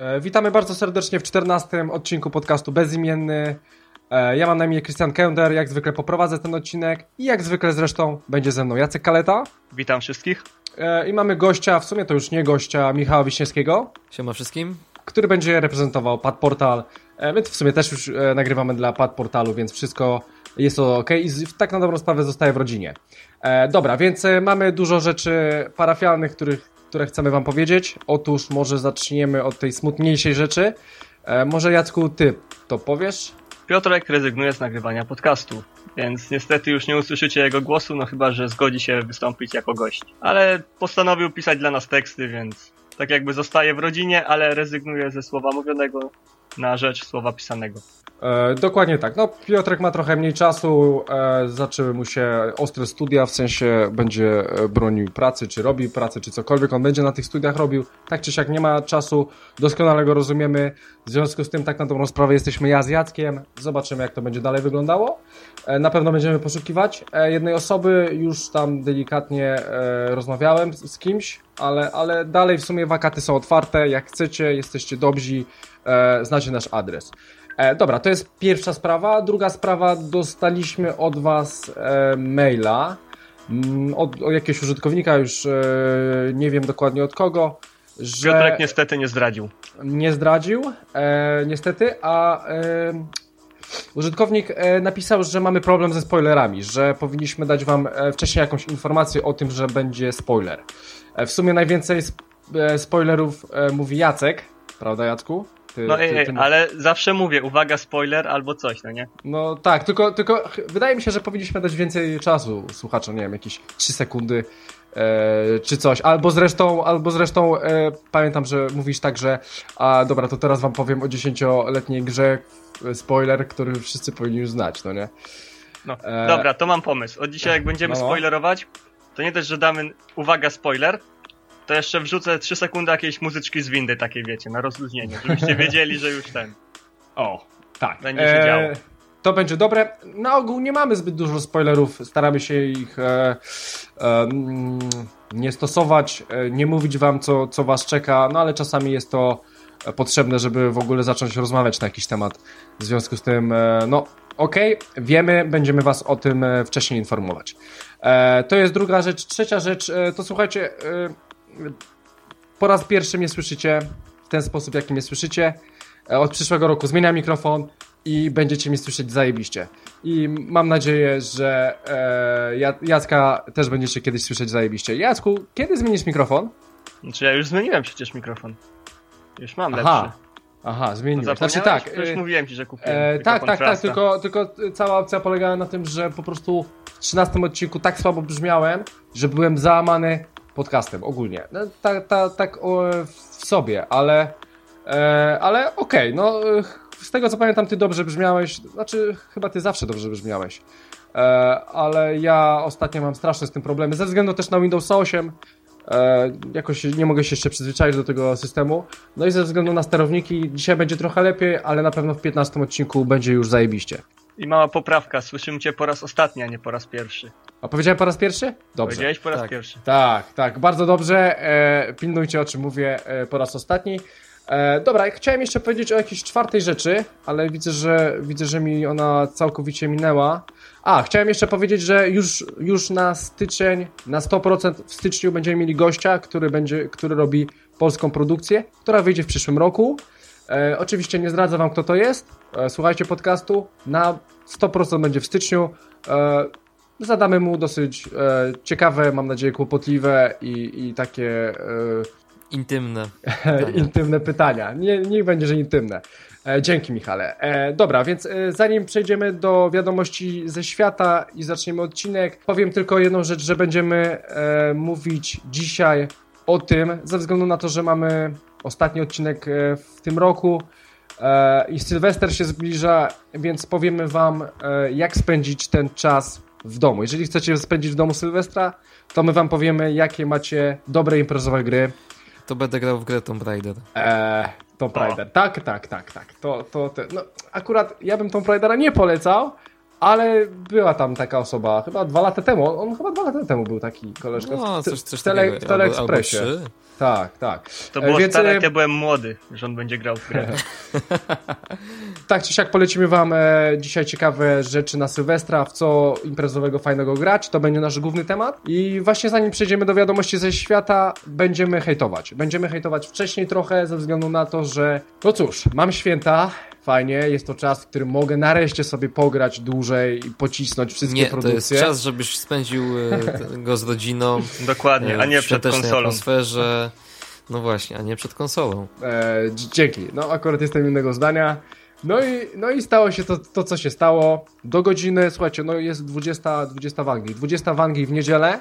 E, witamy bardzo serdecznie w 14 odcinku podcastu Bezimienny. E, ja mam na imię Christian Kender, jak zwykle poprowadzę ten odcinek i jak zwykle zresztą będzie ze mną Jacek Kaleta. Witam wszystkich. E, I mamy gościa, w sumie to już nie gościa, Michała Wiśniewskiego. Siema wszystkim. Który będzie reprezentował Pad Portal. My w sumie też już nagrywamy dla Pad Portalu, więc wszystko jest to ok i tak na dobrą sprawę zostaje w rodzinie. Dobra, więc mamy dużo rzeczy parafialnych, których które chcemy Wam powiedzieć. Otóż może zaczniemy od tej smutniejszej rzeczy. E, może Jacku, Ty to powiesz? Piotrek rezygnuje z nagrywania podcastu, więc niestety już nie usłyszycie jego głosu, no chyba, że zgodzi się wystąpić jako gość. Ale postanowił pisać dla nas teksty, więc tak jakby zostaje w rodzinie, ale rezygnuje ze słowa mówionego na rzecz słowa pisanego. E, dokładnie tak. No, Piotrek ma trochę mniej czasu, e, zaczęły mu się ostre studia, w sensie będzie e, bronił pracy, czy robi pracę, czy cokolwiek on będzie na tych studiach robił. Tak czy siak nie ma czasu, doskonale go rozumiemy. W związku z tym, tak na dobrą sprawę, jesteśmy ja z Jackiem. Zobaczymy, jak to będzie dalej wyglądało. E, na pewno będziemy poszukiwać e, jednej osoby, już tam delikatnie e, rozmawiałem z, z kimś, ale, ale dalej w sumie wakaty są otwarte. Jak chcecie, jesteście dobrzy, znacie nasz adres. E, dobra, to jest pierwsza sprawa. Druga sprawa, dostaliśmy od Was e, maila mm, od, od jakiegoś użytkownika, już e, nie wiem dokładnie od kogo. Że Piotrek niestety nie zdradził. Nie zdradził, e, niestety, a e, użytkownik e, napisał, że mamy problem ze spoilerami, że powinniśmy dać Wam wcześniej jakąś informację o tym, że będzie spoiler. w sumie najwięcej spoilerów mówi Jacek, prawda Jacku? Ty, no ty, ty, ale zawsze mówię, uwaga, spoiler albo coś, no nie? No tak, tylko, tylko wydaje mi się, że powinniśmy dać więcej czasu słuchaczom, nie wiem, jakieś 3 sekundy e, czy coś. Albo zresztą, albo zresztą e, pamiętam, że mówisz tak, że a dobra, to teraz wam powiem o 10-letniej grze e, spoiler, który wszyscy powinni już znać, no nie? No, e... dobra, to mam pomysł. Od dzisiaj jak będziemy no. spoilerować, to nie też, że damy uwaga, spoiler, to jeszcze wrzucę 3 sekundy jakiejś muzyczki z windy takiej, wiecie, na rozluźnienie, żebyście wiedzieli, że już ten... O, tak. Będzie się działo. E, to będzie dobre. Na ogół nie mamy zbyt dużo spoilerów, staramy się ich e, e, nie stosować, e, nie mówić wam, co, co was czeka, no ale czasami jest to potrzebne, żeby w ogóle zacząć rozmawiać na jakiś temat. W związku z tym, e, no okej, okay, wiemy, będziemy was o tym wcześniej informować. to jest druga rzecz. Trzecia rzecz, to słuchajcie po raz pierwszy mnie słyszycie w ten sposób, jaki mnie słyszycie. E, od przyszłego roku zmieniam mikrofon i będziecie mnie słyszeć zajebiście. I mam nadzieję, że e, Jacka też będziecie kiedyś słyszeć zajebiście. Jacku, kiedy zmienisz mikrofon? Znaczy ja już zmieniłem przecież mikrofon. Już mam Aha. lepszy. Aha, zmieniłem. Znaczy tak. Już e, mówiłem ci, że kupiłem. E, tak, tak, tak, tylko, tylko cała opcja polegała na tym, że po prostu w 13 odcinku tak słabo brzmiałem, że byłem załamany podcastem ogólnie. No, tak, tak, tak w sobie, ale, e, ale okej, okay, no z tego co pamiętam ty dobrze brzmiałeś, znaczy chyba ty zawsze dobrze brzmiałeś. E, ale ja ostatnio mam straszne z tym problemy, ze względu też na Windows 8, e, jakoś nie mogę się jeszcze przyzwyczaić do tego systemu. No i ze względu na sterowniki dzisiaj będzie trochę lepiej, ale na pewno w 15 odcinku będzie już zajebiście. I mała poprawka, słyszymy cię po raz ostatni, a nie po raz pierwszy. A powiedziałem po raz pierwszy? Dobrze. Powiedziałeś po raz tak. pierwszy. Tak, tak, bardzo dobrze. E, pilnujcie o czym mówię e, po raz ostatni. E, dobra, chciałem jeszcze powiedzieć o jakiejś czwartej rzeczy, ale widzę, że widzę, że mi ona całkowicie minęła. A, chciałem jeszcze powiedzieć, że już, już na styczeń, na 100% w styczniu będziemy mieli gościa, który, będzie, który robi polską produkcję, która wyjdzie w przyszłym roku. E, oczywiście nie zdradzę wam, kto to jest. E, słuchajcie podcastu. Na 100% będzie w styczniu. E, zadamy mu dosyć e, ciekawe, mam nadzieję, kłopotliwe i, i takie... E, intymne pytania. intymne pytania. Nie, niech będzie, że intymne. E, dzięki, Michale. dobra, więc zanim przejdziemy do wiadomości ze świata i zaczniemy odcinek, powiem tylko jedną rzecz, że będziemy mówić dzisiaj o tym, ze względu na to, że mamy ostatni odcinek e, w tym roku e, i Sylwester się zbliża, więc powiemy Wam, e, jak spędzić ten czas w domu. Jeżeli chcecie spędzić w domu Sylwestra, to my wam powiemy, jakie macie dobre imprezowe gry. To będę grał w grę Tomb Raider. Eee, Tomb Raider. Tak, tak, tak, tak. To, to, te, no, akurat ja bym Tomb Raidera nie polecał, ale była tam taka osoba, chyba dwa lata temu, on, on chyba dwa lata temu był taki koleżka No, w, coś, coś w, tele, takiego. w Teleekspresie. Albo, albo tak, tak. To było Więc, wtedy, e, jak ja byłem młody, że on będzie grał w grę. Tak czy siak polecimy wam e, dzisiaj ciekawe rzeczy na Sylwestra, w co imprezowego fajnego grać, to będzie nasz główny temat. I właśnie zanim przejdziemy do wiadomości ze świata, będziemy hejtować. Będziemy hejtować wcześniej trochę, ze względu na to, że no cóż, mam święta, fajnie, jest to czas, w którym mogę nareszcie sobie pograć dłużej i pocisnąć wszystkie Nie, to produkcje. jest czas, żebyś spędził e, go z rodziną. Dokładnie, a e, nie przed konsolą. atmosferze. No właśnie, a nie przed konsolą. E, dzięki. No akurat jestem innego zdania. No i, no i stało się to, to, co się stało. Do godziny, słuchajcie, no jest 20, 20 w Anglii. 20 w Anglii w niedzielę.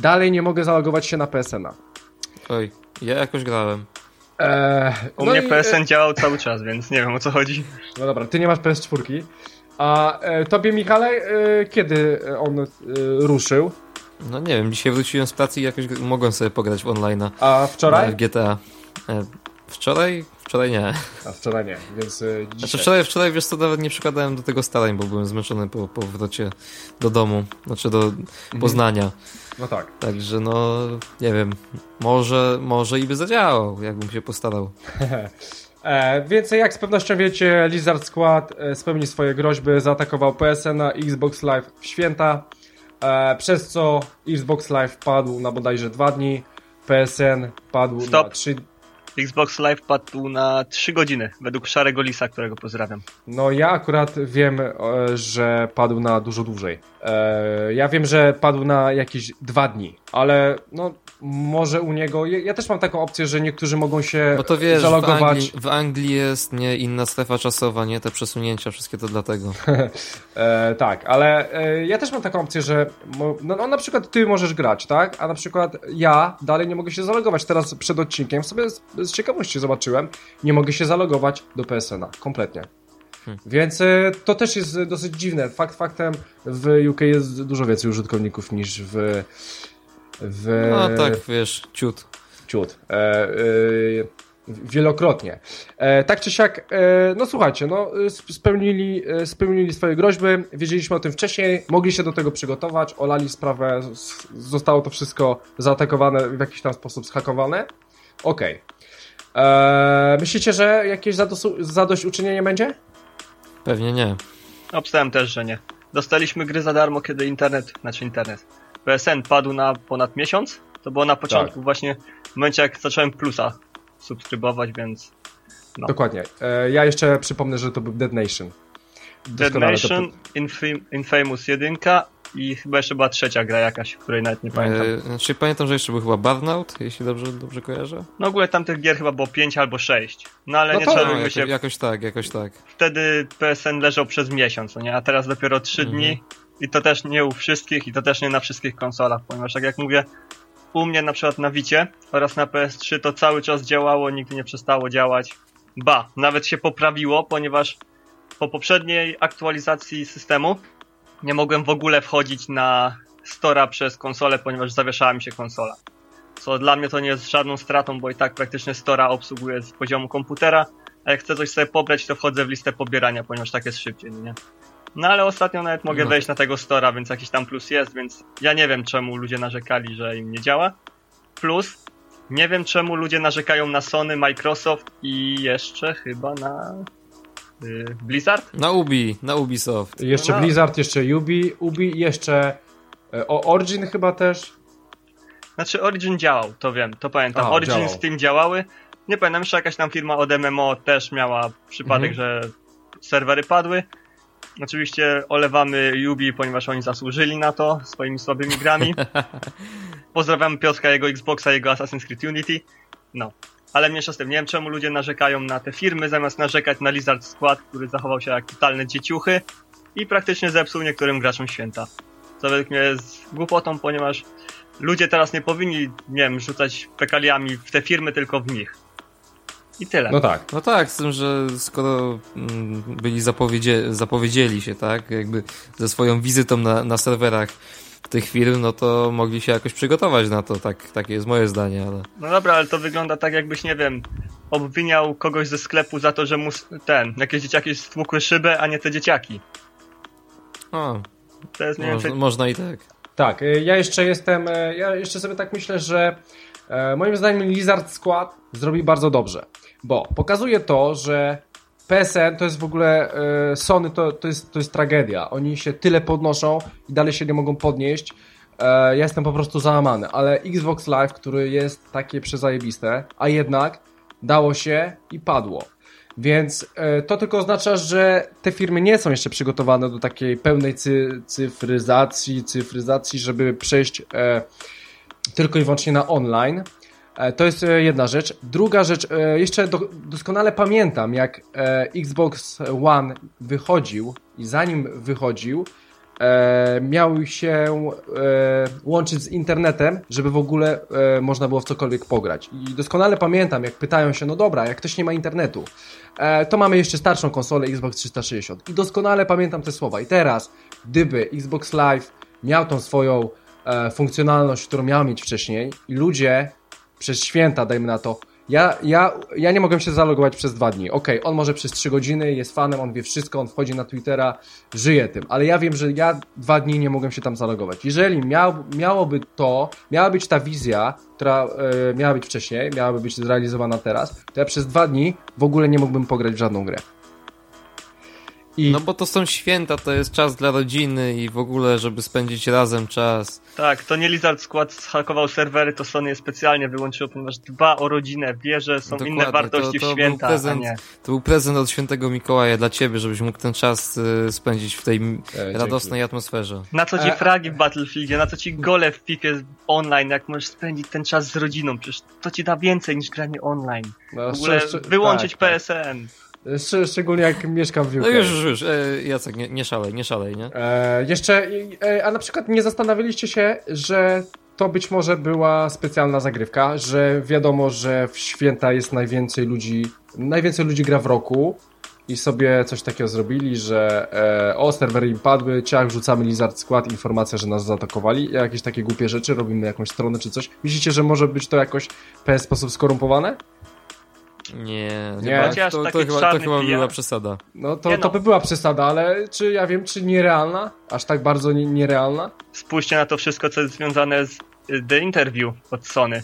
Dalej nie mogę zalogować się na PSN-a. Oj, ja jakoś grałem. Eee, U no mnie i, PSN działał cały czas, więc nie wiem o co chodzi. No dobra, ty nie masz PS4. A e, tobie, Michale, e, kiedy on e, ruszył? No nie wiem, dzisiaj wróciłem z pracy i jakoś mogłem sobie pograć w online'a. A wczoraj? W GTA. E, Wczoraj? Wczoraj nie. A wczoraj nie, więc e, dzisiaj. Znaczy wczoraj, wczoraj wiesz co, nawet nie przykładałem do tego starań, bo byłem zmęczony po po powrocie do domu, znaczy do Poznania. No tak. Także no, nie wiem, może, może i by zadziałał, jakbym się postarał. E, więc jak z pewnością wiecie, Lizard Squad e, spełni swoje groźby, zaatakował PSN na Xbox Live w święta, e, przez co Xbox Live padł na bodajże dwa dni, PSN padł Stop. na trzy Xbox Live padł na 3 godziny, według Szarego Lisa, którego pozdrawiam. No ja akurat wiem, e, że padł na dużo dłużej. E, ja wiem, że padł na jakieś dwa dni, ale no może u niego, ja, też mam taką opcję, że niektórzy mogą się Bo to wiesz, w zalogować. Anglii, w Anglii jest nie inna strefa czasowa, nie te przesunięcia, wszystkie to dlatego. E, tak, ale e, ja też mam taką opcję, że no, no, na przykład ty możesz grać, tak? A na przykład ja dalej nie mogę się zalogować. Teraz przed odcinkiem sobie z, ciekawości zobaczyłem, nie mogę się zalogować do PSN-a kompletnie. Hmm. Więc e, to też jest dosyć dziwne. Fakt faktem w UK jest dużo więcej użytkowników niż w w No tak, wiesz, ciut. ciut. E, e, wielokrotnie. E, tak czy siak, e, no słuchajcie, no sp- spełnili, e, spełnili swoje groźby, wiedzieliśmy o tym wcześniej, mogli się do tego przygotować, olali sprawę, zostało to wszystko zaatakowane, w jakiś tam sposób zhakowane. Okej. E, Myślicie, że jakieś zadosu- zadośćuczynienie będzie? Pewnie nie. Obstałem też, że nie. Dostaliśmy gry za darmo, kiedy internet, znaczy internet, PSN padł na ponad miesiąc. To było na początku Tak. właśnie, w momencie jak zacząłem Plusa subskrybować, więc No. Dokładnie. E, Ja jeszcze przypomnę, że to był Dead Nation. Dead Doskonale to- Nation, Infam- Infamous 1 i chyba jeszcze była trzecia gra jakaś, której nawet nie pamiętam. Znaczy pamiętam, że jeszcze był chyba Burnout, jeśli dobrze, dobrze kojarzę. No ogólnie tamtych gier chyba było 5 albo 6. No ale No nie to- trzeba No, się... jakoś tak, jakoś tak. Wtedy PSN leżał przez miesiąc, no nie? A teraz dopiero 3 Mhm. dni i to też nie u wszystkich i to też nie na wszystkich konsolach, ponieważ tak jak mówię, u mnie na przykład na Vicie oraz na PS3 to cały czas działało, nigdy nie przestało działać. Ba, nawet się poprawiło, ponieważ po poprzedniej aktualizacji systemu nie mogłem w ogóle wchodzić na Stora przez konsolę, ponieważ zawieszała mi się konsola. Co dla mnie to nie jest żadną stratą, bo i tak praktycznie Stora obsługuję z poziomu komputera, a jak chcę coś sobie pobrać, to wchodzę w listę pobierania, ponieważ tak jest szybciej, no nie? No ale ostatnio nawet mogę No. wejść na tego Stora, więc jakiś tam plus jest, więc ja nie wiem czemu ludzie narzekali, że im nie działa. Plus, nie wiem czemu ludzie narzekają na Sony, Microsoft i jeszcze chyba na Blizzard? Na Ubi, na Ubisoft. Jeszcze No. Blizzard, jeszcze Ubi, Ubi, jeszcze e, o Origin chyba też. Znaczy Origin działał, to wiem, to pamiętam. A, Origin działał. z tym działały. Nie pamiętam, jeszcze jakaś tam firma od MMO też miała przypadek, Mhm. że serwery padły. Oczywiście olewamy Yubi, ponieważ oni zasłużyli na to swoimi słabymi grami. Pozdrawiam Piotrka, jego Xboxa, jego Assassin's Creed Unity. No. Ale mniejsza z tym, nie wiem czemu ludzie narzekają na te firmy, zamiast narzekać na Lizard Squad, który zachował się jak totalne dzieciuchy i praktycznie zepsuł niektórym graczom święta. Co według mnie jest głupotą, ponieważ ludzie teraz nie powinni, nie wiem, rzucać fekaliami w te firmy, tylko w nich. I tyle. No tak. No tak, z tym, że skoro mm, byli zapowiedzie, zapowiedzieli się, tak, jakby ze swoją wizytą na, na serwerach tych firm, no to mogli się jakoś przygotować na to, tak, takie jest moje zdanie, ale... No dobra, ale to wygląda tak jakbyś, nie wiem, obwiniał kogoś ze sklepu za to, że mu ten, jakieś dzieciaki stłukły szybę, a nie te dzieciaki. O, To jest mniej można, więcej... można i tak. Tak, y, ja jeszcze jestem, y, ja jeszcze sobie tak myślę, że e, moim zdaniem Lizard Squad zrobi bardzo dobrze, bo pokazuje to, że PSN to jest w ogóle, e, Sony to, to, jest, to jest tragedia. Oni się tyle podnoszą i dalej się nie mogą podnieść. E, Ja jestem po prostu załamany, ale Xbox Live, który jest takie przezajebiste, a jednak dało się i padło. Więc e, to tylko oznacza, że te firmy nie są jeszcze przygotowane do takiej pełnej cy, cyfryzacji, cyfryzacji, żeby przejść tylko i wyłącznie na online. E, to jest e, jedna rzecz. Druga rzecz, e, jeszcze do, doskonale pamiętam, jak Xbox One wychodził i zanim wychodził, miał się łączyć z internetem, żeby w ogóle można było w cokolwiek pograć. I doskonale pamiętam, jak pytają się, no dobra, jak ktoś nie ma internetu, to mamy jeszcze starszą konsolę Xbox 360. I doskonale pamiętam te słowa. I teraz, gdyby Xbox Live miał tą swoją funkcjonalność, którą miał mieć wcześniej i ludzie przez święta, dajmy na to, ja, ja, ja nie mogłem się zalogować przez dwa dni. Okej, on może przez trzy godziny, jest fanem, on wie wszystko, on wchodzi na Twittera, żyje tym, ale ja wiem, że ja dwa dni nie mogłem się tam zalogować. Jeżeli miał, miałoby to, miała być ta wizja, która e, miała być wcześniej, miałaby być zrealizowana teraz, to ja przez dwa dni w ogóle nie mógłbym pograć w żadną grę. I No bo to są święta, to jest czas dla rodziny i w ogóle, żeby spędzić razem czas. Tak, to nie Lizard Squad zhakował serwery, to Sony je specjalnie wyłączyło, ponieważ dba o rodzinę, wie, że są Dokładnie, inne wartości to, to w święta, był prezent, a nie. To był prezent od świętego Mikołaja dla ciebie, żebyś mógł ten czas y, spędzić w tej E, radosnej atmosferze. Na co ci E, fragi w Battlefieldzie, na co ci gole w FIFA online, jak możesz spędzić ten czas z rodziną, przecież to ci da więcej niż granie online. no, W ogóle szcz- szcz- wyłączyć tak, tak. PSN. Szcz- Szczególnie jak mieszkam w UK. No już, już, już. E, Jacek, nie, nie szalej, nie szalej, nie? E, jeszcze, e, a na przykład nie zastanawialiście się, że to być może była specjalna zagrywka, że wiadomo, że w święta jest najwięcej ludzi, najwięcej ludzi gra w roku i sobie coś takiego zrobili, że e, o, serwery im padły, ciach, rzucamy Lizard Squad, informacja, że nas zaatakowali, jakieś takie głupie rzeczy, robimy jakąś stronę czy coś. Myślicie, że może być to jakoś w pewien sposób skorumpowane? Nie, Nie. Chociaż to, to, chyba, to chyba była przesada. No to, Nie to no. by była przesada, ale czy ja wiem, czy nierealna? Aż tak bardzo nie, nierealna? Spójrzcie na to wszystko, co jest związane z y, The Interview od Sony.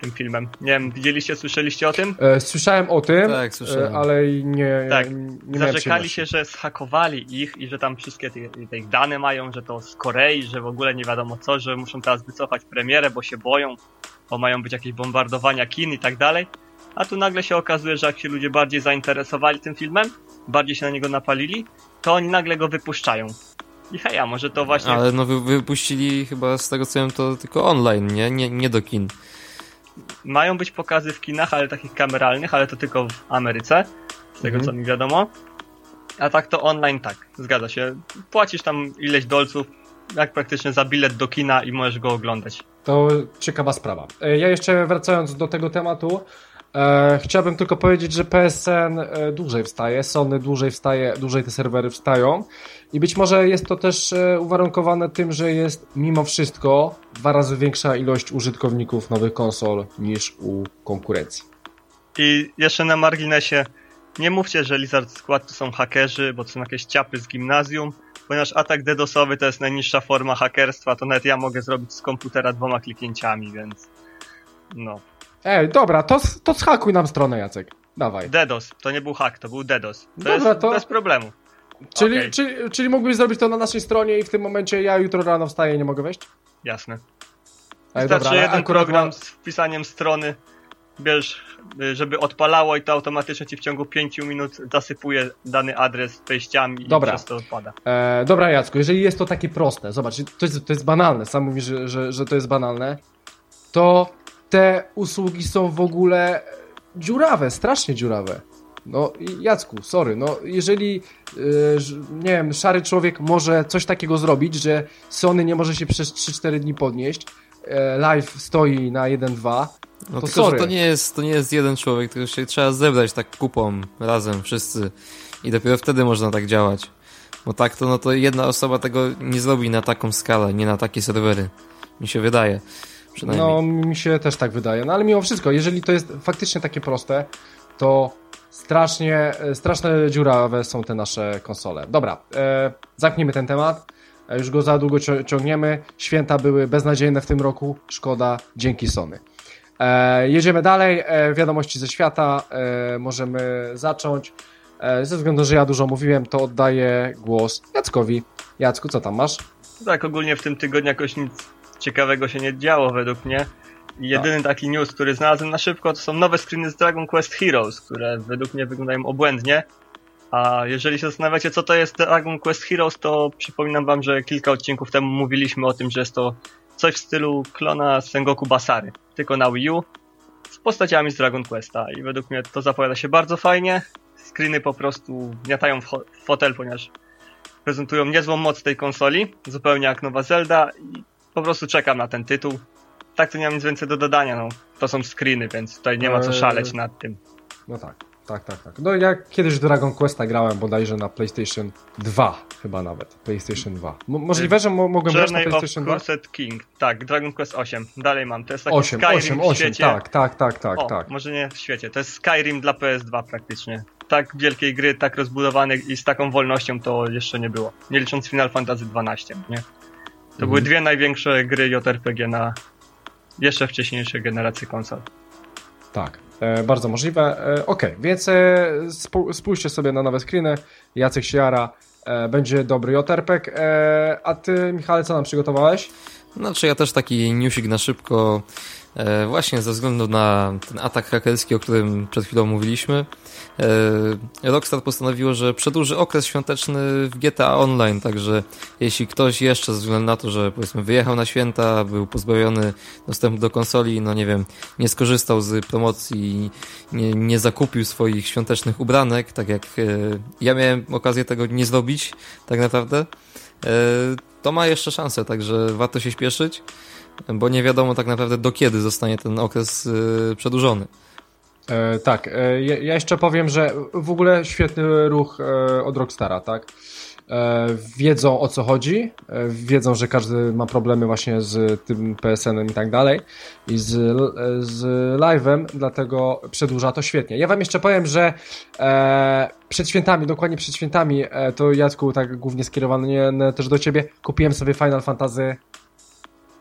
Tym filmem. Nie wiem, widzieliście, słyszeliście o tym? E, słyszałem o tym, Tak, słyszałem. e, ale nie, Tak. nie Zarzekali się, że zhakowali ich i że tam wszystkie te, te ich dane mają, że to z Korei, że w ogóle nie wiadomo co, że muszą teraz wycofać premierę, bo się boją, bo mają być jakieś bombardowania kin i tak dalej. A tu nagle się okazuje, że jak się ludzie bardziej zainteresowali tym filmem, bardziej się na niego napalili, to oni nagle go wypuszczają. I heja, może to właśnie Ale no wy, wypuścili chyba z tego co wiem to tylko online, nie? Nie, nie do kin. mają być pokazy w kinach, ale takich kameralnych, ale to tylko w Ameryce, z tego Mhm. co mi wiadomo. A tak to online tak, zgadza się. Płacisz tam ileś dolców, jak praktycznie za bilet do kina i możesz go oglądać. To ciekawa sprawa. E, Ja jeszcze wracając do tego tematu, chciałbym tylko powiedzieć, że PSN e, dłużej wstaje, Sony dłużej wstaje, dłużej te serwery wstają i być może jest to też e, uwarunkowane tym, że jest mimo wszystko dwa razy większa ilość użytkowników nowych konsol niż u konkurencji. I jeszcze na marginesie, nie mówcie, że Lizard Squad to są hakerzy, bo to są jakieś ciapy z gimnazjum, ponieważ atak DDoSowy to jest najniższa forma hakerstwa, to nawet ja mogę zrobić z komputera dwoma kliknięciami, więc no. Ej, dobra, to, to zhakuj nam stronę, Jacek. Dawaj. DDoS, to nie był hack, to był DDoS. To Dobra, jest to- bez problemu. Czyli, Okej. czyli, czyli mógłbyś zrobić to na naszej stronie i w tym momencie ja jutro rano wstaję i nie mogę wejść? Jasne. Ej, Wystarczy dobra, jeden akurat program ma- z wpisaniem strony, bierz, żeby odpalało i to automatycznie ci w ciągu 5 minut zasypuje dany adres wejściami Dobra. i przez to odpada. E, dobra, Jacku, jeżeli jest to takie proste, zobacz, to jest, to jest banalne, sam mówisz, że, że, że to jest banalne, to te usługi są w ogóle dziurawe, strasznie dziurawe. No, i Jacku, sorry, no, jeżeli, ż- nie wiem, szary człowiek może coś takiego zrobić, że Sony nie może się przez 3-4 dni podnieść, e, live stoi na 1-2, No to tylko, to nie, jest, to nie jest jeden człowiek, tylko się trzeba zebrać tak kupą, razem, wszyscy. I dopiero wtedy można tak działać. Bo tak to, no to jedna osoba tego nie zrobi na taką skalę, nie na takie serwery. Mi się wydaje. Przynajmniej. No, mi się też tak wydaje. No ale mimo wszystko, jeżeli to jest faktycznie takie proste, to strasznie, e, straszne dziurawe są te nasze konsole. Dobra, e, zamknijmy ten temat. E, Już go za długo ciągniemy. Święta były beznadziejne w tym roku. Szkoda, dzięki Sony. E, jedziemy dalej. E, wiadomości ze świata. E, możemy zacząć. E, ze względu, że ja dużo mówiłem, to oddaję głos Jackowi. Jacku, co tam masz? Tak, ogólnie w tym tygodniu jakoś nic ciekawego się nie działo według mnie. I jedyny taki news, który znalazłem na szybko, to są nowe screeny z Dragon Quest Heroes, które według mnie wyglądają obłędnie. A jeżeli się zastanawiacie, co to jest Dragon Quest Heroes, to przypominam wam, że kilka odcinków temu mówiliśmy o tym, że jest to coś w stylu klona Sengoku Basary, tylko na Wii U, z postaciami z Dragon Questa. I według mnie to zapowiada się bardzo fajnie. Screeny po prostu gniatają w fotel, ponieważ prezentują niezłą moc tej konsoli, zupełnie jak nowa Zelda i po prostu czekam na ten tytuł. Tak to nie mam nic więcej do dodania, no. To są screeny, więc tutaj nie ma co Eee. szaleć nad tym. No tak, tak, tak, tak. No ja kiedyś w Dragon Questa grałem bodajże na PlayStation 2, chyba nawet. PlayStation 2. M- możliwe, że mo mogłem grać na Journey of PlayStation 2? Corset King. Tak, Dragon Quest 8. Dalej mam. To jest taki 8, Skyrim 8, w 8, świecie. tak, tak, tak, tak, o, tak. może nie w świecie. To jest Skyrim dla PS2 praktycznie. Tak wielkiej gry, tak rozbudowanej i z taką wolnością to jeszcze nie było. Nie licząc Final Fantasy XII, nie? To Mhm. były dwie największe gry JRPG na jeszcze wcześniejszej generacji konsol. Tak, e, bardzo możliwe. E, Okej, więc e, spó- spójrzcie sobie na nowe screeny. Jacek Siara, e, będzie dobry JRPG. E, a ty, Michale, co nam przygotowałeś? Znaczy ja też taki newsik na szybko, e, właśnie ze względu na ten atak hakerski, o którym przed chwilą mówiliśmy. E, Rockstar postanowiło, że przedłuży okres świąteczny w GTA Online, także jeśli ktoś jeszcze ze względu na to, że powiedzmy wyjechał na święta, był pozbawiony dostępu do konsoli, no nie wiem, nie skorzystał z promocji, nie, nie zakupił swoich świątecznych ubranek, tak jak e, ja miałem okazję tego nie zrobić, tak naprawdę, e, to ma jeszcze szansę, także warto się śpieszyć, bo nie wiadomo tak naprawdę do kiedy zostanie ten okres e, przedłużony. E, tak, e, ja ja jeszcze powiem, że w ogóle świetny ruch e, od Rockstara, tak? E, wiedzą o co chodzi, e, wiedzą, że każdy ma problemy właśnie z tym PSN-em i tak dalej i z, z live'em, dlatego przedłuża to świetnie. Ja wam jeszcze powiem, że e, przed świętami, dokładnie przed świętami, e, to Jacku tak głównie skierowany nie, też do ciebie, kupiłem sobie Final Fantasy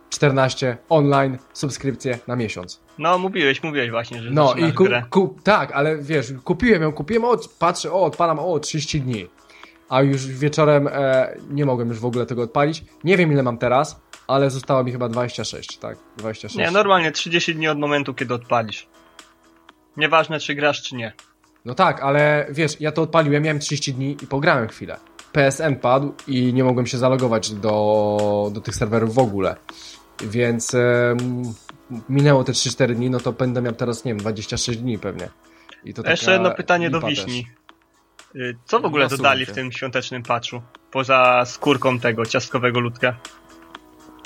14 online subskrypcję na miesiąc. No, mówiłeś, mówiłeś właśnie, że No i ku, ku, tak, ale wiesz, kupiłem ją, kupiłem, o, patrzę, o, odpalam, o, 30 dni. A już wieczorem e, nie mogłem już w ogóle tego odpalić. Nie wiem ile mam teraz, ale zostało mi chyba 26, tak? 26. Nie, normalnie 30 dni od momentu, kiedy odpalisz. Nieważne, czy grasz, czy nie. No tak, ale wiesz, ja to odpaliłem, miałem 30 dni i pograłem chwilę. PSN padł i nie mogłem się zalogować do, do tych serwerów w ogóle. Więc e, minęło te 3-4 dni, no to będę miał teraz, nie wiem, 26 dni pewnie. I to Jeszcze taka jedno pytanie do Wiśni. Y, Co w ogóle dodali w tym świątecznym patchu? Poza skórką tego ciastkowego ludka.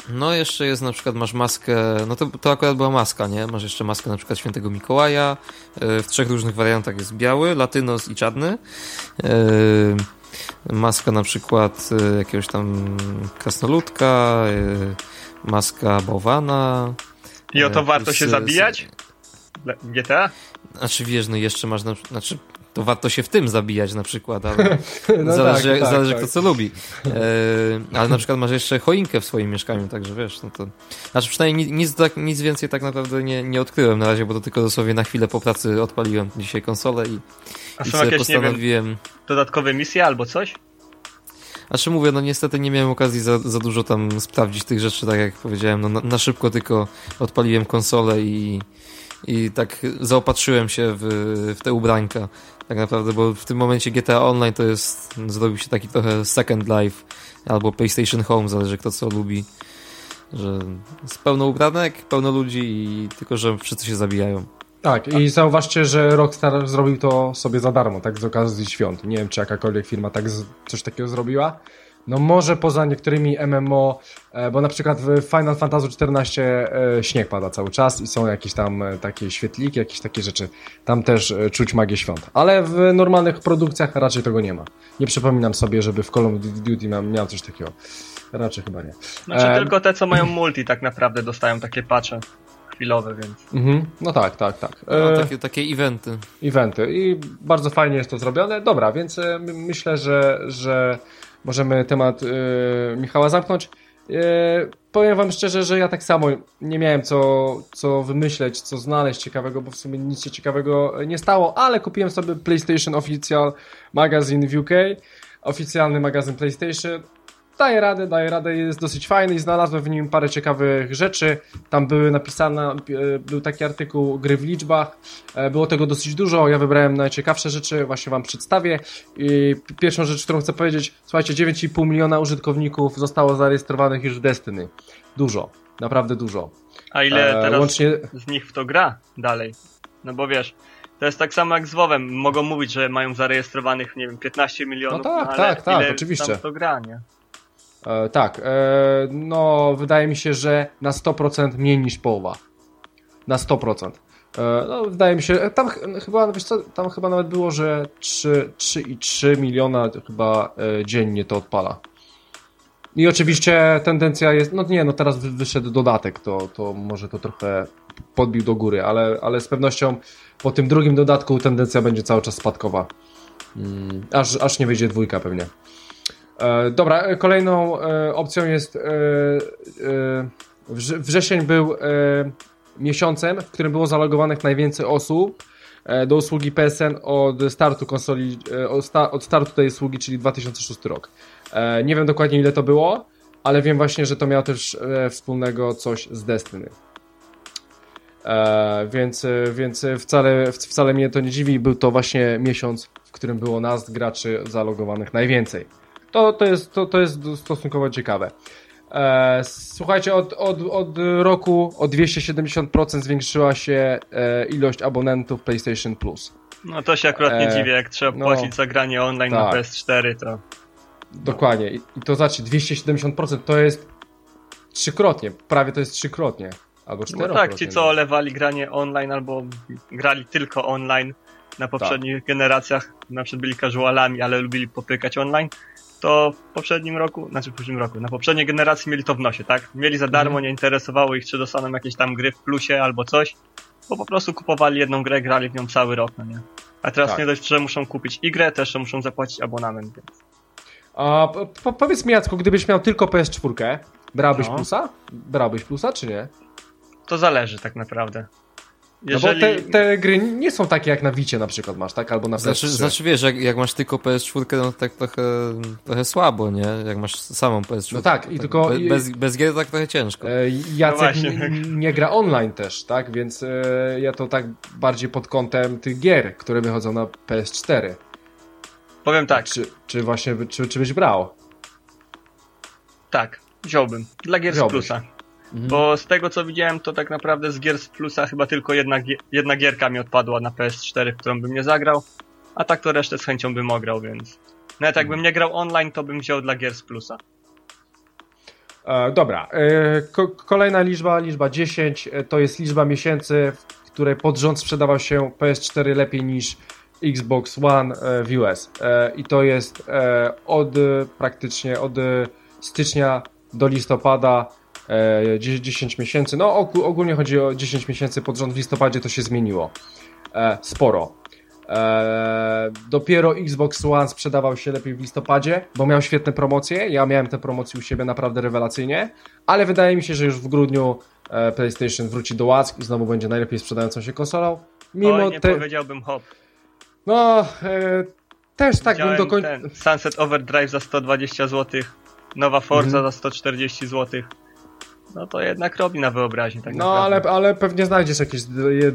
No jeszcze jest na przykład, masz maskę, no to, to akurat była maska, nie? Masz jeszcze maskę na przykład świętego Mikołaja, e, w trzech różnych wariantach jest biały, latynos i czarny. E, Maska na przykład jakiegoś tam krasnoludka, maska bałwana. I o to warto plus, się zabijać? GTA? Znaczy wiesz, no jeszcze masz, na, znaczy to warto się w tym zabijać na przykład, ale No zależy, tak, tak, zależy tak. kto co lubi. E, ale na przykład masz jeszcze choinkę w swoim mieszkaniu, także wiesz, no to... Znaczy przynajmniej nic, nic, tak, nic więcej tak naprawdę nie, nie odkryłem na razie, bo to tylko dosłownie na chwilę po pracy odpaliłem dzisiaj konsolę i, A i jakieś, nie wiem, postanowiłem... dodatkowe misje albo coś? Znaczy mówię, no niestety nie miałem okazji za, za dużo tam sprawdzić tych rzeczy, tak jak powiedziałem, no na, na szybko tylko odpaliłem konsolę i, i tak zaopatrzyłem się w, w te ubrańka, tak naprawdę, bo w tym momencie GTA Online to jest, zrobił się taki trochę Second Life albo PlayStation Home, zależy kto co lubi, że jest pełno ubranek, pełno ludzi i tylko, że wszyscy się zabijają. Tak, i zauważcie, że Rockstar zrobił to sobie za darmo, tak z okazji świąt. Nie wiem, czy jakakolwiek firma tak z, coś takiego zrobiła, No może poza niektórymi MMO, e, bo na przykład w Final Fantasy XIV e, śnieg pada cały czas i są jakieś tam e, takie świetliki, jakieś takie rzeczy. Tam też czuć magię świąt. Ale w normalnych produkcjach raczej tego nie ma. Nie przypominam sobie, żeby w Call of Duty miał, coś takiego. Raczej chyba nie. Znaczy e... tylko te, co mają multi tak naprawdę dostają takie patche chwilowe, więc... Mhm. No tak, tak, tak. No, takie, takie eventy. Eventy i bardzo fajnie jest to zrobione. Dobra, więc myślę, że, że możemy temat yy, Michała zamknąć. Yy, powiem wam szczerze, że ja tak samo nie miałem co, co wymyśleć, co znaleźć ciekawego, bo w sumie nic się ciekawego nie stało, ale kupiłem sobie PlayStation Official Magazine w UK, oficjalny magazyn PlayStation daje radę, daje radę, jest dosyć fajny i znalazłem w nim parę ciekawych rzeczy. Tam były napisane, e, był taki artykuł gry w liczbach, e, było tego dosyć dużo, ja wybrałem najciekawsze rzeczy, właśnie wam przedstawię. I pierwszą rzecz, którą chcę powiedzieć, słuchajcie, 9,5 miliona użytkowników zostało zarejestrowanych już w Destiny. Dużo, naprawdę dużo. A ile e, teraz łącznie... z nich w to gra dalej? No bo wiesz, to jest tak samo jak z WoWem. Mogą mówić, że mają zarejestrowanych, nie wiem, 15 milionów, no tak, no, tak, tak, ile oczywiście. tam to gra, nie? E, tak, e, no wydaje mi się, że na 100% mniej niż połowa. Na 100%. E, no wydaje mi się, tam chyba, wiesz co, tam chyba nawet było, że 3,3 miliona chyba e, dziennie to odpala. I oczywiście tendencja jest, no nie, no teraz wyszedł dodatek, to, to może to trochę podbił do góry, ale, ale z pewnością po tym drugim dodatku tendencja będzie cały czas spadkowa. Mm, aż, aż nie wyjdzie dwójka pewnie. E, dobra, e, kolejną e, opcją jest wrzesień był miesiącem, w którym było zalogowanych najwięcej osób do usługi PSN od startu konsoli, od startu tej usługi, czyli 2006 rok. Nie wiem dokładnie ile to było, ale wiem właśnie, że to miało też wspólnego coś z Destiny. Więc, więc wcale, wcale mnie to nie dziwi, był to właśnie miesiąc, w którym było nas graczy zalogowanych najwięcej. To, to, jest, to, to jest stosunkowo ciekawe. E, słuchajcie, od, od, od roku o 270% zwiększyła się e, ilość abonentów PlayStation Plus. No to się akurat nie e, dziwię, jak trzeba no, płacić za granie online tak. na PS4, to... Dokładnie. I, I to znaczy 270% to jest trzykrotnie, prawie to jest trzykrotnie. Albo czterokrotnie. No tak, ci co olewali granie online albo grali tylko online na poprzednich tak. generacjach, na przykład byli casualami, ale lubili popykać online, to w poprzednim roku, znaczy w poprzednim roku, na poprzedniej generacji mieli to w nosie, tak? Mieli za darmo, mhm. nie interesowało ich, czy dostaną jakieś tam gry w plusie albo coś, bo po prostu kupowali jedną grę, grali w nią cały rok, no nie? A teraz tak. nie dość, że muszą kupić i grę, też muszą zapłacić abonament, więc... A po, powiedz mi Jacku, gdybyś miał tylko PS4, brałbyś no. plusa? Brałbyś plusa, czy nie? To zależy tak naprawdę. Jeżeli... No bo te, te, gry nie są takie jak na Wicie na przykład masz, tak? Albo na PS3. Znaczy, znaczy wiesz, jak, jak masz tylko PS4, no tak trochę, trochę słabo, nie? Jak masz samą PS4. No tak, i tak, tylko... Bez, bez gier tak trochę ciężko. E, Jacek no nie, nie, gra online też, tak? Więc e, ja to tak bardziej pod kątem tych gier, które wychodzą na PS4. Powiem tak. Czy, czy właśnie, czy, czy byś brał? Tak, wziąłbym. Dla gier Wziąłbyś. z plusa. Mhm. Bo z tego co widziałem, to tak naprawdę z gier z plusa chyba tylko jedna, jedna gierka mi odpadła na PS4, w którą bym nie zagrał, a tak to resztę z chęcią bym ograł, więc nawet jakbym mhm. nie grał online, to bym wziął dla gier z plusa. E, dobra, e, ko kolejna liczba, liczba 10, e, to jest liczba miesięcy, w której pod rząd sprzedawał się PS4 lepiej niż Xbox One e, w US. E, I to jest od praktycznie od stycznia do listopada 10 e, miesięcy, no ogólnie chodzi o 10 miesięcy pod rząd w listopadzie to się zmieniło. E, sporo. E, dopiero Xbox One sprzedawał się lepiej w listopadzie, bo miał świetne promocje. Ja miałem te promocje u siebie naprawdę rewelacyjnie, ale wydaje mi się, że już w grudniu PlayStation wróci do łask i znowu będzie najlepiej sprzedającą się konsolą. Mimo Oj, nie te... powiedziałbym hop. No, e, też tak bym do końca. Sunset Overdrive za 120 zł, nowa Forza mhm. za 140 zł no to jednak robi na wyobraźni. Tak no ale, ale pewnie znajdziesz jakieś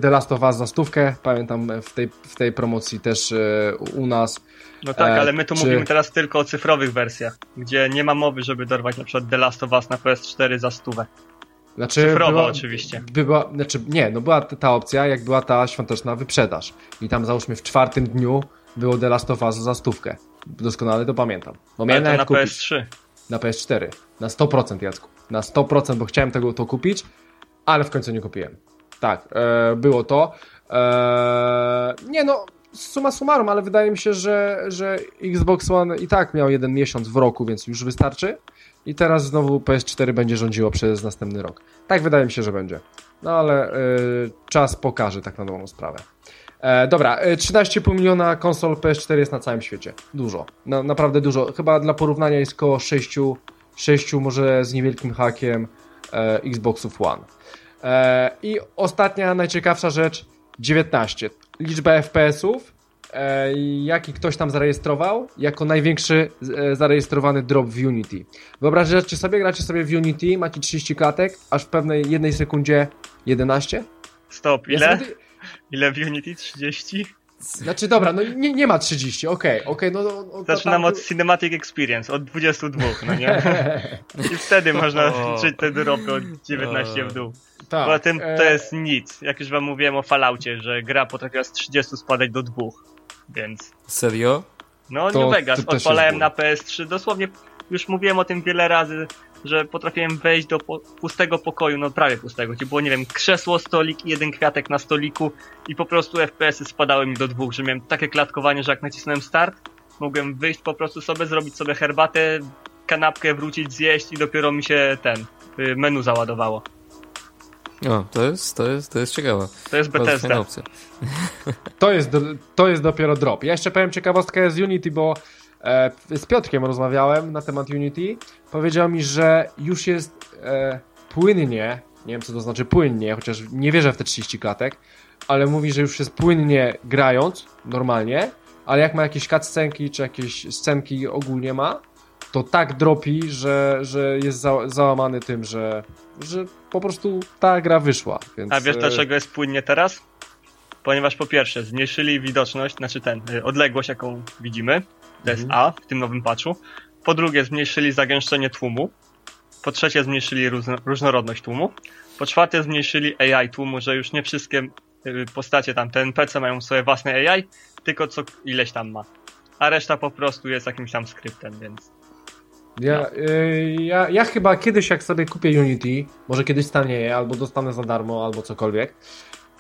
The Last of Us za stówkę. Pamiętam w tej, w tej promocji też e, u nas. No tak, e, ale my tu czy... mówimy teraz tylko o cyfrowych wersjach, gdzie nie ma mowy, żeby dorwać na przykład The Last of Us na PS4 za stówę. Znaczy, Cyfrowo była, oczywiście. Była, znaczy, nie, no była ta opcja, jak była ta świąteczna wyprzedaż. I tam załóżmy w czwartym dniu było The Last of Us za stówkę. Doskonale to pamiętam. Bo Ale to na kupić PS3. Na PS4. Na 100% Jacku. Na 100%, bo chciałem tego to kupić, ale w końcu nie kupiłem. Tak, e, było to. E, nie no, suma summarum, ale wydaje mi się, że, że Xbox One i tak miał jeden miesiąc w roku, więc już wystarczy. I teraz znowu PS4 będzie rządziło przez następny rok. Tak wydaje mi się, że będzie. No ale e, czas pokaże tak na nową sprawę. E, dobra, e, 13,5 miliona konsol PS4 jest na całym świecie. Dużo. No, naprawdę dużo. Chyba dla porównania jest około 6, 6 może z niewielkim hakiem e, Xboxów One. E, I ostatnia, najciekawsza rzecz, 19. Liczba FPS-ów, e, jaki ktoś tam zarejestrował, jako największy e, zarejestrowany drop w Unity. Wyobraźcie sobie, gracie sobie w Unity, macie 30 klatek, aż w pewnej jednej sekundzie 11? Stop, Ja ile? sobie- Ile w Unity? 30? Znaczy dobra, no nie, nie ma 30, okej, okej, no, no, no to Zaczynam tam- od Cinematic Experience, od 22, no nie? I wtedy można O. liczyć te dropy od 19 w dół. tak, Poza tym to e, jest nic. Jak już wam mówiłem o Falloutie, że gra potrafiła z 30 spadać do 2. Więc Serio? no To- New Vegas odpalałem na PS3. Dosłownie już mówiłem o tym wiele razy, że potrafiłem wejść do po pustego pokoju, no prawie pustego, gdzie było, nie wiem, krzesło, stolik i jeden kwiatek na stoliku i po prostu FPS-y spadały mi do dwóch, że miałem takie klatkowanie, że jak nacisnąłem start, mogłem wyjść po prostu sobie, zrobić sobie herbatę, kanapkę, wrócić, zjeść i dopiero mi się ten y, menu załadowało. O, to jest, to jest, to jest ciekawe. To jest Bethesda. To jest, to jest dopiero drop. Ja jeszcze powiem ciekawostkę z Unity, bo z Piotrkiem rozmawiałem na temat Unity. Powiedział mi, że już jest e, płynnie, nie wiem co to znaczy płynnie, chociaż nie wierzę w te 30 klatek, ale mówi, że już jest płynnie grając, normalnie, ale jak ma jakieś cutscenki, czy jakieś scenki ogólnie ma, to tak dropi, że, że jest za, załamany tym, że, że po prostu ta gra wyszła. Więc, A wiesz e, dlaczego jest płynnie teraz? Ponieważ po pierwsze zmniejszyli widoczność, znaczy ten, odległość jaką widzimy, to jest Mhm. A w tym nowym patchu. Po drugie zmniejszyli zagęszczenie tłumu. Po trzecie zmniejszyli różno, różnorodność tłumu. Po czwarte zmniejszyli AI tłumu, że już nie wszystkie y, postacie tam, te NPC mają swoje własne AI, tylko co ileś tam ma. A reszta po prostu jest jakimś tam skryptem, więc Ja, No. y, ja, ja chyba kiedyś, jak sobie kupię Unity, może kiedyś stanieje, albo dostanę za darmo, albo cokolwiek,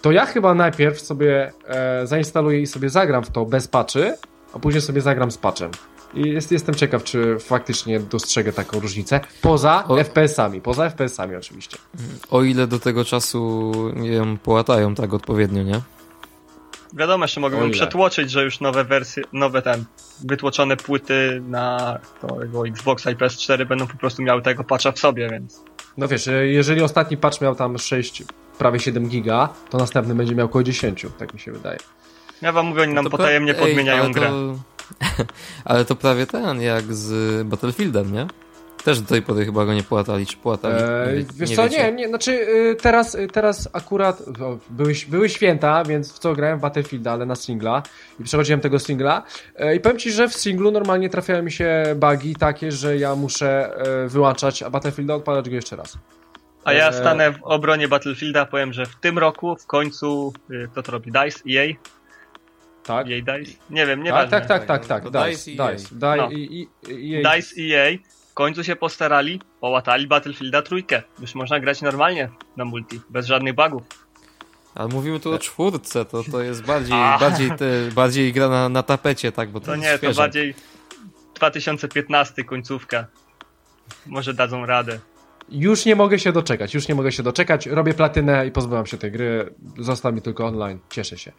to ja chyba najpierw sobie e, zainstaluję i sobie zagram w to bez patchy, a później sobie zagram z patchem. I jest, jestem ciekaw, czy faktycznie dostrzegę taką różnicę. Poza O- FPS-ami, poza FPS-ami oczywiście. O ile do tego czasu ją połatają tak odpowiednio, nie? Wiadomo, że O mogą przetłoczyć, że już nowe wersje, nowe ten, wytłoczone płyty na tego Xboxa i PS4 będą po prostu miały tego patcha w sobie, więc No wiesz, jeżeli ostatni patch miał tam 6, prawie 7 giga, to następny będzie miał około 10, tak mi się wydaje. Ja wam mówię, oni nam To pra- potajemnie Ej, podmieniają ale grę. To... ale to prawie ten, jak z Battlefieldem, nie? Też do tej pory chyba go nie płatali, czy płatali? Eee, wie- wiesz co, nie, nie, znaczy y, teraz, y, teraz akurat o, były, były święta, więc w co grałem w Battlefielda, ale na singla i przechodziłem tego singla e, i powiem Ci, że w singlu normalnie trafiają mi się bugi takie, że ja muszę e, wyłączać a Battlefielda, odpalać go jeszcze raz. A ja Eee, stanę w obronie Battlefielda, powiem, że w tym roku w końcu, y, kto to robi? DICE? EA? Tak? EA DICE? Nie wiem, nie Tak, tak, tak, tak, tak, DICE, DICE. DICE, DICE, No. i, i, i, DICE EA w końcu się postarali, połatali Battlefielda trójkę. Już można grać normalnie na multi, bez żadnych bugów. Ale mówimy tu o czwórce, to, to jest bardziej, A. bardziej, te, bardziej gra na, na tapecie, tak? Bo to, To jest nie, to bardziej 2015 końcówka. Może dadzą radę. Już nie mogę się doczekać, już nie mogę się doczekać. Robię platynę i pozbyłam się tej gry. Został mi tylko online. Cieszę się.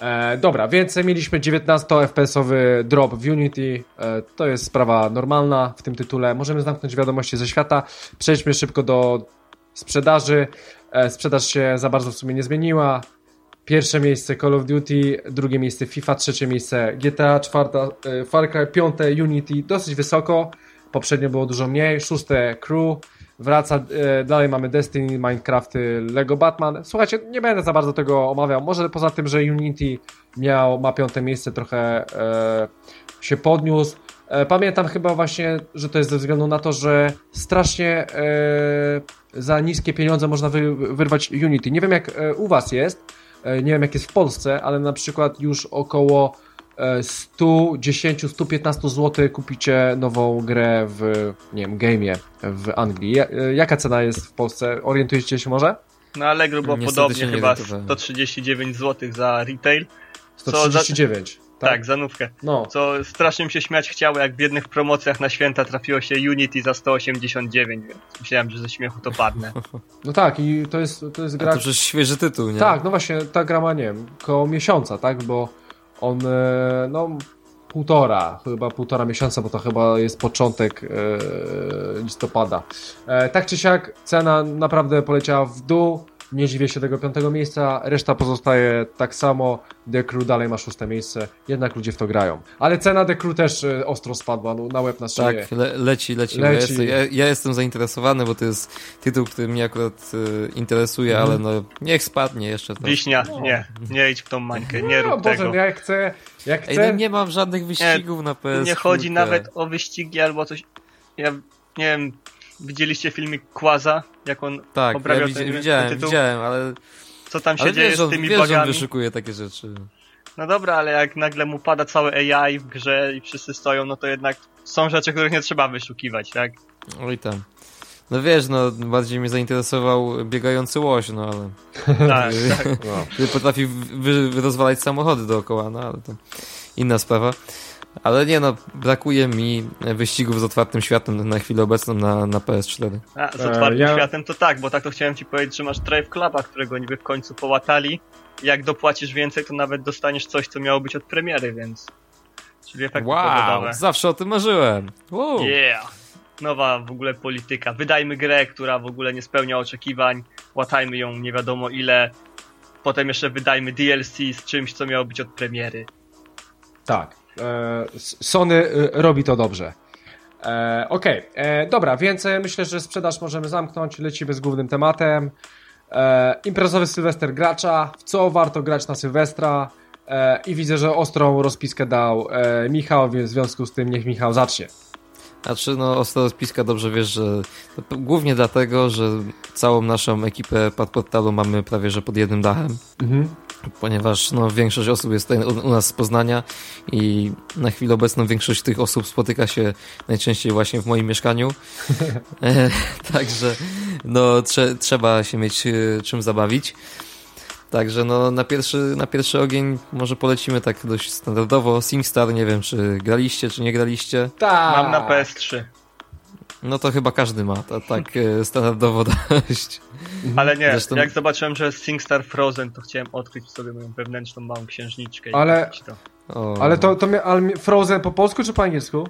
E, dobra, więc mieliśmy 19 FPS-owy drop w Unity. E, to jest sprawa normalna w tym tytule. Możemy zamknąć wiadomości ze świata. Przejdźmy szybko do sprzedaży. E, sprzedaż się za bardzo w sumie nie zmieniła. Pierwsze miejsce Call of Duty, drugie miejsce FIFA, trzecie miejsce GTA, czwarta e, Far Cry, piąte Unity, dosyć wysoko. Poprzednio było dużo mniej. Szóste Crew, wraca, e, dalej mamy Destiny, Minecrafty, Lego Batman. Słuchajcie, nie będę za bardzo tego omawiał. Może poza tym, że Unity miał, ma piąte miejsce, trochę e, się podniósł. E, pamiętam chyba właśnie, że to jest ze względu na to, że strasznie e, za niskie pieniądze można wy, wyrwać Unity. Nie wiem jak e, u Was jest, nie wiem jak jest w Polsce, ale na przykład już około 110-115 zł kupicie nową grę w, nie wiem, game'ie w Anglii. E, Jaka cena jest w Polsce? Orientujecie się może? Na Allegro było Niestety podobnie, chyba orientowałem. 139 zł za retail. Co za- 139. Tak, za nówkę. No, Co strasznie mi się śmiać chciało, jak w jednych promocjach na święta trafiło się Unity za 189, więc myślałem, że ze śmiechu to padnę. no tak, i to jest, to jest A gra... to przecież świeży tytuł, nie? Tak, no właśnie, ta gra ma, nie wiem, koło miesiąca, tak? Bo on, e, no, półtora, chyba półtora miesiąca, bo to chyba jest początek e, listopada. E, tak czy siak, cena naprawdę poleciała w dół. Nie dziwię się tego piątego miejsca, reszta pozostaje tak samo. The Crew dalej ma szóste miejsce, jednak ludzie w to grają. Ale cena The Crew też e, ostro spadła no, na łeb na szyję. Tak, le, leci, leci. Leci. Ja, jestem, ja, ja jestem zainteresowany, bo to jest tytuł, który mnie akurat y, interesuje, Mhm. ale no niech spadnie jeszcze. To. Wiśnia, No. nie, nie idź w tą mańkę, nie no, rób Boże, tego. jak chcę, jak Ej, chcę... no nie mam żadnych wyścigów na PS. Nie chodzi nawet o wyścigi albo coś. Ja nie wiem, widzieliście filmik Quaza, jak on Tak, ja widzi, ten- widziałem, ten tytuł? widziałem, ale, co tam się ale dzieje wiesz, z tymi wiesz, bugami. wyszukuje takie rzeczy. No dobra, ale jak nagle mu pada całe AI w grze i wszyscy stoją, no to jednak są rzeczy, których nie trzeba wyszukiwać, tak? Oj tam. No wiesz, no bardziej mnie zainteresował biegający łoś, no ale... Tak, tak. No. Który potrafi wy, wy, rozwalać samochody dookoła, no ale to inna sprawa. Ale nie no, brakuje mi wyścigów z otwartym światem na chwilę obecną na, na PS4. A, z E, otwartym ja- światem to tak, bo tak to chciałem ci powiedzieć, że masz Drive Cluba, którego niby w końcu połatali. Jak dopłacisz więcej, to nawet dostaniesz coś, co miało być od premiery, więc... Czyli efekty Wow, pogodowe. zawsze o tym marzyłem. Wow. Yeah! Nowa w ogóle polityka. Wydajmy grę, która w ogóle nie spełnia oczekiwań, łatajmy ją nie wiadomo ile, potem jeszcze wydajmy DLC z czymś, co miało być od premiery. Tak. E, Sony e, robi to dobrze. E, Okej, e, dobra, więc myślę, że sprzedaż możemy zamknąć. Lecimy z głównym tematem. Imprezowy Sylwester gracza. W co warto grać na Sylwestra? I widzę, że ostrą rozpiskę dał Michał, więc w związku z tym niech Michał zacznie. Znaczy, no, ostro spiska dobrze wiesz, że p- głównie dlatego, że całą naszą ekipę pod portalu mamy prawie że pod jednym dachem, Mhm. ponieważ no, większość osób jest tutaj u, u nas z Poznania i na chwilę obecną większość tych osób spotyka się najczęściej właśnie w moim mieszkaniu. E, Także no, trze, trzeba się mieć e, czym zabawić. Także no, na pierwszy, na pierwszy ogień może polecimy tak dość standardowo. SingStar, nie wiem czy graliście, czy nie graliście. Tak. Mam na PS3. No to chyba każdy ma, to tak e, standardowo dość. Ale nie, Zresztą- jak zobaczyłem, że jest SingStar Frozen, to chciałem odkryć sobie moją wewnętrzną małą księżniczkę. i Ale- to. O. Ale to, to mia- ale Frozen po polsku czy po angielsku?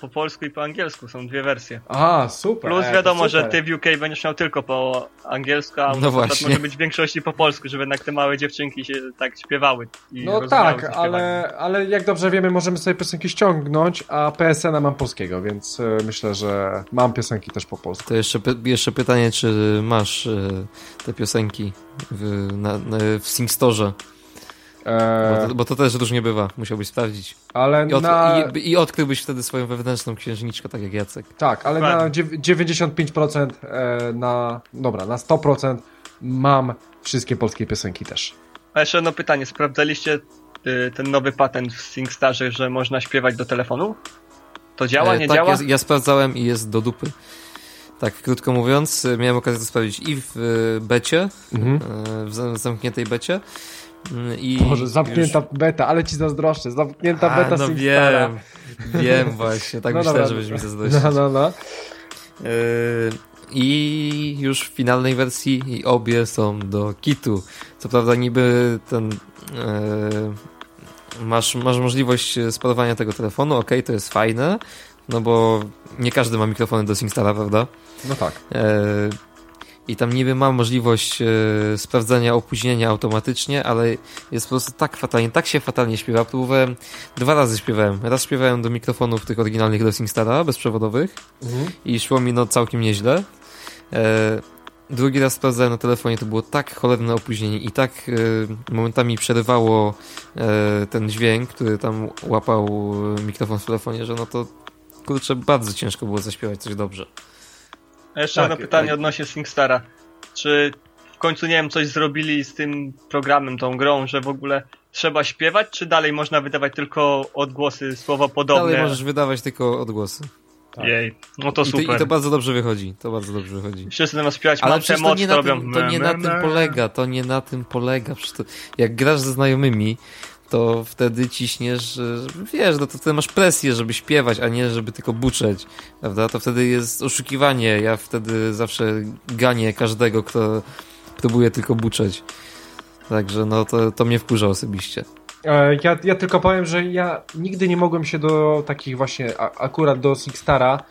Po polsku i po angielsku są dwie wersje. Aha, super. Plus e, wiadomo, że super. ty w UK będziesz miał tylko po angielsku, a No właśnie. może być w większości po polsku, żeby jednak te małe dziewczynki się tak śpiewały. I No tak, ale, ale jak dobrze wiemy, możemy sobie piosenki ściągnąć, a PSN-a mam polskiego, więc e, myślę, że mam piosenki też po polsku. To jeszcze, py- jeszcze pytanie, czy masz e, te piosenki w, na, na, w SingStorze? Bo, E, to, bo to też różnie bywa, musiałbyś sprawdzić. ale I, od, na, i, I odkryłbyś wtedy swoją wewnętrzną księżniczkę, tak jak Jacek. tak, ale na Dokładnie. dziew- 95% e, na, dobra, na 100% mam wszystkie polskie piosenki też. A jeszcze jedno pytanie, sprawdzaliście y, ten nowy patent w SingStarze, że można śpiewać do telefonu? To działa, E, nie tak, działa? Ja, ja sprawdzałem i jest do dupy. Tak, krótko mówiąc, e, miałem okazję to sprawdzić i w e, becie, Mhm. e, w za- zamkniętej becie. Mm, I Boże, zamknięta już- beta, ale ci zazdroszczę, zamknięta A, beta no Singstara. wiem, wiem właśnie, tak No myślałem, dobra. żebyś mi zazdrościł. No, no, no. I już w finalnej wersji i obie są do kitu. Co prawda niby ten yy, masz, masz możliwość sparowania tego telefonu, ok, to jest fajne, no bo nie każdy ma mikrofony do SingStara, prawda? No tak. Yy, I tam niby mam możliwość yy, sprawdzania opóźnienia automatycznie, ale jest po prostu tak fatalnie, tak się fatalnie śpiewa. Próbowałem, dwa razy śpiewałem. Raz śpiewałem do mikrofonów tych oryginalnych do SingStara, bezprzewodowych, Mhm. i szło mi no całkiem nieźle. E, drugi raz sprawdzałem na telefonie, to było tak cholerne opóźnienie i tak e, momentami przerywało ten dźwięk, który tam łapał mikrofon w telefonie, że no to kurczę, bardzo ciężko było zaśpiewać coś dobrze. Jeszcze Tak, jedno pytanie tak. odnośnie SingStara. Czy w końcu, nie wiem, coś zrobili z tym programem, tą grą, że w ogóle trzeba śpiewać, czy dalej można wydawać tylko odgłosy, słowa podobne? Dalej możesz wydawać tylko odgłosy. Tak. Jej, no to I to, super. I to bardzo dobrze wychodzi. To bardzo dobrze wychodzi. Wszyscy zamiast śpiewać Ale przecież to moc, nie, to na robią tym, to nie na tym polega, to nie na tym polega. To, jak grasz ze znajomymi, to wtedy ciśniesz, wiesz, no to wtedy masz presję, żeby śpiewać, a nie żeby tylko buczeć, prawda? To wtedy jest oszukiwanie. Ja wtedy zawsze ganię każdego, kto próbuje tylko buczeć. Także no to, to mnie wkurza osobiście. E, Ja, ja tylko powiem, że ja nigdy nie mogłem się do takich właśnie, a, akurat do Sixstara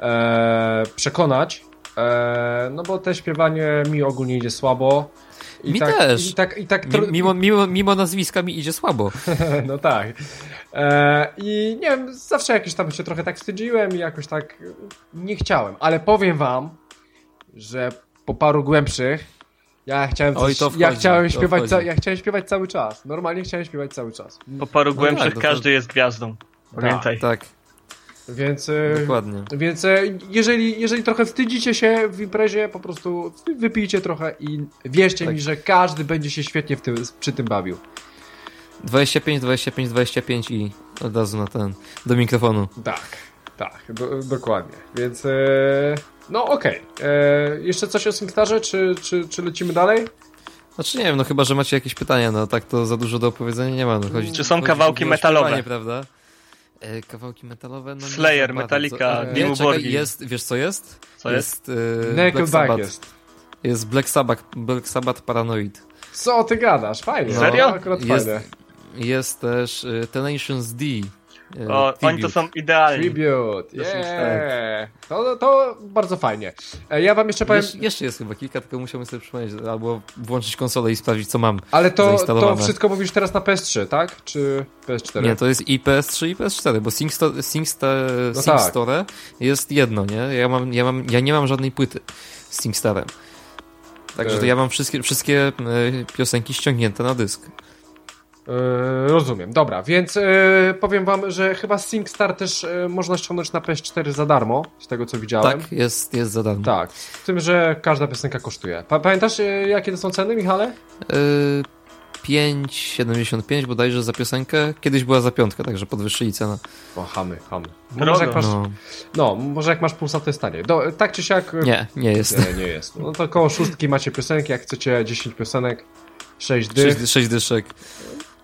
e, przekonać, e, no bo te śpiewanie mi ogólnie idzie słabo. I Mi tak, też. I tak, i tak Mimo, mimo, mimo nazwiska mi idzie słabo. no tak. E, I nie wiem, zawsze jakoś tam się trochę tak wstydziłem i jakoś tak nie chciałem, ale powiem wam, że po paru głębszych ja chciałem, Oj, coś, to ja wchodzi, chciałem to śpiewać, ca- ja chciałem śpiewać cały czas. Normalnie chciałem śpiewać cały czas. Po paru No głębszych tak, no to- każdy jest gwiazdą. Pamiętaj. Tak, Więc e, dokładnie. Więc e, jeżeli, jeżeli trochę wstydzicie się w imprezie, po prostu wy- wypijcie trochę i wierzcie Tak. mi, że każdy będzie się świetnie w tym, przy tym bawił. 25, 25, 25 i od razu na ten, do mikrofonu. Tak, tak, do, dokładnie. Więc e, no okej. E, Jeszcze coś o Synctarze, czy, czy, czy lecimy dalej? Znaczy nie wiem, no chyba, że macie jakieś pytania, no tak to za dużo do opowiedzenia nie ma. No, chodzi, Czy są chodzi kawałki metalowe? śpiewanie, prawda? E, kawałki metalowe? No nie Slayer, Metallica, e, Dimmu Borgir. jest, wiesz co jest? Co jest? e, Black Sabbath. jest. Jest Black Sabbath, Black Sabbath Paranoid. Co ty gadasz? Fajnie. No. Serio? Akurat Jest- fajne. Jest też e, Tenacious D. e, O, oni to są idealni. Tribute. Yeah. To, to bardzo fajnie. E, Ja wam jeszcze powiem, Jeszcze, jeszcze jest chyba kilka, tylko musiałbym sobie przypomnieć, albo włączyć konsolę i sprawdzić, co mam. ale to, to wszystko mówisz teraz na PS3, tak? Czy PS4? Nie, to jest i PS3 i PS4, bo SingStore, No SingStore jest jedno, nie? Ja, mam, ja, mam, ja nie mam żadnej płyty z SingStarem. Także to E. ja mam wszystkie, wszystkie piosenki ściągnięte na dysk. Yy, rozumiem, dobra, więc yy, powiem wam, że chyba SingStar też yy, można ściągnąć na PS4 za darmo, z tego co widziałem. Tak, jest, jest za darmo. Tak, z tym, że każda piosenka kosztuje. Pa pamiętasz yy, jakie to są ceny, Michale? Y, 5,75 bodajże za piosenkę. Kiedyś była za piątkę, także podwyższyli cenę. O, hamy, hamy. Może jak masz, No. no, może jak masz pulsa to jest taniej. Do, tak czy siak... yy, Nie, nie jest. Nie, nie jest. No to koło szóstki macie piosenki, jak chcecie 10 piosenek, 6 dych, 6, 6 dyszek.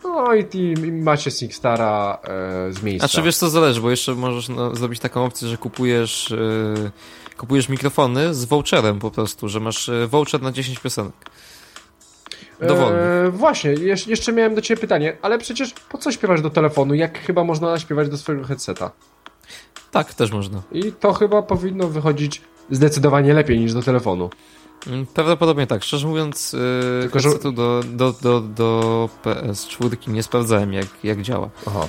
No i, i, macie SingStara yy, z miejsca. Znaczy wiesz co zależy, bo jeszcze możesz no, zrobić taką opcję, że kupujesz yy, kupujesz mikrofony z voucherem po prostu, że masz yy, voucher na 10 piosenek. Dowolnych. E, właśnie, jeszcze miałem do Ciebie pytanie, ale przecież po co śpiewać do telefonu, jak chyba można śpiewać do swojego headseta? Tak, też można. I to chyba powinno wychodzić zdecydowanie lepiej niż do telefonu. Mm, Prawdopodobnie tak. Szczerze mówiąc, yy, Tylko, że- do, do, do, do PS4 nie sprawdzałem jak, jak działa. Aha.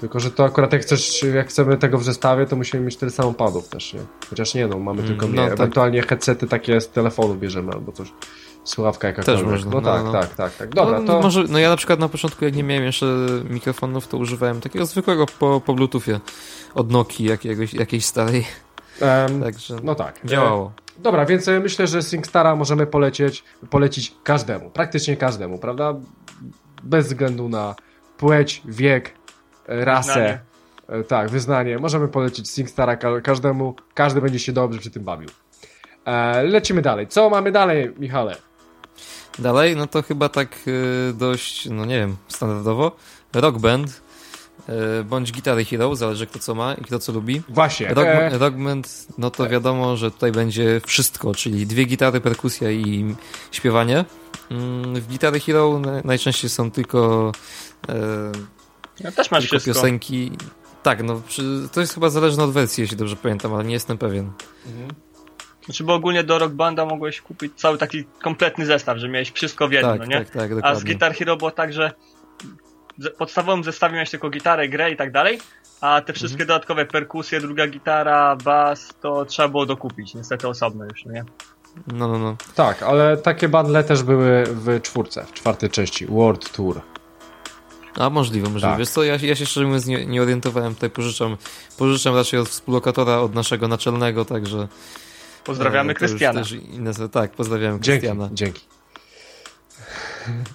Tylko, że to akurat jak chcesz, jak chcemy tego w zestawie, to musimy mieć tyle samo padów też, nie? Chociaż nie, no, mamy Mm, tylko no tak. Ewentualnie headsety takie z telefonu bierzemy albo coś. Słuchawka jakakolwiek. można, No, no, tak, no. tak, tak, tak. Dobra, no, to... może, no ja na przykład na początku, jak nie miałem jeszcze mikrofonów, to używałem takiego zwykłego po, po Bluetoothie od Nokii jakiegoś, jakiejś starej. em, Także no tak. działało. Dobra, więc e, myślę, że SingStara możemy polecieć, polecić każdemu, praktycznie każdemu, prawda? Bez względu na płeć, wiek, e, rasę. Wyznanie. E, Tak, wyznanie. Możemy polecić SingStara ka każdemu, każdy będzie się dobrze przy tym bawił. Lecimy dalej. Co mamy dalej, Michale? Dalej, no to chyba tak dość, no nie wiem, standardowo. Rock Band, bądź Guitar Hero, zależy kto co ma i kto co lubi. Właśnie. Rock, E, rock Band, no to wiadomo, że tutaj będzie wszystko, czyli dwie gitary, perkusja i śpiewanie. Mm, W Guitar Hero na- najczęściej są tylko, e, No, też masz tylko piosenki. Tak, no przy, to jest chyba zależne od wersji, jeśli dobrze pamiętam, ale nie jestem pewien. Znaczy, bo ogólnie do Rock Banda mogłeś kupić cały taki kompletny zestaw, że miałeś wszystko w jednym, Tak, no nie? tak, tak, A z dokładnie. Guitar Hero było tak, że podstawowym zestawie miałeś tylko gitarę, grę i tak dalej, a te wszystkie dodatkowe perkusje, druga gitara, bas, to trzeba było dokupić, niestety osobno już, no nie? No, no, no. tak, ale takie bundle też były w czwórce, w czwartej części. World Tour. A możliwe, możliwe. Tak. Wiesz co, ja, ja się szczerze mówiąc nie, nie orientowałem, tutaj pożyczam, pożyczam raczej od współlokatora, od naszego naczelnego, także Pozdrawiamy E, Krystiana. też inne, tak, pozdrawiamy Dzięki, Krystiana. dzięki.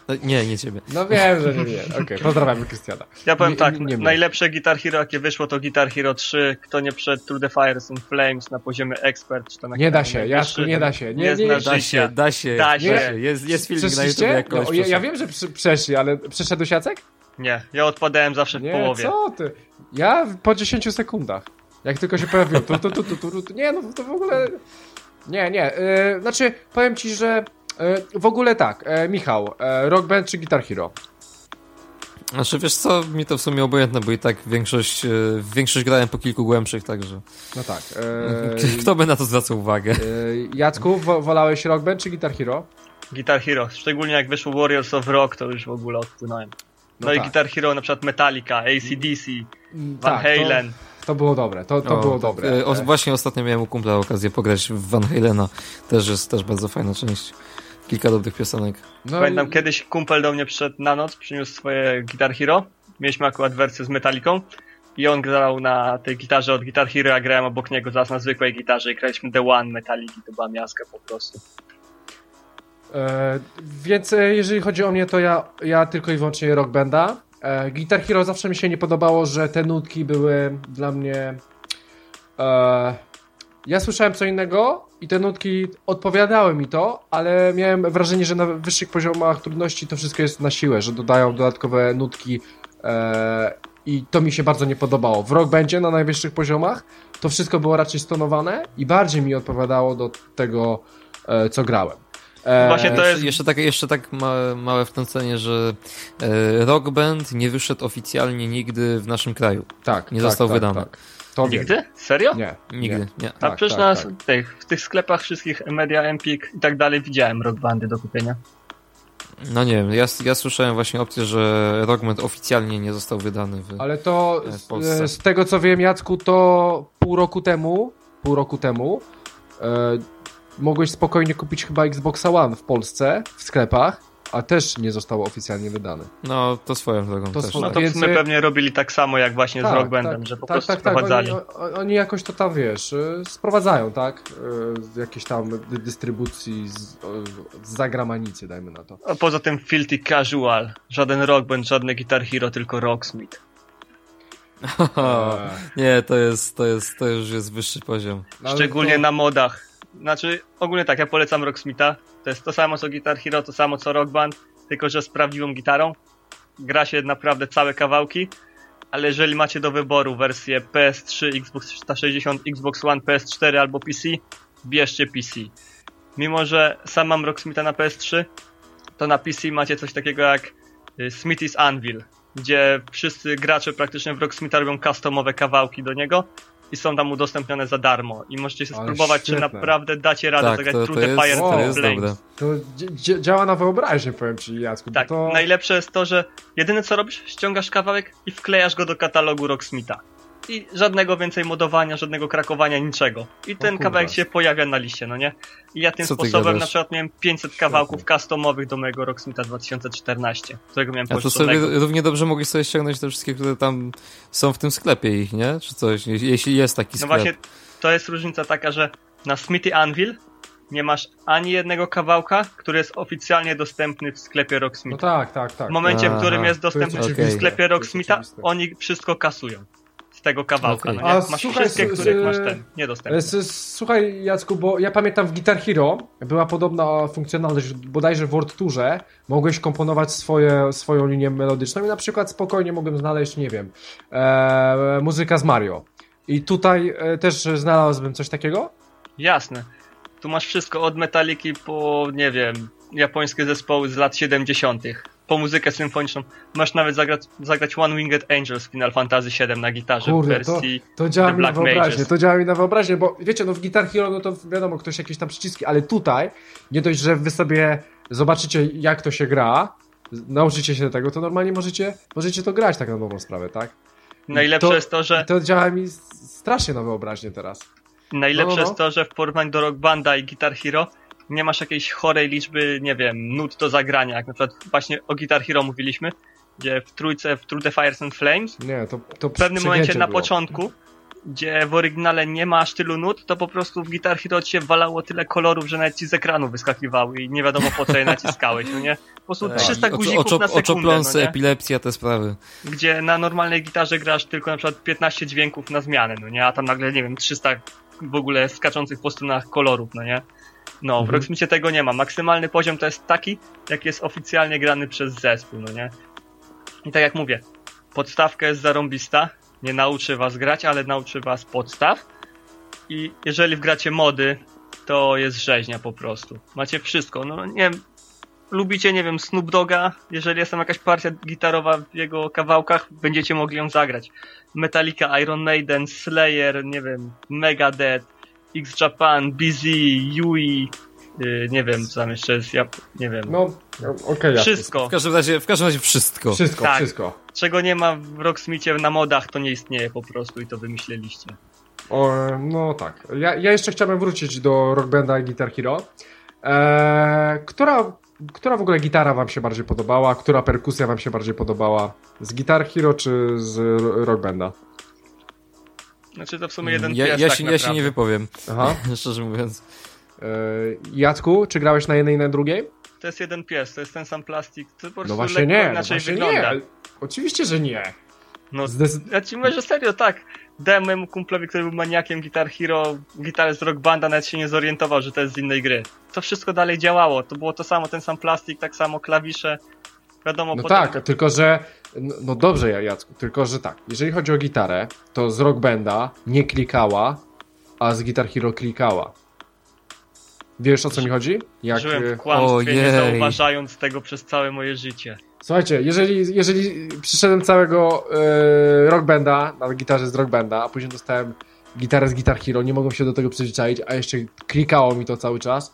No, nie, nie ciebie. No wiem, że nie wiem. Okej, pozdrawiamy Krystiana. Ja powiem Nie- tak, nie- nie mnie. najlepsze Guitar Hero jakie wyszło to Guitar Hero 3, kto nie przed Through the Fires and Flames na poziomie expert, czy to na Nie da się, Jaszku, nie da się. Nie, nie nie, Da życia. się, da się, Da się. Jest, jest filmik na YouTube, Przeszliście? jak No, ja, ja przeszedł. wiem, że przy, przeszli, ale przeszedłeś Jacek? Nie, ja odpadałem zawsze w Nie, połowie. co ty? Ja po 10 sekundach. Jak tylko się pojawiło. Tu, tu, tu, tu, tu, tu. Nie, no to w ogóle... Nie, nie. Yy, znaczy, powiem ci, że w ogóle tak. Yy, Michał, yy, Rock Band czy Guitar Hero? Znaczy, wiesz co, mi to w sumie obojętne, bo i tak większość, e, większość grałem po kilku głębszych, także No tak. Yy, kto by na to zwracał uwagę? yy, Jacku, wo, wolałeś Rock Band czy Guitar Hero? Guitar Hero, szczególnie jak wyszło Warriors of Rock, to już w ogóle odpłynąłem. No, No i tak. Guitar Hero na przykład Metallica, ACDC, Mm, Van tak, Halen. To, to było dobre, to, to O, było dobre. e, O, E, właśnie ostatnio miałem u kumpla okazję pograć w Van Halena. Też jest też bardzo fajna część. Kilka dobrych piosenek. no Pamiętam i- kiedyś kumpel do mnie przyszedł na noc, przyniósł swoje Guitar Hero. Mieliśmy akurat wersję z Metallicą. I on grał na tej gitarze od Guitar Hero, ja grałem obok niego zaraz na zwykłej gitarze i graliśmy The One Metallica, to była miazga po prostu. E, więc e, jeżeli chodzi o mnie, to ja, ja tylko i wyłącznie Rock Banda. E, Guitar Hero zawsze mi się nie podobało, że te nutki były dla mnie... E, ja słyszałem co innego i te nutki odpowiadały mi to, ale miałem wrażenie, że na wyższych poziomach trudności to wszystko jest na siłę, że dodają dodatkowe nutki e, i to mi się bardzo nie podobało. W Rock Bandzie na najwyższych poziomach to wszystko było raczej stonowane i bardziej mi odpowiadało do tego, e, co grałem. E, Właśnie to jeszcze, jest- jeszcze tak, jeszcze tak małe, małe wtrącenie, że e, Rock Band nie wyszedł oficjalnie nigdy w naszym kraju. Tak, Nie tak, został tak, wydany. Tak. To wiem. Nigdy? Serio? Nie. Nigdy, Nie. nie. A Tak, przecież tak, na tak. Tych, w tych sklepach wszystkich Media Empik i tak dalej widziałem rock bandy do kupienia. No nie wiem, ja, ja słyszałem właśnie opcję, że Rock Band oficjalnie nie został wydany w... Ale to E, w z, Polsce. z tego co wiem, Jacku, to pół roku temu, pół roku temu e, mogłeś spokojnie kupić chyba Xboxa One w Polsce w sklepach, a też nie zostało oficjalnie wydane. No, to swoją drogą To też. swoją- No tak. to Więc- sumie pewnie robili tak samo jak właśnie z rock bandem, tak, że po tak, prostu tak, tak, sprowadzali. Oni, o- oni jakoś to tam, wiesz, e, sprowadzają, tak? E, Z jakiejś tam dy- dystrybucji z, e, z zagranicy, dajmy na to. A poza tym Filthy Casual, żaden rock band, żadne Guitar Hero, tylko Rocksmith. O, E, nie, to jest, to jest, to już jest wyższy poziom. no, Szczególnie to- na modach. Znaczy, ogólnie tak, ja polecam Rocksmitha. To jest to samo co Guitar Hero, to samo co Rock Band, tylko że z prawdziwą gitarą. Gra się naprawdę całe kawałki, ale jeżeli macie do wyboru wersję PS3, Xbox 360, Xbox One, PS4 albo PC, bierzcie PC. Mimo, że sam mam Rocksmitha na PS3, to na PC macie coś takiego jak y, Smithy's Anvil, gdzie wszyscy gracze praktycznie w Rocksmitha robią customowe kawałki do niego i są tam udostępnione za darmo. I możecie się Ale spróbować, czy świetne. naprawdę dacie radę Tak, zagrać to, Through to the Fire to jest dobre. To dzi- dzi- działa na wyobraźnię, powiem ci, Jacku. Tak, to... najlepsze jest to, że jedyne co robisz, ściągasz kawałek i wklejasz go do katalogu Rocksmitha. I żadnego więcej modowania, żadnego krakowania, niczego. I ten kawałek się pojawia na liście, no nie? I ja tym Co sposobem na przykład miałem 500 kawałków customowych do mojego Rocksmitha 2014, którego miałem A to sobie równie dobrze mogli sobie ściągnąć te wszystkie, które tam są w tym sklepie ich, nie? Czy coś, je- jeśli jest taki No sklep. właśnie, to jest różnica taka, że na Smithy Anvil nie masz ani jednego kawałka, który jest oficjalnie dostępny w sklepie No Rocksmitha. tak, tak, tak. W momencie, w którym jest dostępny oczywiste. w sklepie Rocksmitha, oni wszystko kasują tego kawałka. Okej. No nie? A Masz słuchaj, wszystkie, z- których z- masz ten, niedostępne. S- s- Słuchaj, Jacku, bo ja pamiętam w Guitar Hero była podobna funkcjonalność, bodajże w World Tourze mogłeś komponować swoje, swoją linię melodyczną i na przykład spokojnie mogłem znaleźć, nie wiem, e, muzyka z Mario. I tutaj e, też znalazłbym coś takiego? Jasne. Tu masz wszystko od metaliki po, nie wiem, japońskie zespoły z lat 70. Po muzykę symfoniczną. Masz nawet zagrać, zagrać One Winged Angels w Final Fantasy VII na gitarze w Kurde, to, wersji... to działa The mi na Black wyobraźnię, Mages. to działa mi na wyobraźnię, bo wiecie, no w Guitar Hero, no to wiadomo, ktoś jakieś tam przyciski, ale tutaj, nie dość, że wy sobie zobaczycie, jak to się gra, nauczycie się tego, to normalnie możecie, możecie to grać tak na dobrą sprawę, tak? Najlepsze to- jest to, że to działa mi strasznie na wyobraźnię teraz. Najlepsze No, no, no. jest to, że w porównaniu do Rock Banda i Guitar Hero nie masz jakiejś chorej liczby, nie wiem, nut do zagrania. Jak na przykład właśnie o Guitar Hero mówiliśmy, gdzie w trójce, w the Fires and Flames, Nie, to, to w pewnym momencie na początku gdzie w oryginale nie ma aż tylu nut, to po prostu w Guitar Hero ci się walało tyle kolorów, że nawet ci z ekranu wyskakiwały i nie wiadomo po co je naciskałeś, no nie? Po prostu 300 guzików Oczo, na sekundę, oczopląsy, no epilepsja, te sprawy. Gdzie na normalnej gitarze grasz tylko na przykład 15 dźwięków na zmianę, no nie? A tam nagle, nie wiem, 300 w ogóle skaczących po stronach kolorów, no nie? No, w Mhm. Rocksmithie tego nie ma. Maksymalny poziom to jest taki, jak jest oficjalnie grany przez zespół, no nie? I tak jak mówię, podstawka jest zarąbista, nie nauczy was grać, ale nauczy was podstaw. I jeżeli wgracie mody, to jest rzeźnia po prostu. Macie wszystko, no nie wiem, lubicie, nie wiem, Snoop Doga, jeżeli jest tam jakaś partia gitarowa w jego kawałkach, będziecie mogli ją zagrać. Metallica, Iron Maiden, Slayer, nie wiem, Megadeth, X Japan, BZ, Yui, yy, nie wiem, co tam jeszcze jest, ja nie wiem. No, okej. ja- wszystko. W każdym razie, w każdym razie wszystko. Wszystko, Tak. wszystko. Czego nie ma w Rocksmithie na modach, to nie istnieje po prostu i to wymyśleliście. O, no tak. Ja, ja jeszcze chciałbym wrócić do Rock Banda i Guitar Hero. Eee, która, która w ogóle gitara wam się bardziej podobała? Która perkusja wam się bardziej podobała? Z Guitar Hero czy z Ro- Rock Banda? Znaczy to w sumie jeden ja, pies ja, tak się, ja się nie wypowiem, Aha. szczerze mówiąc. Eee, Jacku, czy grałeś na jednej i na drugiej? To jest jeden pies, to jest ten sam plastik, to po prostu No właśnie nie. No inaczej właśnie wygląda. nie. Oczywiście, że nie. No, Zdecyd- ja ci mówię, że serio, tak. Dałem mojemu kumplowi, który był maniakiem Guitar Hero, gitarę z Rock Banda, nawet się nie zorientował, że to jest z innej gry. To wszystko dalej działało, to było to samo, ten sam plastik, tak samo klawisze. Wiadomo, No potem... tak, tylko że. No, no dobrze, Ja- Jacku, tylko że tak. Jeżeli chodzi o gitarę, to z Rock Banda nie klikała, a z Guitar Hero klikała. Wiesz o co mi chodzi? Jak, Żyłem e, w kłamstwie, nie zauważając tego przez całe moje życie. Słuchajcie, jeżeli, jeżeli przyszedłem całego e, Rock Banda na gitarze z Rock Banda, a później dostałem gitarę z Guitar Hero, nie mogłem się do tego przyzwyczaić, a jeszcze klikało mi to cały czas,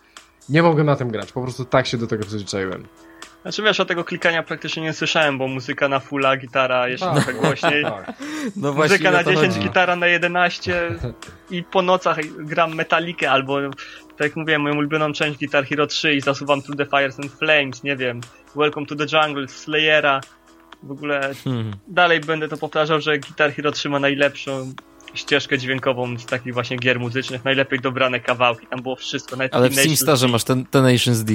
nie mogłem na tym grać. Po prostu tak się do tego przyzwyczaiłem. Znaczy wiesz, o tego klikania praktycznie nie słyszałem, bo muzyka na fulla, gitara jeszcze Tak. trochę głośniej. Tak. No Muzyka o na to 10, chodzi. gitara na 11 i po nocach gram metalikę albo tak jak mówiłem, moją ulubioną część Guitar Hero 3 i zasuwam Through the Fires and Flames, nie wiem, Welcome to the Jungle, Slayera. W ogóle Hmm. dalej będę to powtarzał, że Guitar Hero 3 ma najlepszą ścieżkę dźwiękową z takich właśnie gier muzycznych, najlepiej dobrane kawałki, tam było wszystko, nawet Ale w Nations masz ten, ten Nations D.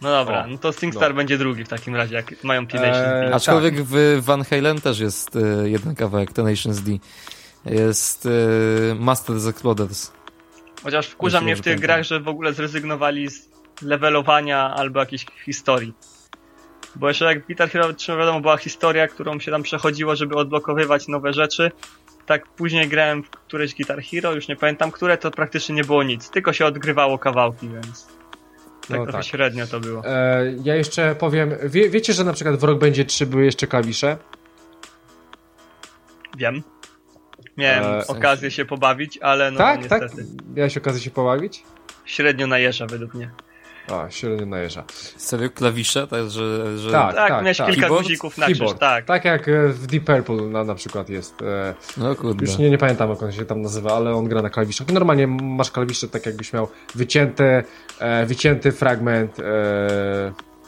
No dobra, O, no to SingStar będzie drugi w takim razie, jak mają Eee, Nations D. Aczkolwiek w Van Halen też jest e, jeden kawałek, ten Nations D. Jest e, Masters Exploders. Chociaż wkurza Myślę, mnie w tych pamiętam. grach, że w ogóle zrezygnowali z levelowania albo jakiejś historii. Bo jeszcze jak Guitar Hero 3 wiadomo była historia, którą się tam przechodziło, żeby odblokowywać nowe rzeczy. Tak później grałem w któreś Guitar Hero, już nie pamiętam które, to praktycznie nie było nic. Tylko się odgrywało kawałki, więc tak No tak. średnio to było. E, ja jeszcze powiem, wie, wiecie, że na przykład w Rock będzie 3 były jeszcze klawisze? Wiem. Miałem Eee, okazję się pobawić, ale no tak, tak? niestety. Miałeś okazję się pobawić? Średnio najeżdża według mnie. A, średnio najeżdża. Serio, klawisze? Tak, że, że... Tak, Tak, tak, miałeś tak. kilka Keyboard? guzików na krzyż, Keyboard. tak. Tak jak e, w Deep Purple na, na przykład jest. E, No kurde. już nie, nie pamiętam jak on się tam nazywa, ale on gra na klawiszach. I normalnie masz klawisze tak jakbyś miał wycięte, e, wycięty fragment e,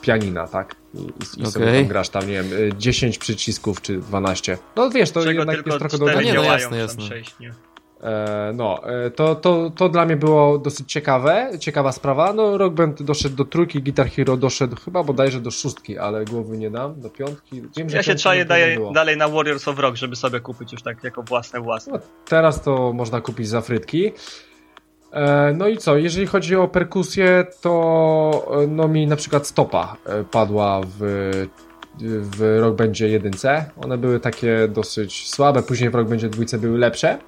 pianina, tak? I, i, i sobie Okej. tam grasz tam, nie wiem, e, 10 przycisków czy 12. No wiesz, to Czego jednak jest trochę do No nie, no jasne, jasne. sześć, nie? E, no, e, to, to, to dla mnie było dosyć ciekawe, ciekawa sprawa. No, Rock Band doszedł do trójki, Guitar Hero doszedł chyba bodajże do szóstki, ale głowy nie dam, do piątki. Wiem, Ja się piątki czaję pewno daje, było. dalej na Warriors of Rock, żeby sobie kupić już tak jako własne własne. No, teraz to można kupić za frytki. E, no i co, jeżeli chodzi o perkusję, to no mi na przykład stopa padła w, w Rock Bandzie 1. One były takie dosyć słabe, później w Rock Bandzie 2 były lepsze.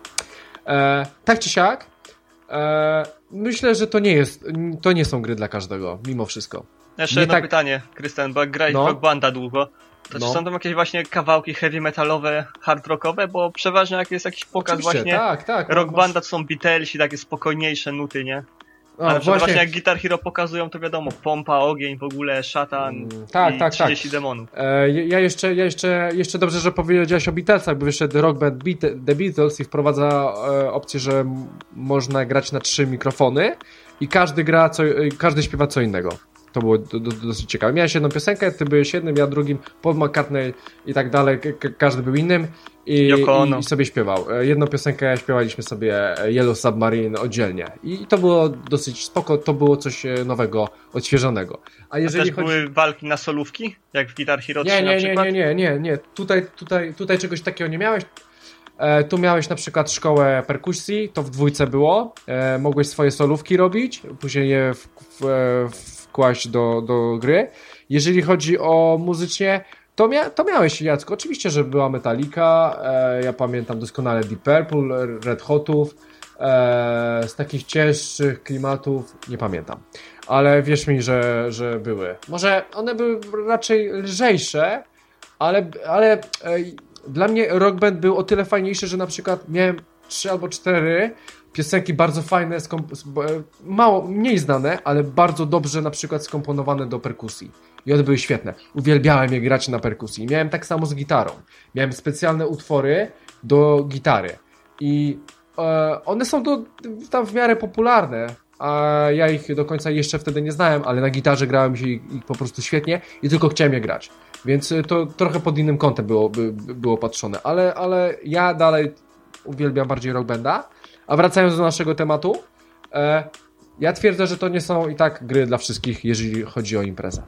E, tak czy siak, e, myślę, że to nie jest, to nie są gry dla każdego, mimo wszystko. Jeszcze Nie jedno tak- pytanie, Krystian, bo jak grałeś No. w Rock Banda długo, to No. czy są tam jakieś właśnie kawałki heavy metalowe, hard rockowe? Bo przeważnie jak jest jakiś pokaz Oczywiście, właśnie tak, tak. Rock masz- Banda to są Beatlesi, takie spokojniejsze nuty, nie? A, Ale właśnie... właśnie jak Guitar Hero pokazują, to wiadomo, pompa, ogień, w ogóle szatan Mm, tak, i tak, tak. 30 demonów. E, ja jeszcze, ja jeszcze, jeszcze dobrze, że powiedziałeś o Beatlesach, bo wyszedł Rock Band Beat, The Beatles i wprowadza e, opcję, że można grać na trzy mikrofony i każdy gra, co, każdy śpiewa co innego. To było do, do, dosyć ciekawe. Miałeś jedną piosenkę, ty byłeś jednym, ja drugim, Paul McCartney i tak dalej, każdy był innym i, i, i, sobie śpiewał. E, jedną piosenkę śpiewaliśmy sobie e, Yellow Submarine oddzielnie i to było dosyć spoko, to było coś e, nowego, odświeżonego. A jeżeli A też chodzi... były walki na solówki, jak w Guitar Hero 3 nie, nie, nie, nie, nie, nie, nie, tutaj, tutaj, tutaj czegoś takiego nie miałeś, E, tu miałeś na przykład szkołę perkusji, to w dwójce było. E, mogłeś swoje solówki robić, później je w, w, wkłaść do, do gry. Jeżeli chodzi o muzycznie, to, mia to miałeś, Jacku. Oczywiście, że była Metallica, e, ja pamiętam doskonale Deep Purple, Red Hotów. E, z takich cięższych klimatów nie pamiętam. Ale wierz mi, że, że były. Może one były raczej lżejsze, ale, ale e, dla mnie Rock Band był o tyle fajniejszy, że na przykład miałem trzy albo cztery piosenki bardzo fajne, mało, mniej znane, ale bardzo dobrze na przykład skomponowane do perkusji. I one były świetne. Uwielbiałem je grać na perkusji. Miałem tak samo z gitarą. Miałem specjalne utwory do gitary. I e, one są do, tam w miarę popularne, a ja ich do końca jeszcze wtedy nie znałem, ale na gitarze grałem się ich, po prostu świetnie i tylko chciałem je grać. Więc y, to trochę pod innym kątem było, by, było patrzone, ale, ale ja dalej uwielbiam bardziej rock banda. A wracając do naszego tematu, e, ja twierdzę, że to nie są i tak gry dla wszystkich, jeżeli chodzi o imprezę.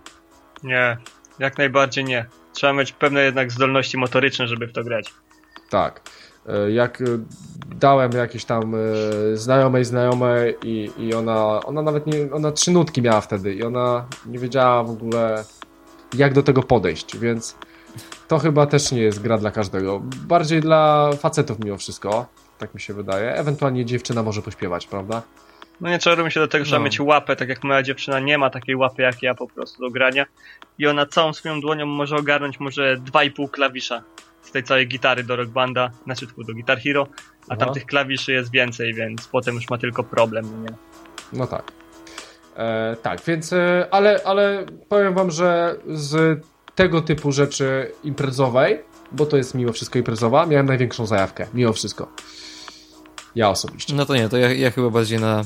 Nie, jak najbardziej nie. Trzeba mieć pewne jednak zdolności motoryczne, żeby w to grać. Tak. E, jak y, dałem jakieś tam e, znajomej znajomej i, i ona, ona nawet nie, ona trzy nutki miała wtedy i ona nie wiedziała w ogóle jak do tego podejść, więc to chyba też nie jest gra dla każdego. Bardziej dla facetów mimo wszystko, tak mi się wydaje. Ewentualnie dziewczyna może pośpiewać, prawda? No nie czarujmy się do tego, że trzeba no. mieć łapę, tak jak moja dziewczyna nie ma takiej łapy jak ja po prostu do grania i ona całą swoją dłonią może ogarnąć może 2,5 klawisza z tej całej gitary do Rock Banda, znaczy do Guitar Hero, a Aha. tam tych klawiszy jest więcej, więc potem już ma tylko problem, nie? No tak. E, tak, więc, e, ale, ale powiem wam, że z tego typu rzeczy imprezowej, bo to jest mimo wszystko imprezowa, miałem największą zajawkę, mimo wszystko. Ja osobiście. No to nie, to ja, ja chyba bardziej na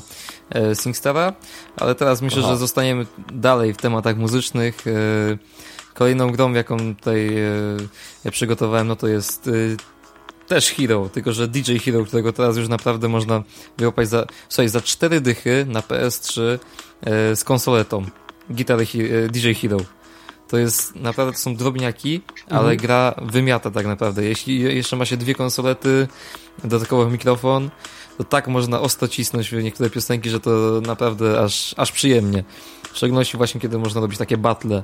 e, Singstara, ale teraz myślę, Aha. że zostaniemy dalej w tematach muzycznych. E, kolejną grą, jaką tutaj e, ja przygotowałem, no to jest e, też Hero, tylko że DJ Hero, którego teraz już naprawdę można wyłapać za, słuchaj, za cztery dychy na PS3 e, z konsoletą. Gitary e, DJ Hero. To jest, naprawdę to są drobniaki, ale mhm. gra wymiata tak naprawdę. Jeśli jeszcze ma się dwie konsolety, dodatkowo mikrofon, to tak można ostro cisnąć w niektóre piosenki, że to naprawdę aż, aż przyjemnie. W szczególności właśnie, kiedy można robić takie battle.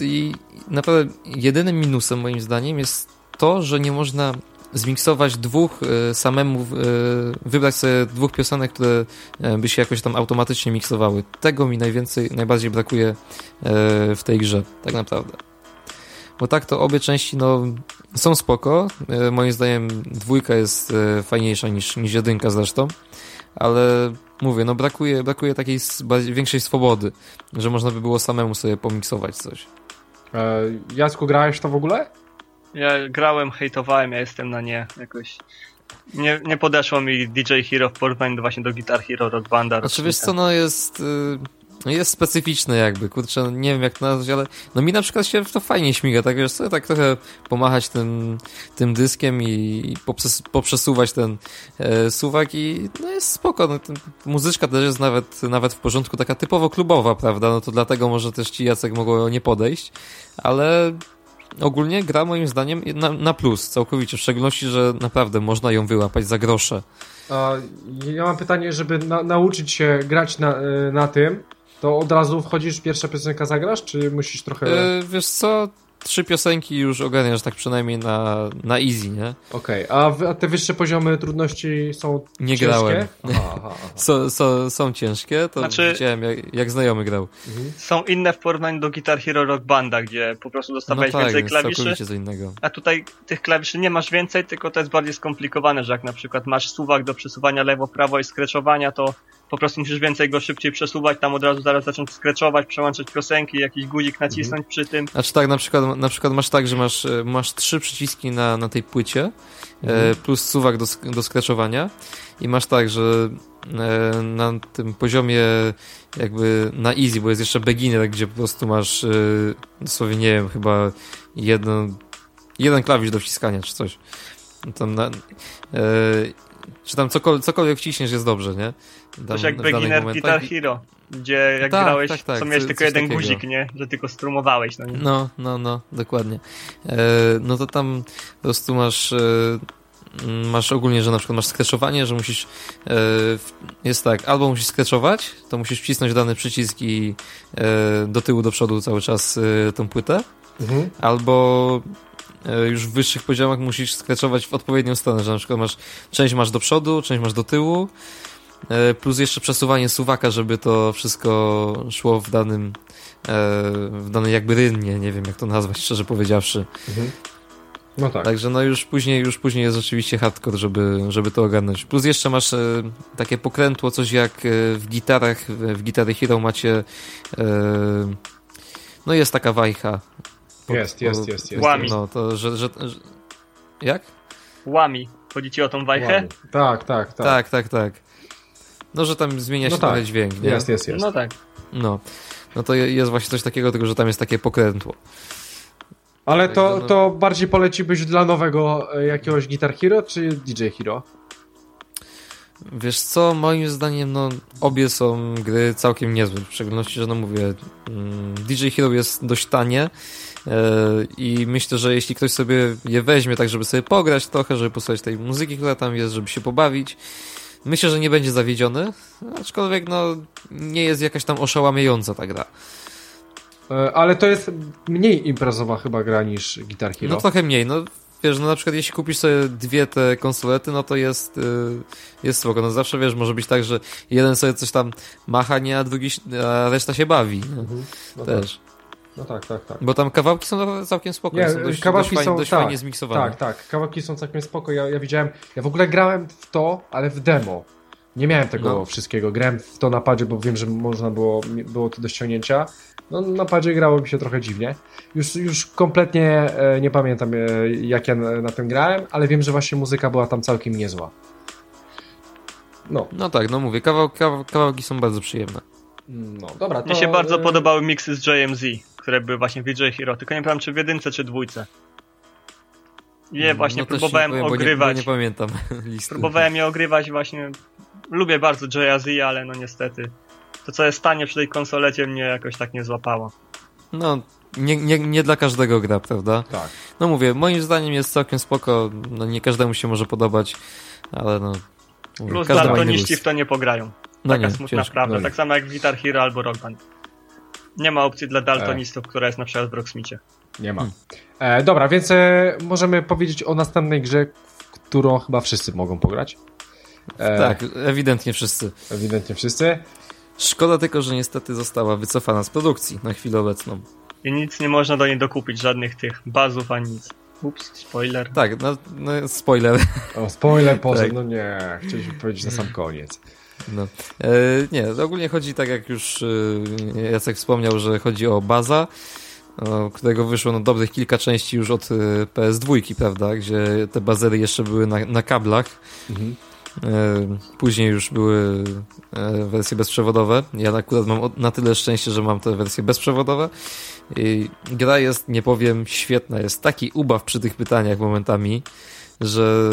I naprawdę jedynym minusem moim zdaniem jest to, że nie można zmiksować dwóch y, samemu, y, wybrać sobie dwóch piosenek, które y, by się jakoś tam automatycznie miksowały. Tego mi najwięcej, najbardziej brakuje w tej grze, tak naprawdę. Bo tak to obie części no, są spoko. Moim zdaniem dwójka jest fajniejsza niż, niż jedynka zresztą, ale mówię, no brakuje, brakuje takiej większej swobody, że można by było samemu sobie pomiksować coś. E, Jacku, grałeś to w ogóle? Ja grałem, hejtowałem, ja jestem na nie jakoś. Nie, nie podeszło mi DJ Hero w porównaniu właśnie do Guitar Hero Rock Banda. Znaczy wiesz co, no jest... Jest specyficzny jakby, kurczę, no nie wiem jak to nazwać, ale no mi na przykład się to fajnie śmiga, tak wiesz, sobie tak trochę pomachać tym, tym dyskiem i poprzes, poprzesuwać ten e, suwak i no jest spoko, no, ten, muzyczka też jest nawet, nawet w porządku, taka typowo klubowa, prawda, no to dlatego może też ci Jacek mogło nie podejść, ale ogólnie gra moim zdaniem na, na plus całkowicie, w szczególności, że naprawdę można ją wyłapać za grosze. Ja mam pytanie, żeby na, nauczyć się grać na, y, na tym, to od razu wchodzisz, pierwsza piosenka zagrasz, czy musisz trochę... Yy, wiesz co, trzy piosenki już ogarniasz tak przynajmniej na, na easy, nie? Okej, okay. a, a, te wyższe poziomy trudności są Nie ciężkie? grałem. Aha, aha, aha. So, so, są ciężkie, to znaczy, widziałem jak, jak znajomy grał. Mhm. Są inne w porównaniu do Guitar Hero Rock Banda, gdzie po prostu dostawałeś no tak, więcej klawiszy. A tutaj tych klawiszy nie masz więcej, tylko to jest bardziej skomplikowane, że jak na przykład masz suwak do przesuwania lewo-prawo i skreczowania, to po prostu musisz więcej go szybciej przesuwać, tam od razu zaraz zacząć skreczować, przełączać piosenki, jakiś guzik nacisnąć przy tym. Znaczy tak, na przykład, na przykład masz tak, że masz, e, masz trzy przyciski na, na tej płycie, e, plus suwak do, do skreczowania i masz tak, że e, na tym poziomie jakby na easy, bo jest jeszcze beginner, gdzie po prostu masz dosłownie, nie wiem, chyba jedno, jeden klawisz do wciskania czy coś. Tam na, czy tam cokolwiek, cokolwiek wciśniesz jest dobrze, nie? Tam Coś jak Beginner. Guitar Hero, gdzie jak Tak, grałeś, tak, tak, to miałeś co- tylko jeden takiego. guzik, nie? Że tylko strumowałeś, no nie? No, no, no, dokładnie. E, no to tam po prostu masz, e, mm, masz ogólnie, że na przykład masz skreszowanie, że musisz, e, jest tak, albo musisz skreszować, to musisz wcisnąć dany przycisk i e, do tyłu, do przodu cały czas e, tą płytę, Mhm. albo już w wyższych poziomach musisz skreczować w odpowiednią stronę, że na przykład masz, część masz do przodu, część masz do tyłu, e, plus jeszcze przesuwanie suwaka, żeby to wszystko szło w danym e, w danej jakby rynnie, nie wiem jak to nazwać, szczerze powiedziawszy. Mhm. No tak. Także no już później, już później jest rzeczywiście hardcore, żeby, żeby to ogarnąć. Plus jeszcze masz e, takie pokrętło, coś jak e, w gitarach, w, w Gitary Hero macie e, no jest taka wajcha. Po- Jest, jest, jest, jest. Łami. No, to, że, że, że jak? Łami. Chodzi ci o tą wajchę? Tak, tak, tak. Tak, tak, tak. No, że tam zmienia się No tak. trochę dźwięk, nie? Jest, jest, jest. No tak. No. No to je- jest właśnie coś takiego, tylko że tam jest takie pokrętło. Ale to, no- to bardziej poleciłbyś dla nowego e, jakiegoś Guitar Hero czy DJ Hero? Wiesz co, moim zdaniem, no, obie są gry całkiem niezłe, w szczególności, że no mówię, mm, DJ Hero jest dość tanie i myślę, że jeśli ktoś sobie je weźmie tak, żeby sobie pograć trochę, żeby posłuchać tej muzyki, która tam jest, żeby się pobawić, myślę, że nie będzie zawiedziony, aczkolwiek no, nie jest jakaś tam oszałamiająca ta gra. E, Ale to jest mniej imprezowa chyba gra niż Guitar Hero. No trochę mniej, no wiesz, no na przykład jeśli kupisz sobie dwie te konsolety, no to jest, y, jest spoko. No zawsze wiesz, może być tak, że jeden sobie coś tam macha, nie, a drugi, a reszta się bawi. nie? Mhm. No tak. No tak, tak, tak. Bo tam kawałki są całkiem spoko, Nie, są dość, kawałki dość, fajnie, są- dość tak, fajnie zmiksowane. Tak, tak. Kawałki są całkiem spoko. Ja, ja widziałem, ja w ogóle grałem w to, ale w demo. Nie miałem tego No. wszystkiego. Grałem w to na padzie, bo wiem, że można było, było to do ściągnięcia. No na padzie grało mi się trochę dziwnie. Już, już kompletnie e, nie pamiętam e, jak ja na, na tym grałem, ale wiem, że właśnie muzyka była tam całkiem niezła. No, No tak, no mówię, kawał, kawał, kawałki są bardzo przyjemne. no dobra. To, Mnie się bardzo e, podobały miksy z JMZ, które były właśnie w DJ Hero, tylko nie pamiętam czy w jedynce, czy dwójce. Je właśnie no próbowałem nie powiem, bo nie- ogrywać. Bo nie, pamiętam listy. Próbowałem je ogrywać właśnie. Lubię bardzo JZ, ale no niestety. To co jest tanie przy tej konsolecie mnie jakoś tak nie złapało. No, nie, nie, nie dla każdego gra, prawda? Tak. No mówię, moim zdaniem jest całkiem spoko, no nie każdemu się może podobać, ale no... mówię, Plus daltoniści w to nie pograją. No Taka nie, smutna ciężko. prawda. no nie. Tak samo jak w Guitar Hero albo Rock Band. Nie ma opcji dla daltonistów, która jest na przykład w Rocksmithie. Nie ma. Hmm. E, dobra, więc e, możemy powiedzieć o następnej grze, którą chyba wszyscy mogą pograć. E, Tak, ewidentnie wszyscy. Ewidentnie wszyscy. Szkoda tylko, że niestety została wycofana z produkcji na chwilę obecną. I nic nie można do niej dokupić, żadnych tych bazów ani nic. Ups, spoiler. Tak, no, no spoiler. O, spoiler poszedł, Tak. no nie, chcieliśmy powiedzieć na sam koniec. No. E, nie, ogólnie chodzi tak jak już e, Jacek wspomniał, że chodzi o Baza, o którego wyszło no, dobrych kilka części już od e, PS2, prawda, gdzie te bazery jeszcze były na, na kablach. Mhm. E, Później już były e, wersje bezprzewodowe. Ja akurat mam na tyle szczęście, że mam te wersje bezprzewodowe. I gra jest, nie powiem, świetna. Jest taki ubaw przy tych pytaniach momentami, że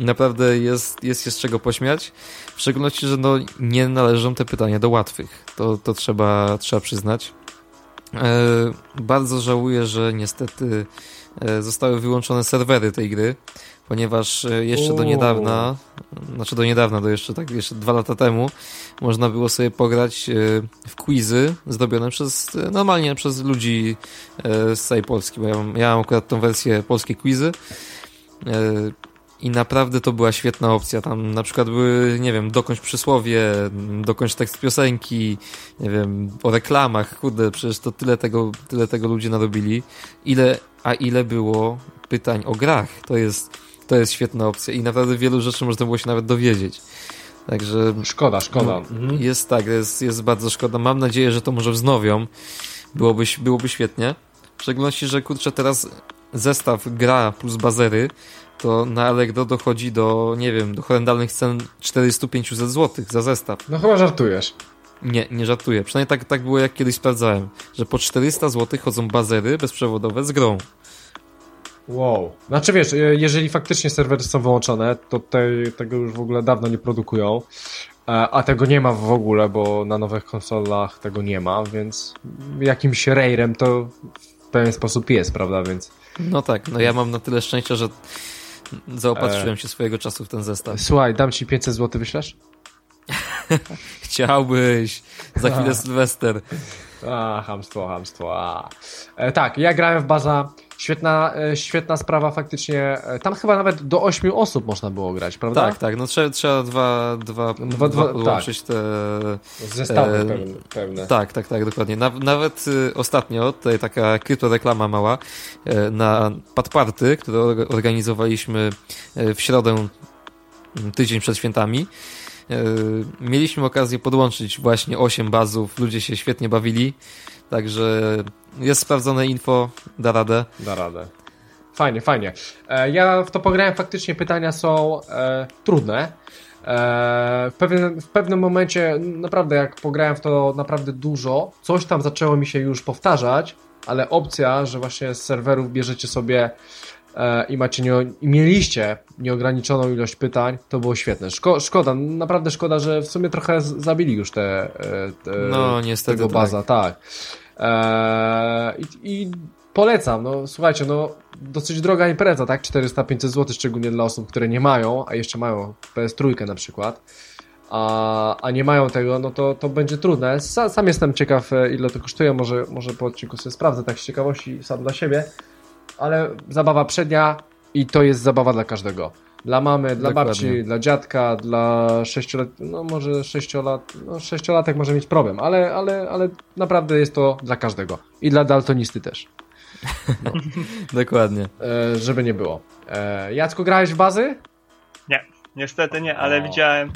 naprawdę jest, jest się z czego pośmiać. W szczególności, że no, nie należą te pytania do łatwych. To, to trzeba, trzeba przyznać. E, bardzo żałuję, że niestety e, zostały wyłączone serwery tej gry, ponieważ e, jeszcze do niedawna, znaczy do niedawna, do jeszcze tak, jeszcze dwa lata temu, można było sobie pograć e, w quizy zrobione przez, normalnie przez ludzi z całej Polski, bo ja mam, ja mam akurat tą wersję polskie quizy i naprawdę to była świetna opcja. Tam na przykład były, nie wiem, dokończ przysłowie, dokończ tekst piosenki, nie wiem, o reklamach, kurde, przecież to tyle tego, tyle tego ludzie narobili. Ile, a ile było pytań o grach. To jest, to jest świetna opcja i naprawdę wielu rzeczy można było się nawet dowiedzieć. Także Szkoda, szkoda. Mhm. jest tak, jest, jest bardzo szkoda. Mam nadzieję, że to może wznowią. Byłoby, byłoby świetnie. W szczególności, że kurczę, teraz zestaw gra plus bazery to na Allegro dochodzi do, nie wiem, do horrendalnych cen 400-500 zł za zestaw. No chyba żartujesz. Nie, nie żartuję. Przynajmniej tak, tak było jak kiedyś sprawdzałem, że po 400 zł chodzą bazery bezprzewodowe z grą. Wow. Znaczy wiesz, je- jeżeli faktycznie serwery są wyłączone, to tej, tego już w ogóle dawno nie produkują. E, A tego nie ma w ogóle, bo na nowych konsolach tego nie ma, więc jakimś rejrem to w pewien sposób jest, prawda? Więc No tak, no ja mam na tyle szczęścia, że zaopatrzyłem się swojego czasu w ten zestaw. słuchaj, dam ci 500 zł, wyślesz? Chciałbyś. Za chwilę A. Sylwester. A, hamstwo, hamstwo. A. E, tak, ja grałem w baza. Świetna, e, świetna sprawa faktycznie. E, tam chyba nawet do 8 osób można było grać, prawda? Tak, tak, no trzeba, trzeba dwa, dwa, Dwa- dwa, podłączyć te... Zestawy E, pełne. Tak, tak, tak, dokładnie. Naw, nawet y, ostatnio, tutaj taka kryptoreklama mała, e, na Padparty, które orga- organizowaliśmy w środę tydzień przed świętami, mieliśmy okazję podłączyć właśnie 8 bazów, ludzie się świetnie bawili, także jest sprawdzone info, da radę. Da radę. Fajnie, fajnie. E, ja w to pograłem, faktycznie pytania są e, trudne. E, w, pewien, w pewnym momencie, naprawdę jak pograłem w to naprawdę dużo, coś tam zaczęło mi się już powtarzać, ale opcja, że właśnie z serwerów bierzecie sobie i macie nie, i mieliście nieograniczoną ilość pytań, to było świetne. Szko, szkoda, naprawdę szkoda, że w sumie trochę zabili już te, e, te No, niestety tego tak. baza, tak. Eee, i, I polecam, no słuchajcie, no dosyć droga impreza, tak? 400-500 zł, szczególnie dla osób, które nie mają, a jeszcze mają PS3 na przykład, a, a nie mają tego, no to, to będzie trudne. Sa, sam jestem ciekaw, e, ile to kosztuje, może, może po odcinku sobie sprawdzę, tak z ciekawości sam dla siebie, ale zabawa przednia i to jest zabawa dla każdego. Dla mamy, dla Dokładnie. babci, dla dziadka, dla sześciolat... no może sześciolat... no sześciolatek może mieć problem, ale, ale, ale naprawdę jest to dla każdego. I dla daltonisty też, Dokładnie. e, żeby nie było. E, Jacku, grałeś w bazy? Nie, niestety nie, ale O. widziałem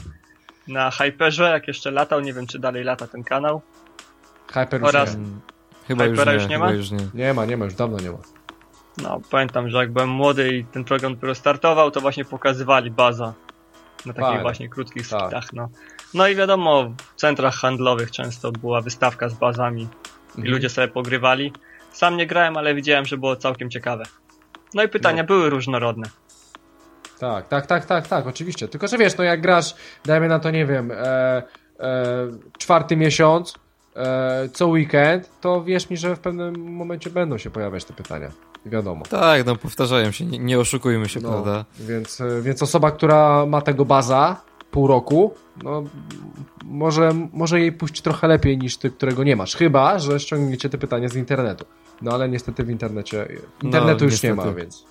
na Hyperze, jak jeszcze latał, nie wiem czy dalej lata ten kanał. Hyper już Oraz- nie. Chyba już Hypera nie, już nie chyba ma? już nie. Nie ma, nie ma, już dawno nie ma. No, pamiętam, że jak byłem młody i ten program dopiero startował, to właśnie pokazywali baza na takich Fajne. właśnie krótkich Tak. skitach, no. No i wiadomo, w centrach handlowych często była wystawka z bazami i Mhm. ludzie sobie pogrywali. Sam nie grałem, ale widziałem, że było całkiem ciekawe. No i pytania były różnorodne. Tak, tak, tak, tak, tak, oczywiście. Tylko, że wiesz, no jak grasz, dajmy na to, nie wiem, e, e, czwarty miesiąc, e, co weekend, to wierz mi, że w pewnym momencie będą się pojawiać te pytania. Wiadomo. Tak, no powtarzają się, nie, nie oszukujmy się, No, prawda? Więc, więc osoba, która ma tego baza pół roku, no może, może jej pójść trochę lepiej niż ty, którego nie masz. Chyba, że ściągniecie te pytania z internetu. No ale niestety w internecie internetu już nie niestety. ma, więc.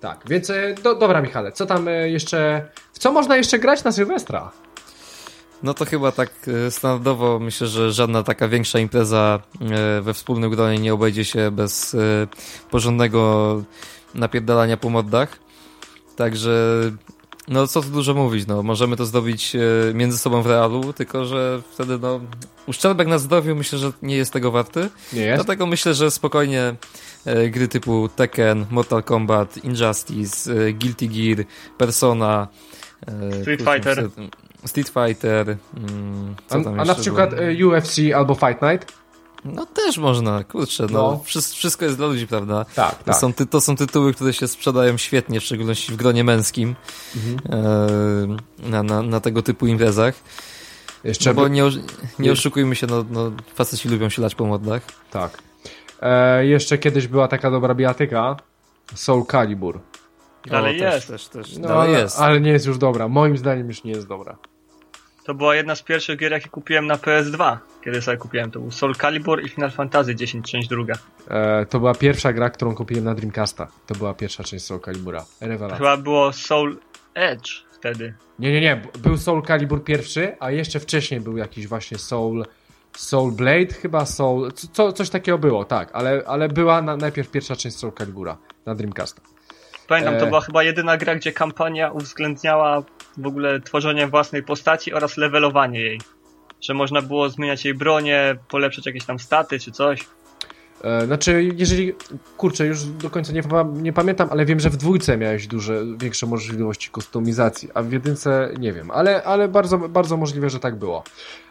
Tak, więc e, do, dobra Michale, co tam e, jeszcze. W co można jeszcze grać na Sylwestra? No to chyba tak e, standardowo myślę, że żadna taka większa impreza e, we wspólnym gronie nie obejdzie się bez e, porządnego napierdalania po moddach. Także no co tu dużo mówić, no możemy to zrobić między sobą w realu, tylko że wtedy no uszczerbek na zdrowiu myślę, że nie jest tego warty. Nie jest? Dlatego myślę, że spokojnie gry typu Tekken, Mortal Kombat, Injustice, Guilty Gear, Persona, Street Fighter. Street Fighter, mm, co A, tam a na przykład było? e, UFC albo Fight Night? No też można, kurczę, no, No. wszy- wszystko jest dla ludzi, prawda? Tak, To, tak. są ty, to są tytuły, które się sprzedają świetnie, w szczególności w gronie męskim Mhm. e, na, na, na tego typu imprezach. Jeszcze No bo nie, nie oszukujmy się, no, no faceci lubią się lać po modach. Tak. E, jeszcze kiedyś była taka dobra bijatyka. Soul Calibur. Dalej O, też, jest. Też, też, No, ale, jest. ale nie jest już dobra. Moim zdaniem już nie jest dobra. To była jedna z pierwszych gier, jakie kupiłem na PS2, kiedy sobie kupiłem. To był Soul Calibur i Final Fantasy 10, część druga. E, to była pierwsza gra, którą kupiłem na Dreamcasta. To była pierwsza część Soul Calibura. Rewelacja. Chyba było Soul Edge wtedy. Nie, nie, nie. Był Soul Calibur pierwszy, a jeszcze wcześniej był jakiś właśnie Soul... Soul Blade chyba, Soul... Co, co, coś takiego było, tak. Ale, ale była na, najpierw pierwsza część Soul Calibura na Dreamcasta. Pamiętam, E. to była chyba jedyna gra, gdzie kampania uwzględniała w ogóle tworzenie własnej postaci oraz levelowanie jej. Że można było zmieniać jej bronię, polepszyć jakieś tam staty czy coś. E, znaczy, jeżeli, kurczę, już do końca nie, nie, pamiętam, ale wiem, że w dwójce miałeś duże, większe możliwości kustomizacji, a w jedynce nie wiem, ale, ale bardzo, bardzo możliwe, że tak było.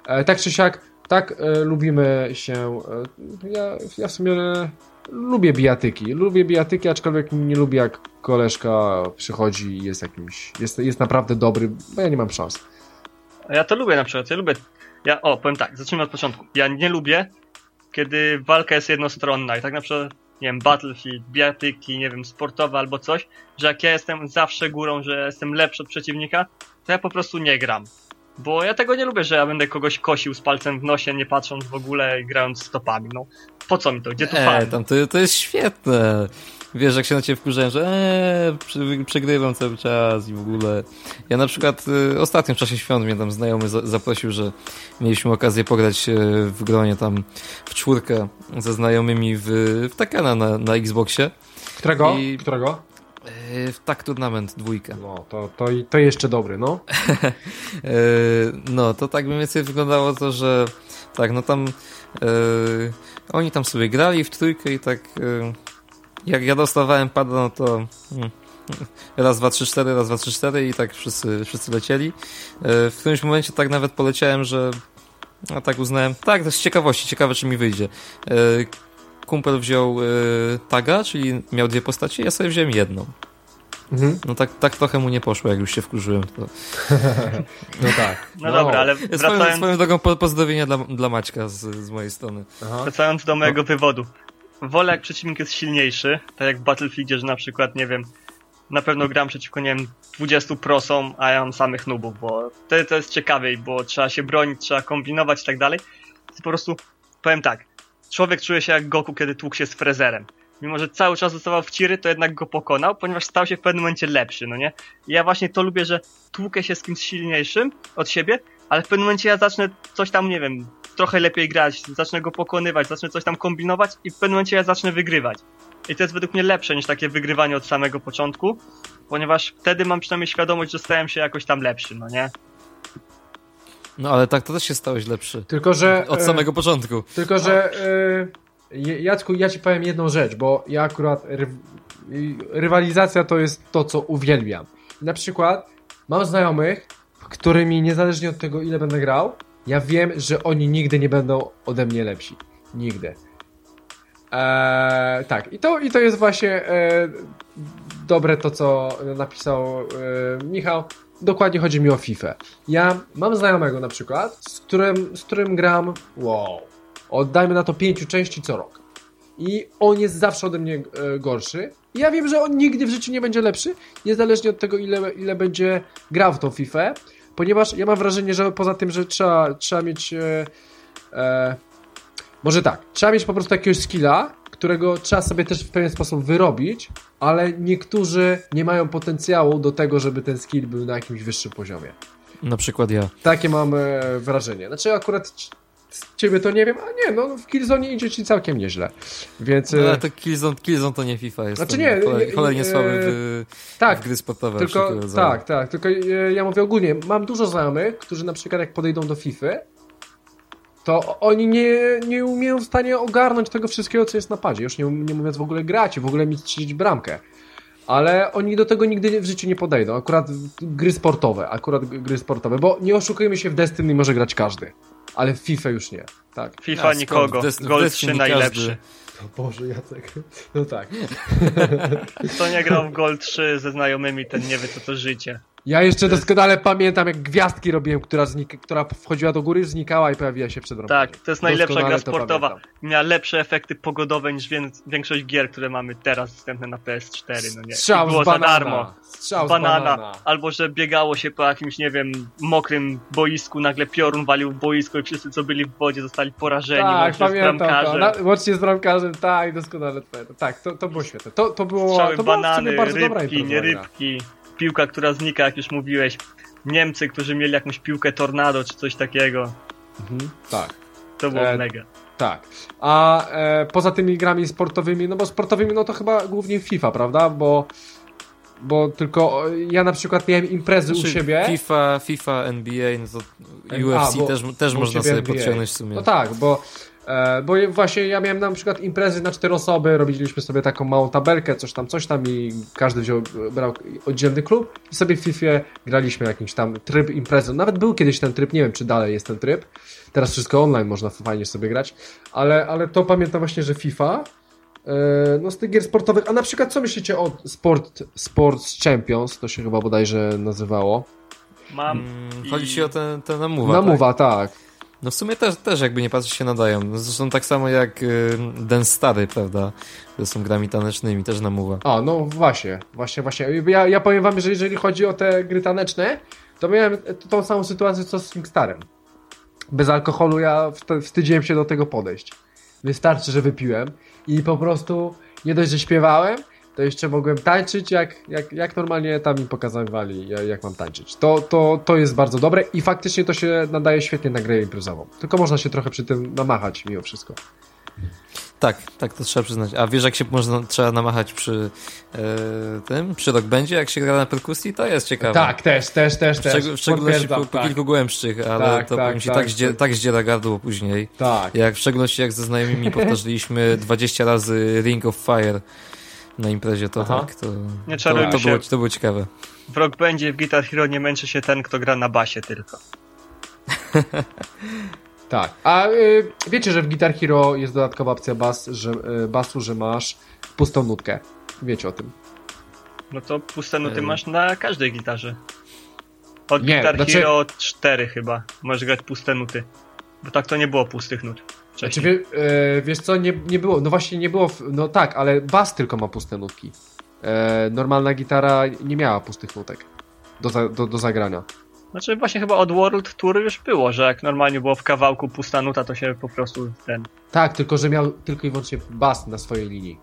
E, tak czy siak, tak e, lubimy się, ja, ja w sumie lubię bijatyki, lubię bijatyki, aczkolwiek nie lubię jak koleżka przychodzi i jest jakimś, jest, jest naprawdę dobry, bo ja nie mam szans. Ja to lubię na przykład, ja lubię, ja, o, powiem tak, zacznijmy od początku. Ja nie lubię, kiedy walka jest jednostronna i tak na przykład, nie wiem, Battlefield, bijatyki, nie wiem, sportowe albo coś, że jak ja jestem zawsze górą, że jestem lepszy od przeciwnika, to ja po prostu nie gram. Bo ja tego nie lubię, że ja będę kogoś kosił z palcem w nosie, nie patrząc w ogóle i grając stopami. No, po co mi to? Gdzie tu e, tam to, to jest świetne. Wiesz, jak się na ciebie wkurzają, że ee, przegrywam cały czas i w ogóle. Ja na przykład y, ostatnio w czasie świąt mnie tam znajomy za, zaprosił, że mieliśmy okazję pograć y, w gronie tam w czwórkę ze znajomymi w, w Takana na, na Xboxie. Którego? I... Którego? Y, w tak turnament dwójkę. No, to, to, to jeszcze dobry, no. Y, no, to tak mniej więcej wyglądało to, że tak, no tam yy, oni tam sobie grali w trójkę i tak yy, jak ja dostawałem pada, no to yy, raz, dwa, trzy, cztery, raz, dwa, trzy, cztery i tak wszyscy, wszyscy lecieli. Yy, w którymś momencie tak nawet poleciałem, że a tak uznałem, tak, to z ciekawości, ciekawe czy mi wyjdzie. Yy, kumpel wziął yy, taga, czyli miał dwie postacie, ja sobie wziąłem jedną. Mhm. No tak, tak trochę mu nie poszło, jak już się wkurzyłem. To... no tak. No, no dobra, ale wracając... Swoją, swoją drogą pozdrowienia dla, dla Maćka z, z mojej strony. Aha. Wracając do mojego no. wywodu. Wolę jak przeciwnik jest silniejszy, tak jak w Battlefieldzie, że na przykład, nie wiem, na pewno gram przeciwko, nie wiem, 20 prosom, a ja mam samych nubów, bo to, to jest ciekawiej, bo trzeba się bronić, trzeba kombinować i tak dalej. To po prostu, powiem tak, człowiek czuje się jak Goku, kiedy tłukł się z Frezerem mimo że cały czas dostawał w ciry, to jednak go pokonał, ponieważ stał się w pewnym momencie lepszy, no nie? I ja właśnie to lubię, że tłukę się z kimś silniejszym od siebie, ale w pewnym momencie ja zacznę coś tam, nie wiem, trochę lepiej grać, zacznę go pokonywać, zacznę coś tam kombinować i w pewnym momencie ja zacznę wygrywać. I to jest według mnie lepsze niż takie wygrywanie od samego początku, ponieważ wtedy mam przynajmniej świadomość, że stałem się jakoś tam lepszy, no nie? No ale tak to też się stałeś lepszy. Tylko, że... Od samego e, początku. Tylko, że... E, Jacku, ja ci powiem jedną rzecz, bo ja akurat ry rywalizacja to jest to, co uwielbiam. Na przykład mam znajomych, którymi niezależnie od tego, ile będę grał, ja wiem, że oni nigdy nie będą ode mnie lepsi. Nigdy. Eee, tak, i to, i to jest właśnie e, dobre to, co napisał e, Michał. Dokładnie chodzi mi o FIFA. Ja mam znajomego na przykład, z którym, z którym gram, wow, oddajmy na to pięciu części co rok. I on jest zawsze ode mnie e, gorszy. I ja wiem, że on nigdy w życiu nie będzie lepszy, niezależnie od tego, ile, ile będzie grał w tą FIFA, ponieważ ja mam wrażenie, że poza tym, że trzeba, trzeba mieć. E, e, może tak, trzeba mieć po prostu jakiegoś skilla, którego trzeba sobie też w pewien sposób wyrobić, ale niektórzy nie mają potencjału do tego, żeby ten skill był na jakimś wyższym poziomie. Na przykład ja. Takie mam e, wrażenie. Znaczy akurat ciebie to nie wiem, a nie, no w Killzone idzie ci całkiem nieźle. Więc... No, ale to Killzone, Killzone to nie FIFA jest. Znaczy nie, cholernie nie, słaby w, tak, w gry sportowe. Tylko, tak, tak, tylko ja mówię ogólnie, mam dużo znajomych, którzy na przykład jak podejdą do FIFA, to oni nie, nie umieją w stanie ogarnąć tego wszystkiego, co jest na padzie. Już nie, nie mówiąc w ogóle grać w ogóle mieć bramkę. Ale oni do tego nigdy w życiu nie podejdą. Akurat gry sportowe, akurat gry sportowe, bo nie oszukujmy się, w Destiny może grać każdy ale w FIFA już nie. Tak. FIFA nikogo. Gold 3 najlepszy. O Boże, Jacek. No tak. Kto nie grał w Gold 3 ze znajomymi, ten nie wie co to życie. Ja jeszcze doskonale pamiętam, jak gwiazdki robiłem, która, która wchodziła do góry, znikała i pojawiła się przed bramką. Tak, to jest najlepsza doskonale gra sportowa. Miała lepsze efekty pogodowe niż większość gier, które mamy teraz dostępne na PS4. No nie. Strzał było z banana. za darmo. Strzał banana. banana. Albo, że biegało się po jakimś, nie wiem, mokrym boisku, nagle piorun walił w boisko i wszyscy, co byli w wodzie, zostali porażeni. Tak, pamiętam z bramkarzem. to. Na, łącznie z bramkarzem, tak, doskonale. Tak, to, to było świetne. To, to było, Strzały to banany, rybki, nie rybki piłka, która znika, jak już mówiłeś. Niemcy, którzy mieli jakąś piłkę tornado czy coś takiego. Mhm, tak. To było e, mega. Tak. A e, poza tymi grami sportowymi, no bo sportowymi, no to chyba głównie FIFA, prawda? Bo bo tylko ja na przykład miałem imprezy Znaczy, u siebie. FIFA, FIFA, NBA, no to UFC bo- też, też można sobie NBA. podciągnąć w sumie. No tak, bo, bo je- właśnie ja miałem na przykład imprezy na cztery osoby, robiliśmy sobie taką małą tabelkę, coś tam, coś tam i każdy wziął, brał oddzielny klub i sobie w FIFA graliśmy jakiś tam tryb imprezy. Nawet był kiedyś ten tryb, nie wiem czy dalej jest ten tryb. Teraz wszystko online można fajnie sobie grać, ale, ale to pamiętam właśnie, że FIFA e, no z tych gier sportowych, a na przykład co myślicie o Sport, Sports Champions, to się chyba bodajże nazywało. Mam Mm, i- Chodzi ci o ten, ten namuwa, Namuwa, tak. No w sumie też, też jakby nie patrzeć się nadają. Zresztą tak samo jak y, Dance Stary, prawda? To są grami tanecznymi, też namuwa. A, no właśnie, właśnie, właśnie. Ja, ja powiem wam, że jeżeli chodzi o te gry taneczne, to miałem tą samą sytuację co z SingStarem. Bez alkoholu ja wst- wstydziłem się do tego podejść. Wystarczy, że wypiłem i po prostu nie dość, że śpiewałem, to jeszcze mogłem tańczyć, jak, jak, jak normalnie tam mi pokazywali, ja- jak mam tańczyć. To, to, to jest bardzo dobre i faktycznie to się nadaje świetnie na grę imprezową. Tylko można się trochę przy tym namachać mimo wszystko. Tak, tak, to trzeba przyznać. A wiesz, jak się można, trzeba namachać przy e, tym, przy rock będzie, jak się gra na perkusji? To jest ciekawe. Tak, też, też, też, W, szczeg- w szczególności po, po tak. kilku głębszych, ale Tak, to tak, powiem ci, tak, tak, zdzie, tak. tak zdziera gardło później. Tak. Jak w szczególności jak ze znajomymi powtarzaliśmy 20 razy Ring of Fire na imprezie, to Aha. tak, to, Nie to, czarujmy to, się. było, to było ciekawe. W Rock Bandzie w Guitar Hero nie męczy się ten, kto gra na basie tylko. Tak. A y, wiecie, że w Guitar Hero jest dodatkowa opcja bas, że, y, basu, że masz pustą nutkę. Wiecie o tym. No to puste nuty Ym. masz na każdej gitarze. Od Nie, Guitar znaczy- Hero 4 chyba. Możesz grać puste nuty. Bo tak to nie było pustych nut. Znaczy, Wcześniej. wie, y, wiesz co, nie, nie było, no właśnie nie było, no tak, ale bas tylko ma puste nutki. E, normalna gitara nie miała pustych nutek do, do, do zagrania. Znaczy właśnie chyba od World Tour już było, że jak normalnie było w kawałku pusta nuta, to się po prostu ten... Tak, tylko że miał tylko i wyłącznie bas na swojej linii.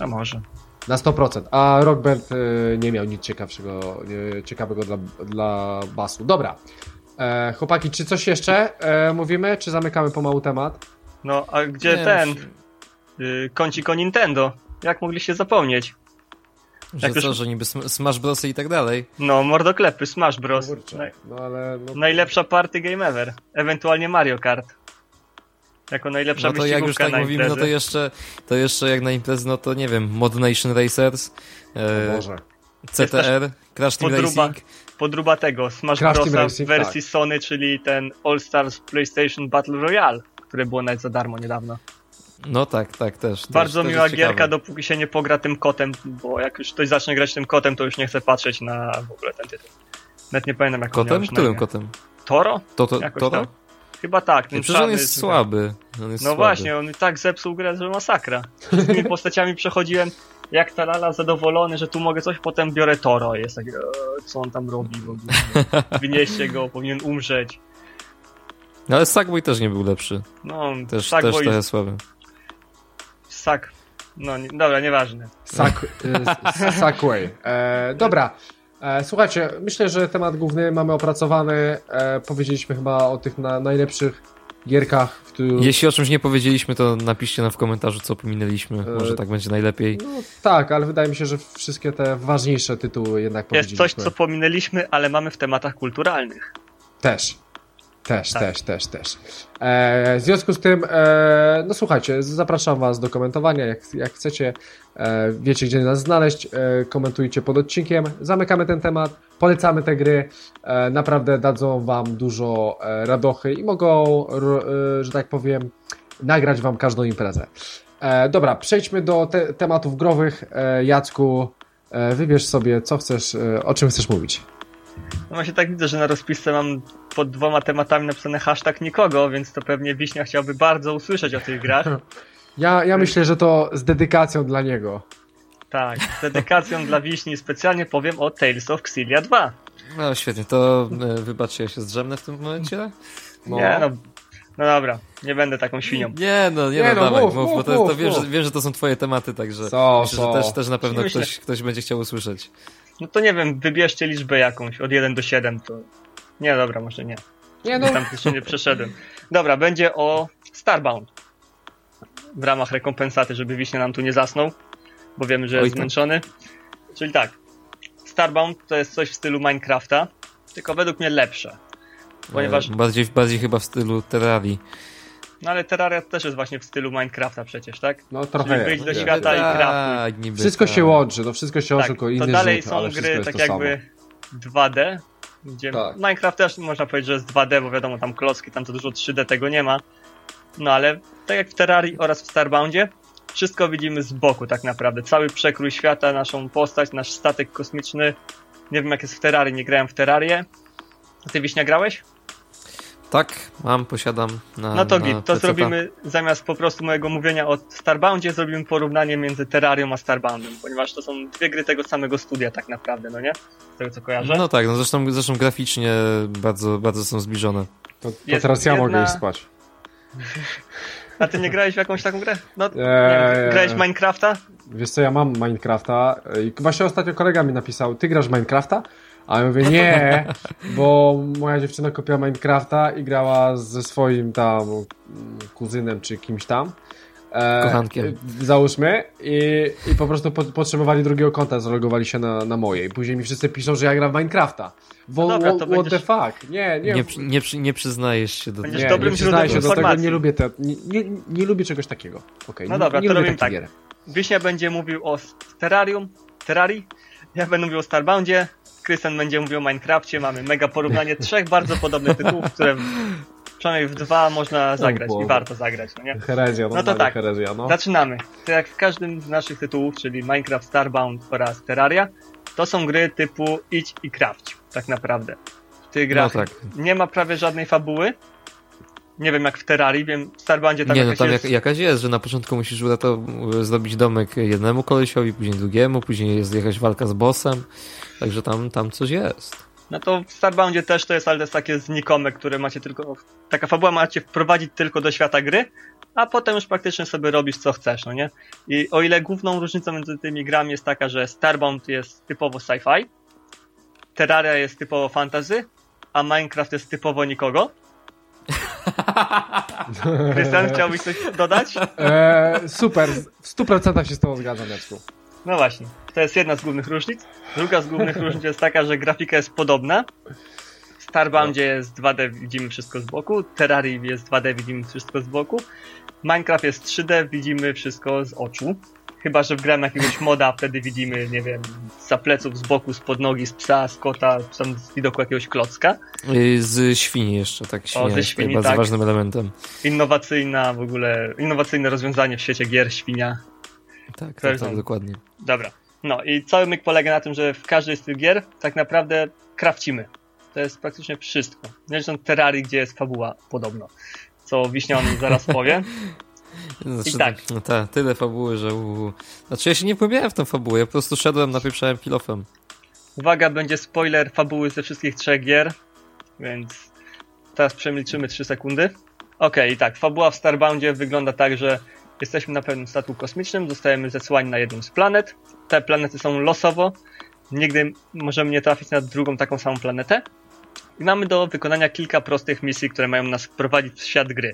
A może. Na 100%. A Rock Band y, nie miał nic ciekawszego, y, ciekawego dla, dla basu. Dobra. E, chłopaki, czy coś jeszcze e, mówimy, czy zamykamy pomału temat? No, a gdzie Nie, ten? no, Y, kącik o Nintendo. Jak mogliście zapomnieć? Że Jak już- co, że niby Sm- Smash Bros. i tak dalej. No, mordoklepy, Smash Bros. Kurczę, Naj, No ale... No, najlepsza party game ever. Ewentualnie Mario Kart. Jako najlepsza No to jak już tak na mówimy, no to jeszcze, to jeszcze jak na imprezy, no to nie wiem, Mod Nation Racers, e, Boże. CTR, Crash Team podruba- Racing. Podruba tego, Smash w wersji Sony, czyli ten All Stars PlayStation Battle Royale, które było nawet za darmo niedawno. No tak, tak, też. Bardzo też, miła też ciekawe. gierka, dopóki się nie pogra tym kotem, bo jak już ktoś zacznie grać tym kotem, to już nie chce patrzeć na w ogóle ten tytuł. Nawet nie pamiętam jak Kotem? Którym kotem? Toro? To, to, Jakoś to, tak. Chyba tak. ten Przecież on jest słaby. On jest No słaby. właśnie, on tak zepsuł grę, że masakra. Z tymi postaciami przechodziłem jak talala zadowolony, że tu mogę coś, potem biorę Toro. Jest tak, co on tam robi w ogóle. Wynieście go, powinien umrzeć. No, ale Sackboy też nie był lepszy. No, Też, tak, też trochę słaby. sak. No, nie, dobra, nieważne. Sak, y, Sakway. E, dobra. E, słuchajcie, myślę, że temat główny mamy opracowany. E, powiedzieliśmy chyba o tych na, najlepszych gierkach, w których... Jeśli o czymś nie powiedzieliśmy, to napiszcie nam w komentarzu, co pominęliśmy. E, Może tak będzie najlepiej. No, tak, ale wydaje mi się, że wszystkie te ważniejsze tytuły jednak Jest coś, powiedzieliśmy. co pominęliśmy, ale mamy w tematach kulturalnych. Też. Też, Tak. też, też, też. E, w związku z tym, e, no słuchajcie, zapraszam Was do komentowania, jak, jak chcecie. E, wiecie, gdzie nas znaleźć. E, komentujcie pod odcinkiem. Zamykamy ten temat, polecamy te gry. E, naprawdę dadzą Wam dużo e, radochy i mogą, r, że tak powiem, nagrać Wam każdą imprezę. Dobra, przejdźmy do te, tematów growych. Jacku, wybierz sobie, co chcesz, o czym chcesz mówić. No właśnie tak widzę, że na rozpisce mam pod dwoma tematami napisane hashtag nikogo, więc to pewnie Wiśnia chciałby bardzo usłyszeć o tych grach. Ja, ja myślę, że to z dedykacją dla niego. Tak, z dedykacją dla Wiśni specjalnie powiem o Tales of Xillia 2. No świetnie, to e, wybaczcie, ja się zdrzemnę w tym momencie? No. Nie no, no dobra, nie będę taką świnią. Nie no, nie, Nie no, no, dawaj, mów, mów, bo mów, to, to mów, wiem, że, wiem, że to są twoje tematy, także Co, myślę, co? że też, też na pewno Myślę. ktoś, ktoś będzie chciał usłyszeć. No to nie wiem, wybierzcie liczbę jakąś, od 1 do 7 to... Nie, dobra, może nie. Nie no, Tam jeszcze nie przeszedłem. Dobra, będzie o Starbound. W ramach rekompensaty, żeby Wiśnia nam tu nie zasnął, bo wiemy, że Oj jest tam. zmęczony. Czyli tak, Starbound to jest coś w stylu Minecrafta, tylko według mnie lepsze. Ponieważ... E, bardziej, bardziej chyba w stylu Terrarii. No ale Terraria też jest właśnie w stylu Minecrafta przecież, tak? No trochę Czyli wyjdź do świata i Tak, craftuj. niby Wszystko tak. się łączy, no wszystko się łączy, Tak, tylko to inny dalej rzut, są gry tak to jakby 2D, gdzie Tak. Minecraft też można powiedzieć, że jest 2D, bo wiadomo, tam klocki, tam to dużo 3D tego nie ma. No ale tak jak w Terrarii oraz w Starboundzie, wszystko widzimy z boku tak naprawdę. Cały przekrój świata, naszą postać, nasz statek kosmiczny. Nie wiem jak jest w Terrarii, nie grałem w Terrarię. A ty Wiśnia grałeś? Tak, mam, posiadam na No to na git, to PC-ta. zrobimy zamiast po prostu mojego mówienia o Starboundzie, zrobimy porównanie między Terrarią a Starboundem, ponieważ to są dwie gry tego samego studia tak naprawdę, no nie? Z tego co kojarzę. No tak, no zresztą, zresztą graficznie bardzo, bardzo są zbliżone. To, to Jest teraz ja jedna- mogę iść spać. A ty nie grałeś w jakąś taką grę? No, nie Eee. grałeś w Minecrafta? Wiesz co, ja mam Minecrafta i właśnie ostatnio kolega mi napisał, ty grasz w Minecrafta? A ja mówię, nie, bo moja dziewczyna kupiła Minecrafta i grała ze swoim tam kuzynem czy kimś tam. E, Kochankiem. Załóżmy i, i po prostu po, potrzebowali drugiego konta, zalogowali się na, na moje. I później mi wszyscy piszą, że ja gram w Minecrafta. Wo, No dobra, to what, what będziesz- the fuck? Nie, nie. Nie, nie, nie przyznajesz się do Będziesz nie, dobrym nie przyznaję się do tego, nie lubię te, nie, nie, nie lubię czegoś takiego. Okej, No nie, dobra, nie to lubię robimy tak. gier. Wiśnia będzie mówił o Terrarium, Terrarii, ja będę mówił o Starboundzie, Krystian będzie mówił o Minecrafcie, mamy mega porównanie trzech bardzo podobnych tytułów, które przynajmniej w dwa można zagrać i warto zagrać, no nie? Herezja, to normalnie tak. herezja, no. Zaczynamy. To jak w każdym z naszych tytułów, czyli Minecraft, Starbound oraz Terraria, to są gry typu idź i krawć, tak naprawdę. W tych No grach tak. nie ma prawie żadnej fabuły. Nie wiem jak w Terrarii, wiem w Starboundzie tam Nie, no tam jest... jak, jakaś jest, że na początku musisz uratow- zrobić domek jednemu kolesiowi, później drugiemu, później jest jakaś walka z bossem, także tam, tam coś jest. No to w Starboundzie też to jest, ale to jest takie znikome, które macie tylko... Taka fabuła macie wprowadzić tylko do świata gry, a potem już praktycznie sobie robisz co chcesz, no nie? I o ile główną różnicą między tymi grami jest taka, że Starbound jest typowo sci-fi, Terraria jest typowo fantasy, a Minecraft jest typowo nikogo. Krystian, chciałbyś coś dodać? E, super, w 100% się z tobą zgadzam, Jacku. No właśnie, to jest jedna z głównych różnic. Druga z głównych różnic jest taka, że grafika jest podobna. W Starboundzie jest 2D, widzimy wszystko z boku. Terrarii jest 2D, widzimy wszystko z boku. Minecraft jest 3D, widzimy wszystko z oczu. Chyba, że wgramy jakiegoś moda, wtedy widzimy, nie wiem, za pleców, z boku, z pod nogi, z psa, z kota, tam z widoku jakiegoś klocka. Y, Z świni jeszcze, tak, świnia ze jest tutaj świni, bardzo tak. ważnym elementem. Innowacyjna w ogóle, innowacyjne rozwiązanie w świecie gier, świnia. Tak, tak, Zresztą. tak, dokładnie. Dobra. No i cały myk polega na tym, że w każdej z tych gier tak naprawdę krawcimy. To jest praktycznie wszystko. Nie licząc Terrarii, gdzie jest fabuła podobno. Co nim zaraz powie. Znaczy, I tak. No ta, tyle fabuły, że uu. Znaczy ja się nie pogłębiałem w tą fabułę, ja po prostu szedłem, napieprzałem kilofem. Uwaga, będzie spoiler fabuły ze wszystkich trzech gier, więc teraz przemilczymy 3 sekundy. Okej, i tak, fabuła w Starboundzie wygląda tak, że jesteśmy na pewnym statku kosmicznym, zostajemy zesłani na jedną z planet. Te planety są losowo, nigdy możemy nie trafić na drugą taką samą planetę. I mamy do wykonania kilka prostych misji, które mają nas wprowadzić w świat gry.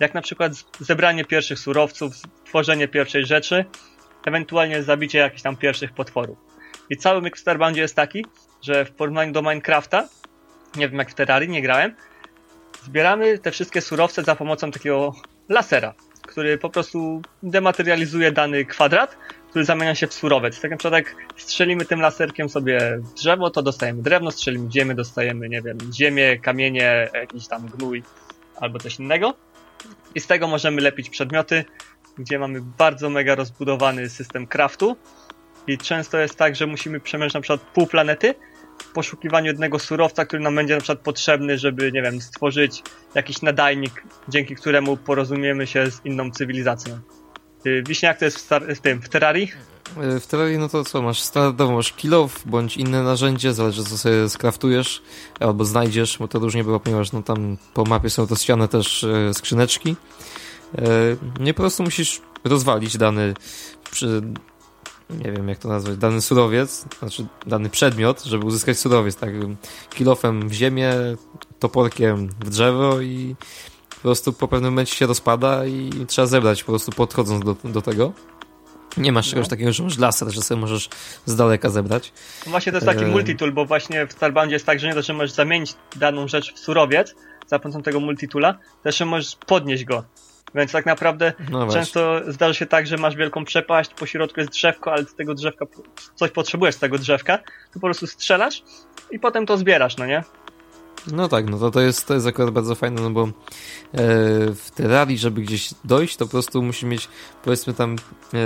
Jak na przykład zebranie pierwszych surowców, tworzenie pierwszej rzeczy, ewentualnie zabicie jakichś tam pierwszych potworów. I cały myk w Starboundzie jest taki, że w porównaniu do Minecrafta, nie wiem jak w Terrarii, nie grałem, zbieramy te wszystkie surowce za pomocą takiego lasera, który po prostu dematerializuje dany kwadrat, który zamienia się w surowiec. Tak na przykład jak strzelimy tym laserkiem sobie w drzewo, to dostajemy drewno, strzelimy ziemię, dostajemy, nie wiem, ziemię, kamienie, jakiś tam gnój albo coś innego. I z tego możemy lepić przedmioty, gdzie mamy bardzo mega rozbudowany system craftu. I często jest tak, że musimy przemierzyć na przykład pół planety poszukiwaniu jednego surowca, który nam będzie na przykład potrzebny, żeby, nie wiem, stworzyć jakiś nadajnik, dzięki któremu porozumiemy się z inną cywilizacją. Y, Wiśniak to jest w, star- w tym, w Terrarii? Y, W Terrarii, no to co, masz standardowo, masz kilof, bądź inne narzędzie, zależy co sobie skraftujesz, albo znajdziesz, bo to różnie bywa, ponieważ no tam po mapie są rozsiane też e, skrzyneczki. E, No i po prostu musisz rozwalić dany, nie wiem jak to nazwać, dany surowiec, znaczy dany przedmiot, żeby uzyskać surowiec, tak, kilofem w ziemię, toporkiem w drzewo i po prostu po pewnym momencie się rozpada i trzeba zebrać po prostu podchodząc do, do tego. Nie masz czegoś no. takiego, że masz laser, że sobie możesz z daleka zebrać. No właśnie to jest taki e... multitool, bo właśnie w Starboundzie jest tak, że nie to, że możesz zamienić daną rzecz w surowiec za pomocą tego multitoola, też możesz podnieść go. Więc tak naprawdę no często zdarza się tak, że masz wielką przepaść, po środku jest drzewko, ale z tego drzewka coś potrzebujesz z tego drzewka, to po prostu strzelasz i potem to zbierasz, no nie? No tak, no to, to, jest, to jest akurat bardzo fajne, no bo e, w Terrarii, żeby gdzieś dojść, to po prostu musi mieć powiedzmy tam e,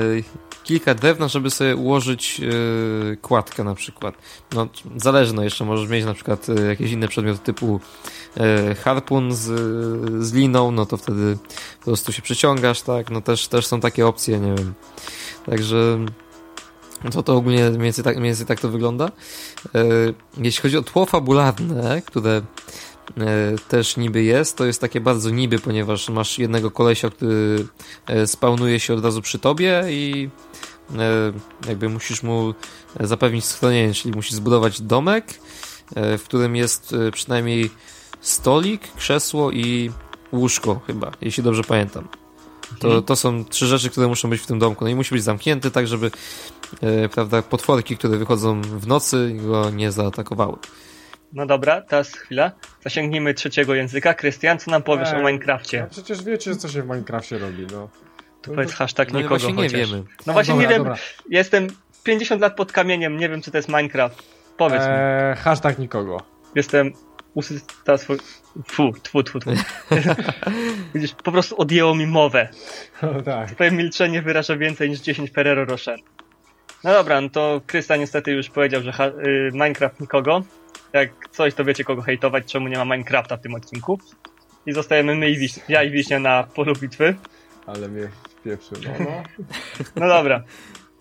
kilka drewna, żeby sobie ułożyć e, kładkę na przykład. No zależy, no jeszcze możesz mieć na przykład e, jakieś inne przedmioty typu harpun z, z liną, no to wtedy po prostu się przyciągasz, tak, no też, też są takie opcje, nie wiem. Także to to ogólnie mniej więcej tak, mniej więcej tak to wygląda. E, jeśli chodzi o tło fabularne, które e, też niby jest, to jest takie bardzo niby, ponieważ masz jednego kolesia, który e, spawnuje się od razu przy tobie i jakby musisz mu zapewnić schronienie, czyli musisz zbudować domek, w którym jest przynajmniej stolik, krzesło i łóżko chyba, jeśli dobrze pamiętam. To, mhm. to są trzy rzeczy, które muszą być w tym domku. No i musi być zamknięty, tak żeby e, prawda, potworki, które wychodzą w nocy, go nie zaatakowały. No dobra, teraz chwila. Zasięgnijmy trzeciego języka. Krystian, co nam powiesz o Minecrafcie? No przecież wiecie, co się w Minecrafcie robi, no. No, powiedz hashtag no nikogo właśnie chociaż. nie wiemy. No właśnie dobra, nie wiem. Dobra. Jestem 50 lat pod kamieniem, nie wiem, czy to jest Minecraft. Powiedz eee, mi. Hashtag nikogo. Jestem usyta swój... Fu, tfu, tfu, tfu. Widzisz, po prostu odjęło mi mowę. O, tak. Twoje milczenie wyraża więcej niż 10 Ferrero Rocher. No dobra, no to Krysta niestety już powiedział, że y, Minecraft nikogo. Jak coś, to wiecie kogo hejtować, czemu nie ma Minecrafta w tym odcinku. I zostajemy my i Wiśnia, ja i Wiśnia na polu bitwy. Ale mnie wpieprzył, no, no. No dobra.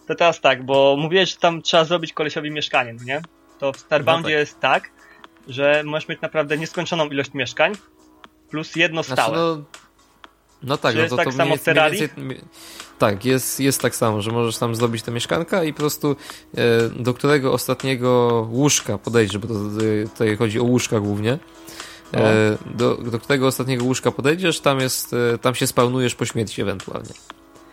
To teraz tak, bo mówiłeś, że tam trzeba zrobić kolesiowi mieszkanie, no nie? To w Starboundzie no tak. jest tak, że możesz mieć naprawdę nieskończoną ilość mieszkań plus jedno znaczy, stałe. Znaczy, no, no tak, Czy no to, tak to samo w Terrarii? Tak, jest, jest tak samo, że możesz tam zrobić te mieszkanka i po prostu e, do którego ostatniego łóżka podejdziesz, bo to, tutaj chodzi o łóżka głównie. E, do, do którego ostatniego łóżka podejdziesz, tam jest, e, tam się spełnujesz po śmierci ewentualnie.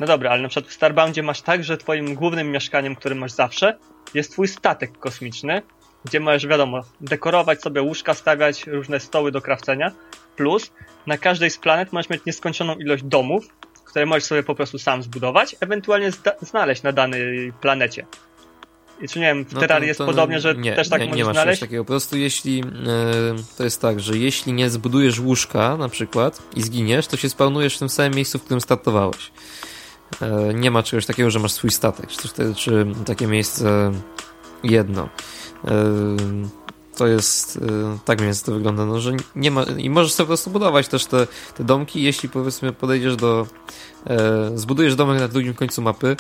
No dobra, ale na przykład w Starboundzie masz tak, że twoim głównym mieszkaniem, który masz zawsze, jest twój statek kosmiczny, gdzie możesz, wiadomo, dekorować sobie łóżka, stawiać różne stoły do krawcenia. Plus, na każdej z planet możesz mieć nieskończoną ilość domów, które możesz sobie po prostu sam zbudować, ewentualnie znaleźć na danej planecie. I czy nie wiem, w no Terrarii jest podobnie, że nie, też tak nie, możesz nie masz znaleźć? takiego. Po prostu jeśli yy, to jest tak, że jeśli nie zbudujesz łóżka na przykład i zginiesz, to się spełnujesz w tym samym miejscu, w którym startowałeś. Yy, nie ma czegoś takiego, że masz swój statek, czy, czy takie miejsce jedno to jest, y, tak więcej to wygląda, no, że nie ma, i możesz sobie po prostu budować też te, te domki, jeśli powiedzmy podejdziesz do, e, zbudujesz domek na drugim końcu mapy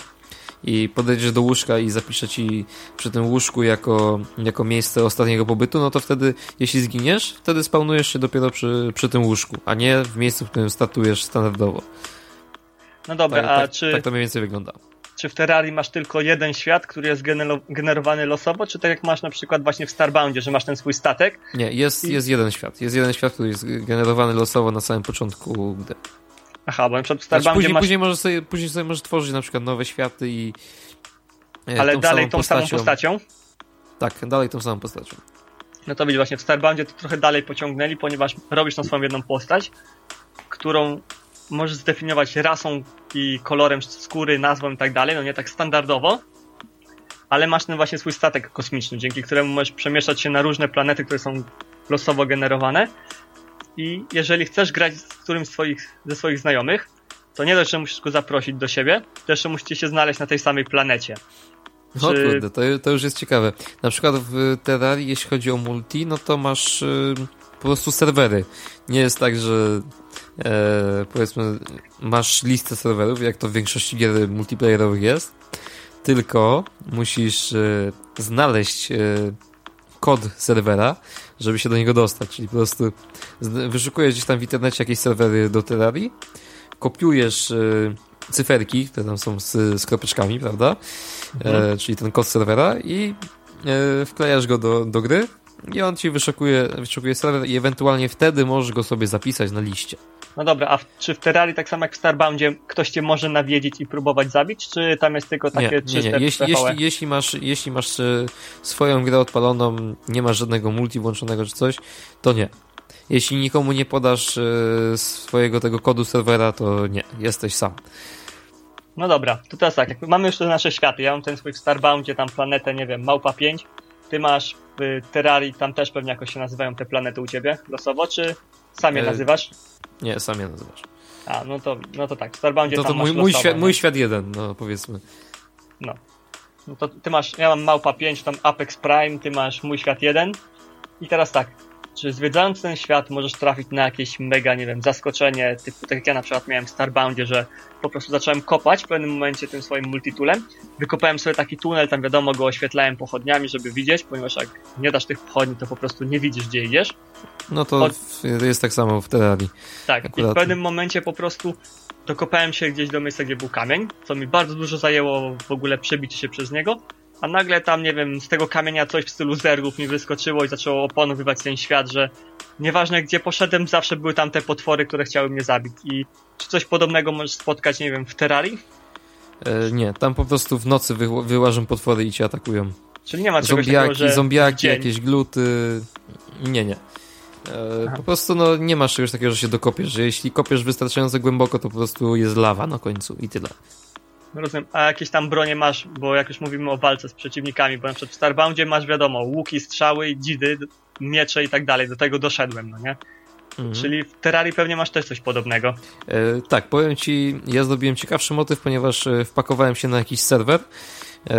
i podejdziesz do łóżka i zapiszę ci przy tym łóżku jako, jako miejsce ostatniego pobytu, no to wtedy, jeśli zginiesz, wtedy spawnujesz się dopiero przy, przy tym łóżku, a nie w miejscu, w którym startujesz standardowo. No dobra, tak, a tak, czy... Tak to mniej więcej wygląda czy w Terrarii masz tylko jeden świat, który jest generowany losowo, czy tak jak masz na przykład właśnie w Starboundzie, że masz ten swój statek? Nie, jest, i... jest jeden świat. Jest jeden świat, który jest generowany losowo na samym początku gdy. Aha, bo na przykład w Starboundzie znaczy, później, masz... później, możesz sobie, później sobie możesz tworzyć na przykład nowe światy i e, Ale tą dalej samą tą postacią. samą postacią? Tak, dalej tą samą postacią. No to widzisz, właśnie w Starboundzie to trochę dalej pociągnęli, ponieważ robisz tą swoją jedną postać, którą możesz zdefiniować rasą i kolorem skóry, nazwą i tak dalej, no nie tak standardowo, ale masz ten właśnie swój statek kosmiczny, dzięki któremu możesz przemieszczać się na różne planety, które są losowo generowane i jeżeli chcesz grać z którymś swoich, ze swoich znajomych, to nie dość, że musisz go zaprosić do siebie, to jeszcze musicie się znaleźć na tej samej planecie. No Czy... kurde, to, to już jest ciekawe. Na przykład w Terrarii, jeśli chodzi o multi, no to masz yy, po prostu serwery. Nie jest tak, że e, powiedzmy, masz listę serwerów, jak to w większości gier multiplayerowych jest, tylko musisz e, znaleźć e, kod serwera, żeby się do niego dostać, czyli po prostu wyszukujesz gdzieś tam w internecie jakieś serwery do Terrarii, kopiujesz e, cyferki, które tam są z, z kropeczkami, prawda? Mhm. E, czyli ten kod serwera i e, wklejasz go do, do gry i on ci wyszukuje, wyszukuje serwer i ewentualnie wtedy możesz go sobie zapisać na liście. No dobra, a w, czy w Terrarii tak samo jak w Starboundzie ktoś cię może nawiedzić i próbować zabić, czy tam jest tylko takie nie, nie, czyste nie. Jeśli, PvE? jeśli, jeśli masz, jeśli masz e, swoją grę odpaloną, nie masz żadnego multi włączonego czy coś, to nie. Jeśli nikomu nie podasz e, swojego tego kodu serwera, to nie, jesteś sam. No dobra, to teraz tak, mamy już te nasze światy, ja mam ten swój w Starboundzie, tam planetę, nie wiem, Małpa 5, ty masz w Terrarii, tam też pewnie jakoś się nazywają te planety u ciebie losowo, czy sam je E, nazywasz? Nie, sam je nazywasz. A, no to, no to tak, w Starboundzie To, tam to masz mój, mój, losowo, świat, nie? mój świat jeden, no powiedzmy. No. no to ty masz, ja mam Małpa 5, tam Apex Prime, ty masz mój świat 1 i teraz tak, czy zwiedzając ten świat możesz trafić na jakieś mega, nie wiem, zaskoczenie, typu, tak jak ja na przykład miałem w Starboundzie, że po prostu zacząłem kopać w pewnym momencie tym swoim multitoolem, wykopałem sobie taki tunel, tam wiadomo go oświetlałem pochodniami, żeby widzieć, ponieważ jak nie dasz tych pochodni, to po prostu nie widzisz, gdzie idziesz. No to Od- jest tak samo w Terrarii. Tak, i Akurat. w pewnym momencie po prostu dokopałem się gdzieś do miejsca, gdzie był kamień, co mi bardzo dużo zajęło w ogóle przebić się przez niego, a nagle tam, nie wiem, z tego kamienia coś w stylu zergów mi wyskoczyło i zaczęło opanowywać ten świat, że nieważne gdzie poszedłem, zawsze były tam te potwory, które chciały mnie zabić i czy coś podobnego możesz spotkać, nie wiem, w Terrarii? E, nie, tam po prostu w nocy wy, wyłażą potwory i cię atakują. Czyli nie ma czegoś takiego, Zombiaki, że zombiaki jakieś gluty. Nie, nie. E, po prostu no, nie masz czegoś takiego, że się dokopiesz, że jeśli kopiesz wystarczająco głęboko, to po prostu jest lawa na końcu i tyle. Rozumiem. A jakieś tam bronie masz, bo jak już mówimy o walce z przeciwnikami, bo na przykład w Starboundzie masz wiadomo, łuki, strzały, dzidy, miecze i tak dalej, do tego doszedłem, no nie? Mhm. Czyli w Terrarii pewnie masz też coś podobnego. E, tak, powiem ci, ja zdobiłem ciekawszy motyw, ponieważ e, wpakowałem się na jakiś serwer, e,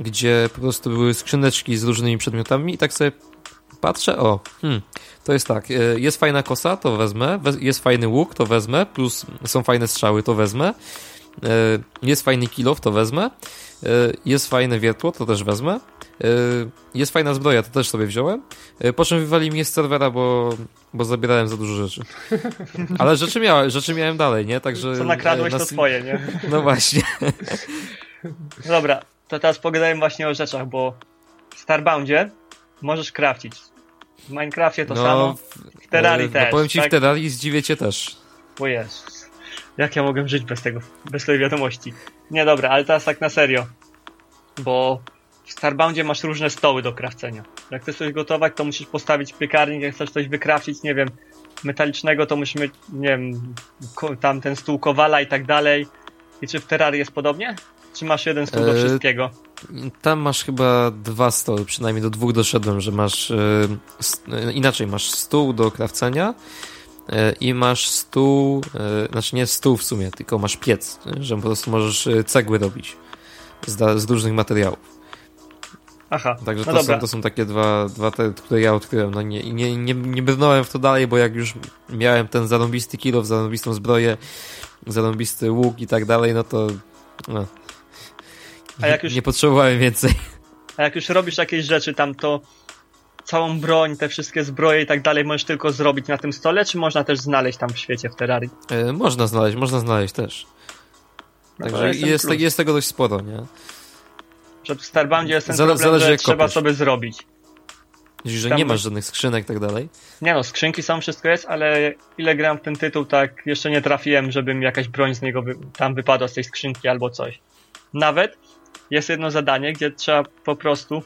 gdzie po prostu były skrzyneczki z różnymi przedmiotami i tak sobie patrzę, o, hmm, to jest tak, e, jest fajna kosa, to wezmę, we, jest fajny łuk, to wezmę, plus są fajne strzały, to wezmę, jest fajny kilof, to wezmę, e, jest fajne wiertło, to też wezmę, e, jest fajna zbroja, to też sobie wziąłem, e, po czym wywali mnie z serwera, bo, bo zabierałem za dużo rzeczy. Ale rzeczy miałem, rzeczy miałem dalej, nie? Także. Co nakradłeś, e, to na- twoje, nie? No właśnie. No dobra, to teraz pogadajmy właśnie o rzeczach, bo w Starboundzie możesz crafcić. W Minecrafcie to no, samo, w Terrarii e, też, No powiem ci, tak? w Terrarii zdziwię cię też. O Jezus. Jak ja mogę żyć bez tego, bez tej wiadomości? Nie, dobra, ale teraz tak na serio. Bo w Starboundzie masz różne stoły do krawcenia. Jak chcesz coś gotować, to musisz postawić piekarnik, jak chcesz coś wykrawcić, nie wiem, metalicznego, to musisz mieć, nie wiem, tam ten stół kowala i tak dalej. I czy w Terrarii jest podobnie? Czy masz jeden stół do E, wszystkiego? Tam masz chyba dwa stoły, przynajmniej do dwóch doszedłem, że masz. E, e, inaczej, masz stół do krawcenia i masz stół. E, znaczy nie stół w sumie, tylko masz piec, e, że po prostu możesz e, cegły robić z, z różnych materiałów. Aha, Także no to, są, to są takie dwa, dwa te, które ja odkryłem. No nie, nie, nie, nie brnąłem w to dalej, bo jak już miałem ten zarąbisty kilof, zarąbistą zbroję, zarąbisty łuk i tak dalej, no to no, A jak już nie potrzebowałem więcej. A jak już robisz jakieś rzeczy tam, to całą broń, te wszystkie zbroje i tak dalej możesz tylko zrobić na tym stole, czy można też znaleźć tam w świecie w Terrarii? E, można znaleźć, można znaleźć też. No Także jest jest, tego dość sporo, nie? Że w Starboundzie jest ten Zale- problem, zależy, że trzeba kopiesz. sobie zrobić. Czyli, że Tam nie masz żadnych skrzynek i tak dalej. Nie no, skrzynki są, wszystko jest, ale ile gram w ten tytuł, tak jeszcze nie trafiłem, żeby mi jakaś broń z niego wy tam wypadła z tej skrzynki albo coś. Nawet jest jedno zadanie, gdzie trzeba po prostu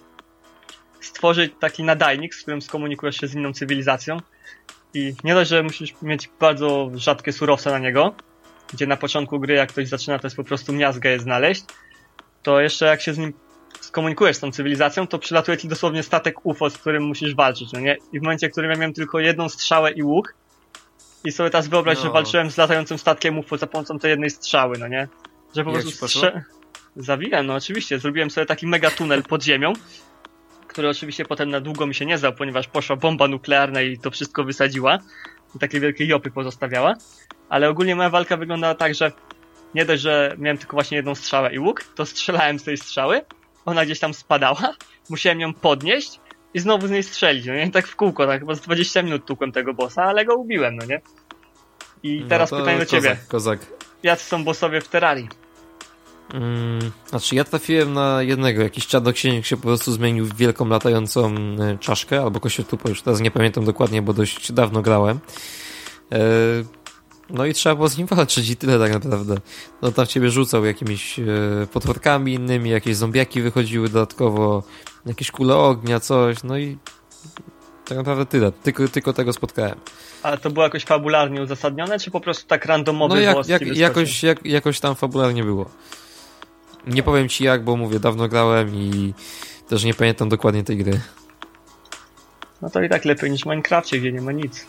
stworzyć taki nadajnik, z którym skomunikujesz się z inną cywilizacją i nie dość, że musisz mieć bardzo rzadkie surowce na niego, gdzie na początku gry jak ktoś zaczyna, to jest po prostu miazgę je znaleźć, to jeszcze jak się z nim skomunikujesz z tą cywilizacją, to przylatuje ci dosłownie statek UFO, z którym musisz walczyć, no nie? I w momencie, w którym ja miałem tylko jedną strzałę i łuk i sobie teraz wyobraź, No. że walczyłem z latającym statkiem UFO za pomocą tej jednej strzały, no nie? Że po prostu strze... Zawijałem, no oczywiście. Zrobiłem sobie taki mega tunel pod ziemią, który oczywiście potem na długo mi się nie zdał, ponieważ poszła bomba nuklearna i to wszystko wysadziła. I takie wielkie jopy pozostawiała. Ale ogólnie moja walka wyglądała tak, że nie dość, że miałem tylko właśnie jedną strzałę i łuk, to strzelałem z tej strzały, ona gdzieś tam spadała, musiałem ją podnieść i znowu z niej strzelić, no nie? Tak w kółko, tak chyba z 20 minut tukłem tego bossa, ale go ubiłem, no nie? I teraz no pytanie do ciebie. Kozak, kozak. Jacy są bossowie w Terrarii? Mm, znaczy ja trafiłem na jednego, jakiś czarnoksiężnik się po prostu zmienił w wielką latającą e, czaszkę, albo kościotupę, już teraz nie pamiętam dokładnie, bo dość dawno grałem. E, No i trzeba było z nim walczyć i tyle tak naprawdę. No tam ciebie rzucał jakimiś e, potworkami innymi, jakieś zombiaki wychodziły dodatkowo, jakieś kule ognia, coś, no i tak naprawdę tyle. Tylko, tylko tego spotkałem. A to było jakoś fabularnie uzasadnione, czy po prostu tak randomowy No jak, jak, jakoś, jak, jakoś tam fabularnie było. Nie powiem ci jak, bo mówię, dawno grałem i też nie pamiętam dokładnie tej gry. No to i tak lepiej niż w Minecrafcie, gdzie nie ma nic.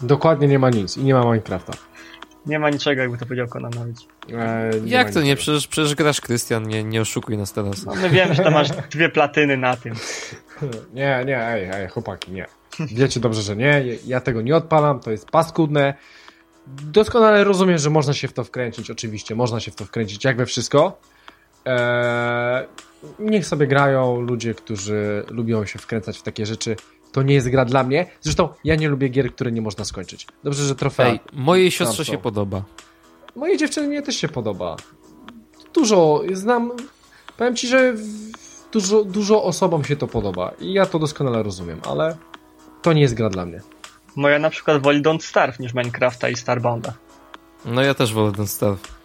Dokładnie nie ma nic i nie ma Minecrafta. Nie ma niczego, jakby to powiedział Konanowicz. E, jak ma to nie? Przecież, przecież grasz Krystian, nie, nie oszukuj nas teraz. No my wiemy, że tam masz dwie platyny na tym. Nie, nie, ej, ej, chłopaki, nie. Wiecie dobrze, że nie. Ja tego nie odpalam, to jest paskudne. Doskonale rozumiem, że można się w to wkręcić, oczywiście, można się w to wkręcić, jak we wszystko. Eee, niech sobie grają ludzie, którzy lubią się wkręcać w takie rzeczy. To nie jest gra dla mnie. Zresztą ja nie lubię gier, które nie można skończyć. Dobrze, że trofea. Ej, mojej siostrze się podoba. Mojej dziewczynie też się podoba. Dużo, znam, powiem ci, że dużo, dużo osobom się to podoba i ja to doskonale rozumiem, ale to nie jest gra dla mnie. Moja na przykład woli Don't Starve niż Minecrafta i Starbounda. No ja też wolę ten staw.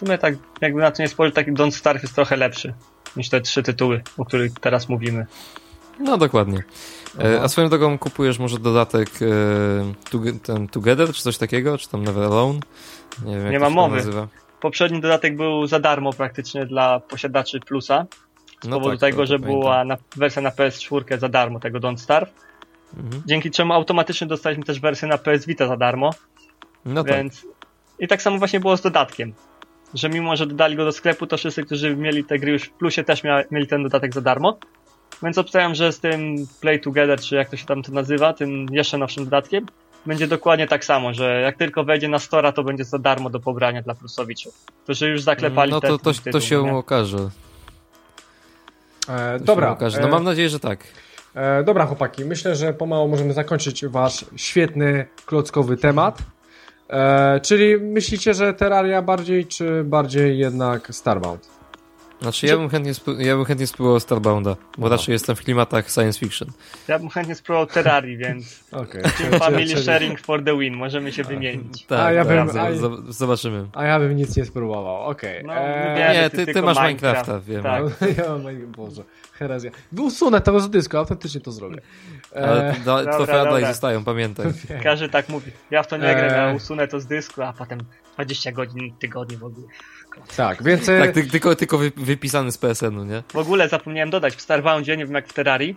W sumie tak, jakby na to nie spojrzeć, taki Don't Starve jest trochę lepszy niż te trzy tytuły, o których teraz mówimy. No dokładnie. E, a swoją drogą kupujesz może dodatek e, Toge- ten Together, czy coś takiego, czy tam Never Alone? Nie wiem, Nie to ma mowy. nazywa. Poprzedni dodatek był za darmo praktycznie dla posiadaczy Plusa, z No powodu tak, tego, to- że to była na, wersja na PS4 za darmo tego Don't Starve, Mhm. dzięki czemu automatycznie dostaliśmy też wersję na PS Vita za darmo, No tak. więc i tak samo właśnie było z dodatkiem, że mimo, że dodali go do sklepu, to wszyscy, którzy mieli te gry już w Plusie też mia- mieli ten dodatek za darmo, więc obstawiam, że z tym Play Together, czy jak to się tam to nazywa, tym jeszcze nowszym dodatkiem, będzie dokładnie tak samo, że jak tylko wejdzie na Stora, to będzie za darmo do pobrania dla plusowiczów, którzy już zaklepali No ten to, to, tytuł, to się nie? okaże. E, To dobra, Się okaże. No e, mam nadzieję, że tak. e, dobra chłopaki, myślę, że pomału możemy zakończyć wasz świetny, klockowy temat. E, czyli myślicie, że Terraria bardziej, czy bardziej jednak Starbound? Znaczy ja bym chętnie, ja bym chętnie spróbował Starbounda, bo No. raczej jestem w klimatach science fiction. Ja bym chętnie spróbował Terrarii, więc Okej. Team Family Sharing for the win, możemy się wymienić. Tak, A ja tak, bym- a- zobaczymy. A ja bym nic nie spróbował, okej. No, E, nie, ty ty, ty masz Minecraft, Minecrafta, wiem. tak. Ja mam, Boże, herezja. Usunę to z dysku, autentycznie to zrobię. Ale da, dobra, trofea dalej zostają, pamiętaj. Każdy tak mówi. Ja w to nie gram, ja Eee. usunę to z dysku, a potem 20 godzin, tygodni w ogóle. Tak, więc... e, Tak, ty, tylko, tylko wy, wypisany z PSN-u, nie? W ogóle zapomniałem dodać, w Starboundzie, nie wiem jak w Terrarii,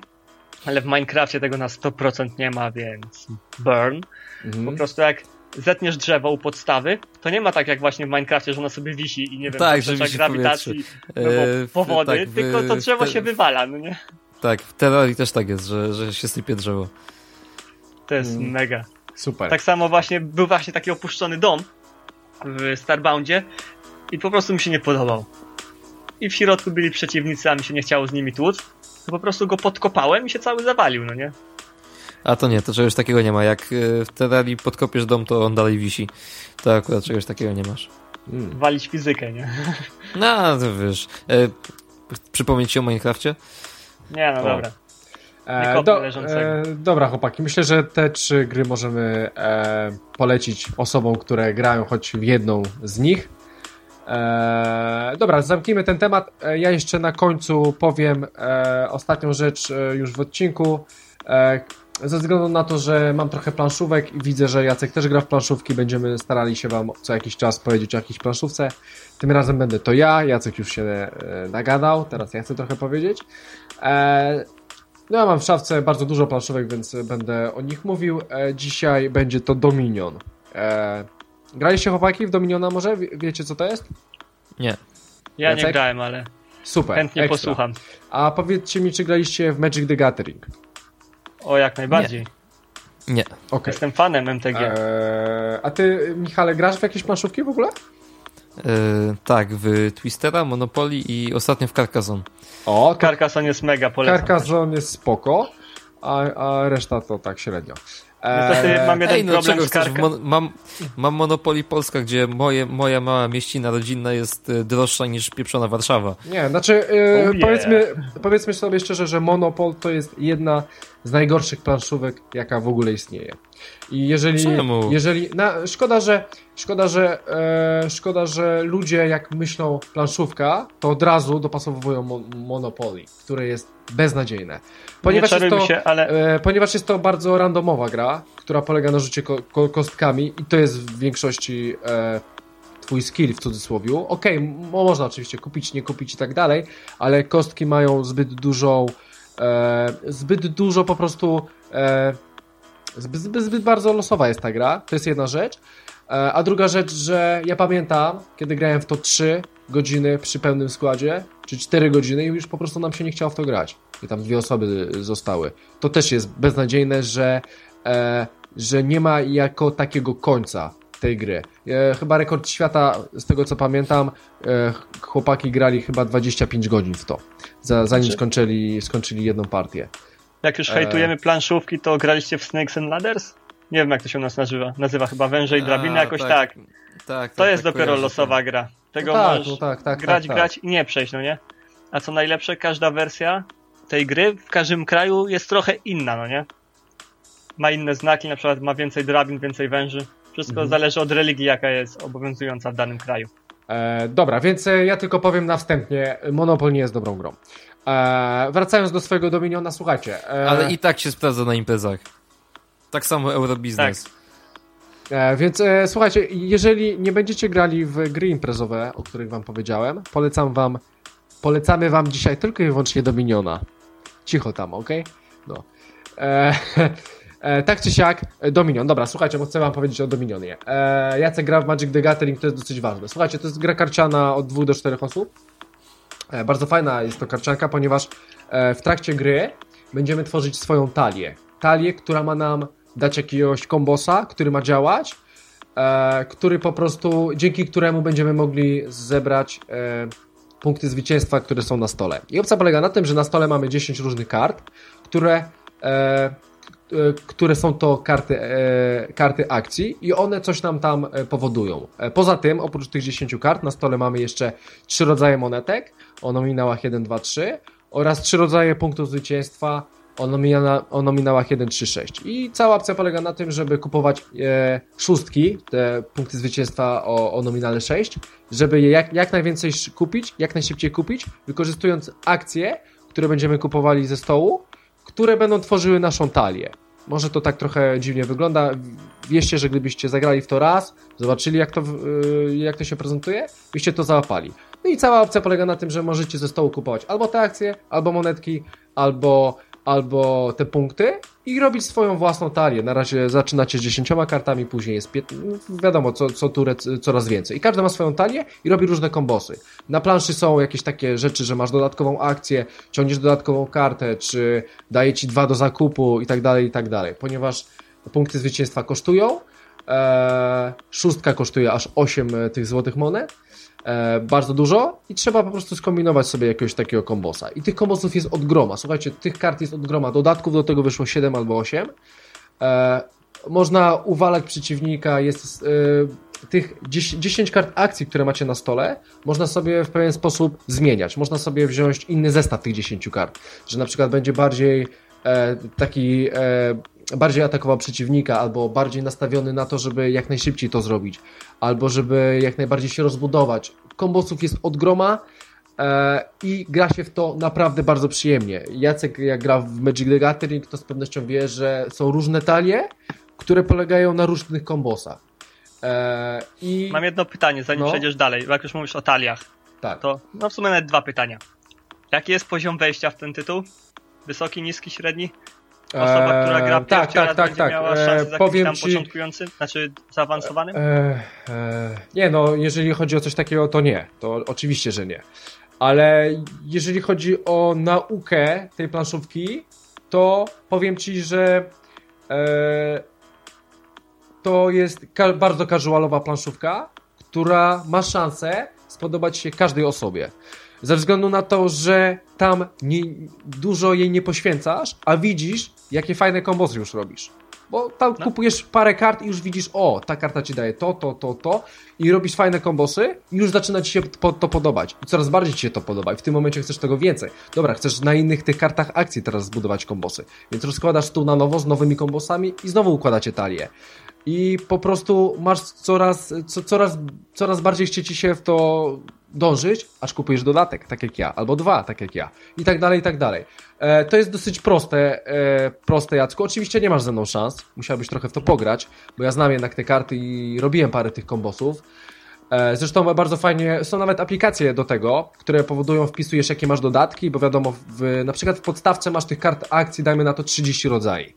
ale w Minecrafcie tego na 100% nie ma, więc burn. Po mhm. prostu jak zetniesz drzewo u podstawy, to nie ma tak jak właśnie w Minecrafcie, że ono sobie wisi i nie wiem, Tak, że wisi grawitacji no bo E, powody, tak, w- tylko to drzewo w- się wywala, no nie? Tak, w Terrarii też tak jest, że, że się sypie drzewo. To jest Mm. mega. Super. Tak samo właśnie był właśnie taki opuszczony dom w Starboundzie i po prostu mi się nie podobał. I w środku byli przeciwnicy, a mi się nie chciało z nimi tłuc. To po prostu go podkopałem i się cały zawalił, no nie? A to nie, to czegoś takiego nie ma. Jak e, w Terrarii podkopiesz dom, to on dalej wisi. To akurat czegoś takiego nie masz. Mm. Walić fizykę, nie? No, to wiesz. E, przypomnieć ci o Minecrafcie? Nie, no O. dobra. Nie E, do, e, dobra, chłopaki, myślę, że te trzy gry możemy e, polecić osobom, które grają choć w jedną z nich. E, dobra, zamknijmy ten temat. E, ja jeszcze na końcu powiem e, ostatnią rzecz e, już w odcinku. E, ze względu na to, że mam trochę planszówek i widzę, że Jacek też gra w planszówki, będziemy starali się Wam co jakiś czas powiedzieć o jakiejś planszówce. Tym razem będę to ja, Jacek już się e, nagadał, teraz ja chcę trochę powiedzieć. No ja mam w szafce bardzo dużo planszówek, więc będę o nich mówił. Dzisiaj będzie to Dominion. E, graliście chłopaki w Dominiona może? Wie, wiecie co to jest? Nie. Ja Jacek? nie grałem, ale Super. chętnie ekstra. posłucham. A powiedzcie mi, czy graliście w Magic the Gathering? O, jak najbardziej. Nie. Okej. Jestem fanem MTG. Eee, a ty, Michale, grasz w jakieś planszówki w ogóle? E, tak, w Twistera, Monopoly i ostatnio w Carcassonne. O, to Carcassonne jest mega, polecam. Carcassonne jest spoko, a, a reszta to tak średnio. Niestety mam jeden Ej, no problem czego z. Mon- mam, mam Monopoly Polska, gdzie moje, moja mała mieścina rodzinna jest e, droższa niż pieprzona Warszawa. Nie, znaczy e, Oh yeah. powiedzmy, powiedzmy sobie szczerze, że Monopol to jest jedna z najgorszych planszówek, jaka w ogóle istnieje. I jeżeli, Czemu? jeżeli na, szkoda, że szkoda, że e, szkoda, że ludzie jak myślą planszówka, to od razu dopasowują mo Monopoly, które jest beznadziejne. Ponieważ nie jest, to, się, ale e, ponieważ jest to bardzo randomowa gra, która polega na rzucie ko ko kostkami i to jest w większości e, twój skill w cudzysłowie. Okej, m- można oczywiście kupić, nie kupić i tak dalej, ale kostki mają zbyt dużą e, zbyt dużo po prostu e, zbyt, zbyt, zbyt bardzo losowa jest ta gra, to jest jedna rzecz. E, a druga rzecz, że ja pamiętam, kiedy grałem w to 3 godziny przy pełnym składzie, czy 4 godziny i już po prostu nam się nie chciało w to grać. I tam dwie osoby zostały. To też jest beznadziejne, że, e, że nie ma jako takiego końca tej gry. E, chyba rekord świata, z tego co pamiętam, e, chłopaki grali chyba 25 godzin w to, za, zanim Znaczy- skończyli, skończyli jedną partię. jak już e- hejtujemy planszówki, to graliście w Snakes and Ladders? Nie wiem jak to się u nas nazywa. Nazywa chyba węże i drabiny, jakoś tak. tak. To tak, jest tak dopiero losowa gra. Tego No tak, możesz no tak, tak, grać, tak, tak. grać i nie przejść, no nie? A co najlepsze, każda wersja tej gry w każdym kraju jest trochę inna, no nie? Ma inne znaki, na przykład ma więcej drabin, więcej węży. Wszystko Mhm. zależy od religii, jaka jest obowiązująca w danym kraju. E, dobra, więc e, ja tylko powiem na wstępie, Monopol nie jest dobrą grą. E, wracając do swojego Dominiona, słuchajcie. E, Ale i tak się sprawdza na imprezach. Tak samo Eurobiznes. e, więc e, słuchajcie, jeżeli nie będziecie grali w gry imprezowe, o których wam powiedziałem, polecam wam, polecamy wam dzisiaj tylko i wyłącznie Dominiona. Cicho tam, ok? No. E, e, tak czy siak, e, Dominion. Dobra, słuchajcie, bo chcę wam powiedzieć o Dominionie. E, Jacek gra w Magic the Gathering, to jest dosyć ważne. Słuchajcie, to jest gra karciana od 2 do 4 osób. E, Bardzo fajna jest to karcianka, ponieważ e, w trakcie gry będziemy tworzyć swoją talię. Talię, która ma nam dać jakiegoś kombosa, który ma działać, e, który po prostu, dzięki któremu będziemy mogli zebrać punkty zwycięstwa, które są na stole. I opcja polega na tym, że na stole mamy 10 różnych kart, które, które są to karty, e, karty akcji i one coś nam tam e, powodują. E, Poza tym, oprócz tych 10 kart, na stole mamy jeszcze trzy rodzaje monetek o nominałach 1, 2, 3 oraz trzy rodzaje punktów zwycięstwa o, o nominałach 1, 3, 6. I cała opcja polega na tym, żeby kupować e, szóstki, te punkty zwycięstwa o, o nominale 6, żeby je jak, jak najwięcej kupić, jak najszybciej kupić, wykorzystując akcje, które będziemy kupowali ze stołu, które będą tworzyły naszą talię. Może to tak trochę dziwnie wygląda. Wierzcie, że gdybyście zagrali w to raz, zobaczyli jak to, y, jak to się prezentuje, byście to załapali. No i cała opcja polega na tym, że możecie ze stołu kupować albo te akcje, albo monetki, albo, albo te punkty i robić swoją własną talię. Na razie zaczynacie z 10 kartami, później jest 15, wiadomo, co, co turę coraz więcej. I każdy ma swoją talię i robi różne kombosy. Na planszy są jakieś takie rzeczy, że masz dodatkową akcję, ciągniesz dodatkową kartę, czy daje ci dwa do zakupu i tak dalej, i tak dalej. Ponieważ punkty zwycięstwa kosztują, e, szóstka kosztuje aż 8 tych złotych monet, e, bardzo dużo i trzeba po prostu skombinować sobie jakiegoś takiego kombosa. I tych kombosów jest od groma. Słuchajcie, tych kart jest od groma. Dodatków do tego wyszło 7 albo 8. E, można uwalać przeciwnika, jest e, tych 10, 10 kart akcji, które macie na stole, można sobie w pewien sposób zmieniać. Można sobie wziąć inny zestaw tych 10 kart, że na przykład będzie bardziej e, taki e, bardziej atakował przeciwnika, albo bardziej nastawiony na to, żeby jak najszybciej to zrobić, albo żeby jak najbardziej się rozbudować. Kombosów jest od groma e, i gra się w to naprawdę bardzo przyjemnie. Jacek jak gra w Magic the Gathering, to z pewnością wie, że są różne talie, które polegają na różnych kombosach. E, I Mam jedno pytanie, zanim No. przejdziesz dalej, bo jak już mówisz o taliach, tak. to no w sumie nawet dwa pytania. Jaki jest poziom wejścia w ten tytuł? Wysoki, niski, średni? Osoba, która gra E, tak, tak, tak, tak. miała szansę jakimś powiem tam ci- początkującym, znaczy zaawansowanym? E, e, nie, no, jeżeli chodzi o coś takiego, to nie. To oczywiście, że nie. Ale jeżeli chodzi o naukę tej planszówki, to powiem ci, że e, to jest ka bardzo casualowa planszówka, która ma szansę spodobać się każdej osobie. Ze względu na to, że tam nie, dużo jej nie poświęcasz, a widzisz, jakie fajne kombosy już robisz. Bo tam No. kupujesz parę kart i już widzisz, o, ta karta ci daje to, to, to, to i robisz fajne kombosy i już zaczyna ci się to podobać. I coraz bardziej ci się to podoba i w tym momencie chcesz tego więcej. Dobra, chcesz na innych tych kartach akcji teraz zbudować kombosy. Więc rozkładasz stół na nowo z nowymi kombosami i znowu układacie talię. I po prostu masz coraz, co, coraz, coraz bardziej chce ci się w to dążyć, aż kupujesz dodatek, tak jak ja, albo dwa, tak jak ja. I tak dalej, i tak dalej. E, to jest dosyć proste, e, proste, Jacku. Oczywiście nie masz ze mną szans, musiałbyś trochę w to pograć, bo ja znam jednak te karty i robiłem parę tych kombosów. E, Zresztą bardzo fajnie, są nawet aplikacje do tego, które powodują, wpisujesz jakie masz dodatki, bo wiadomo, w, na przykład w podstawce masz tych kart akcji, dajmy na to 30 rodzajów.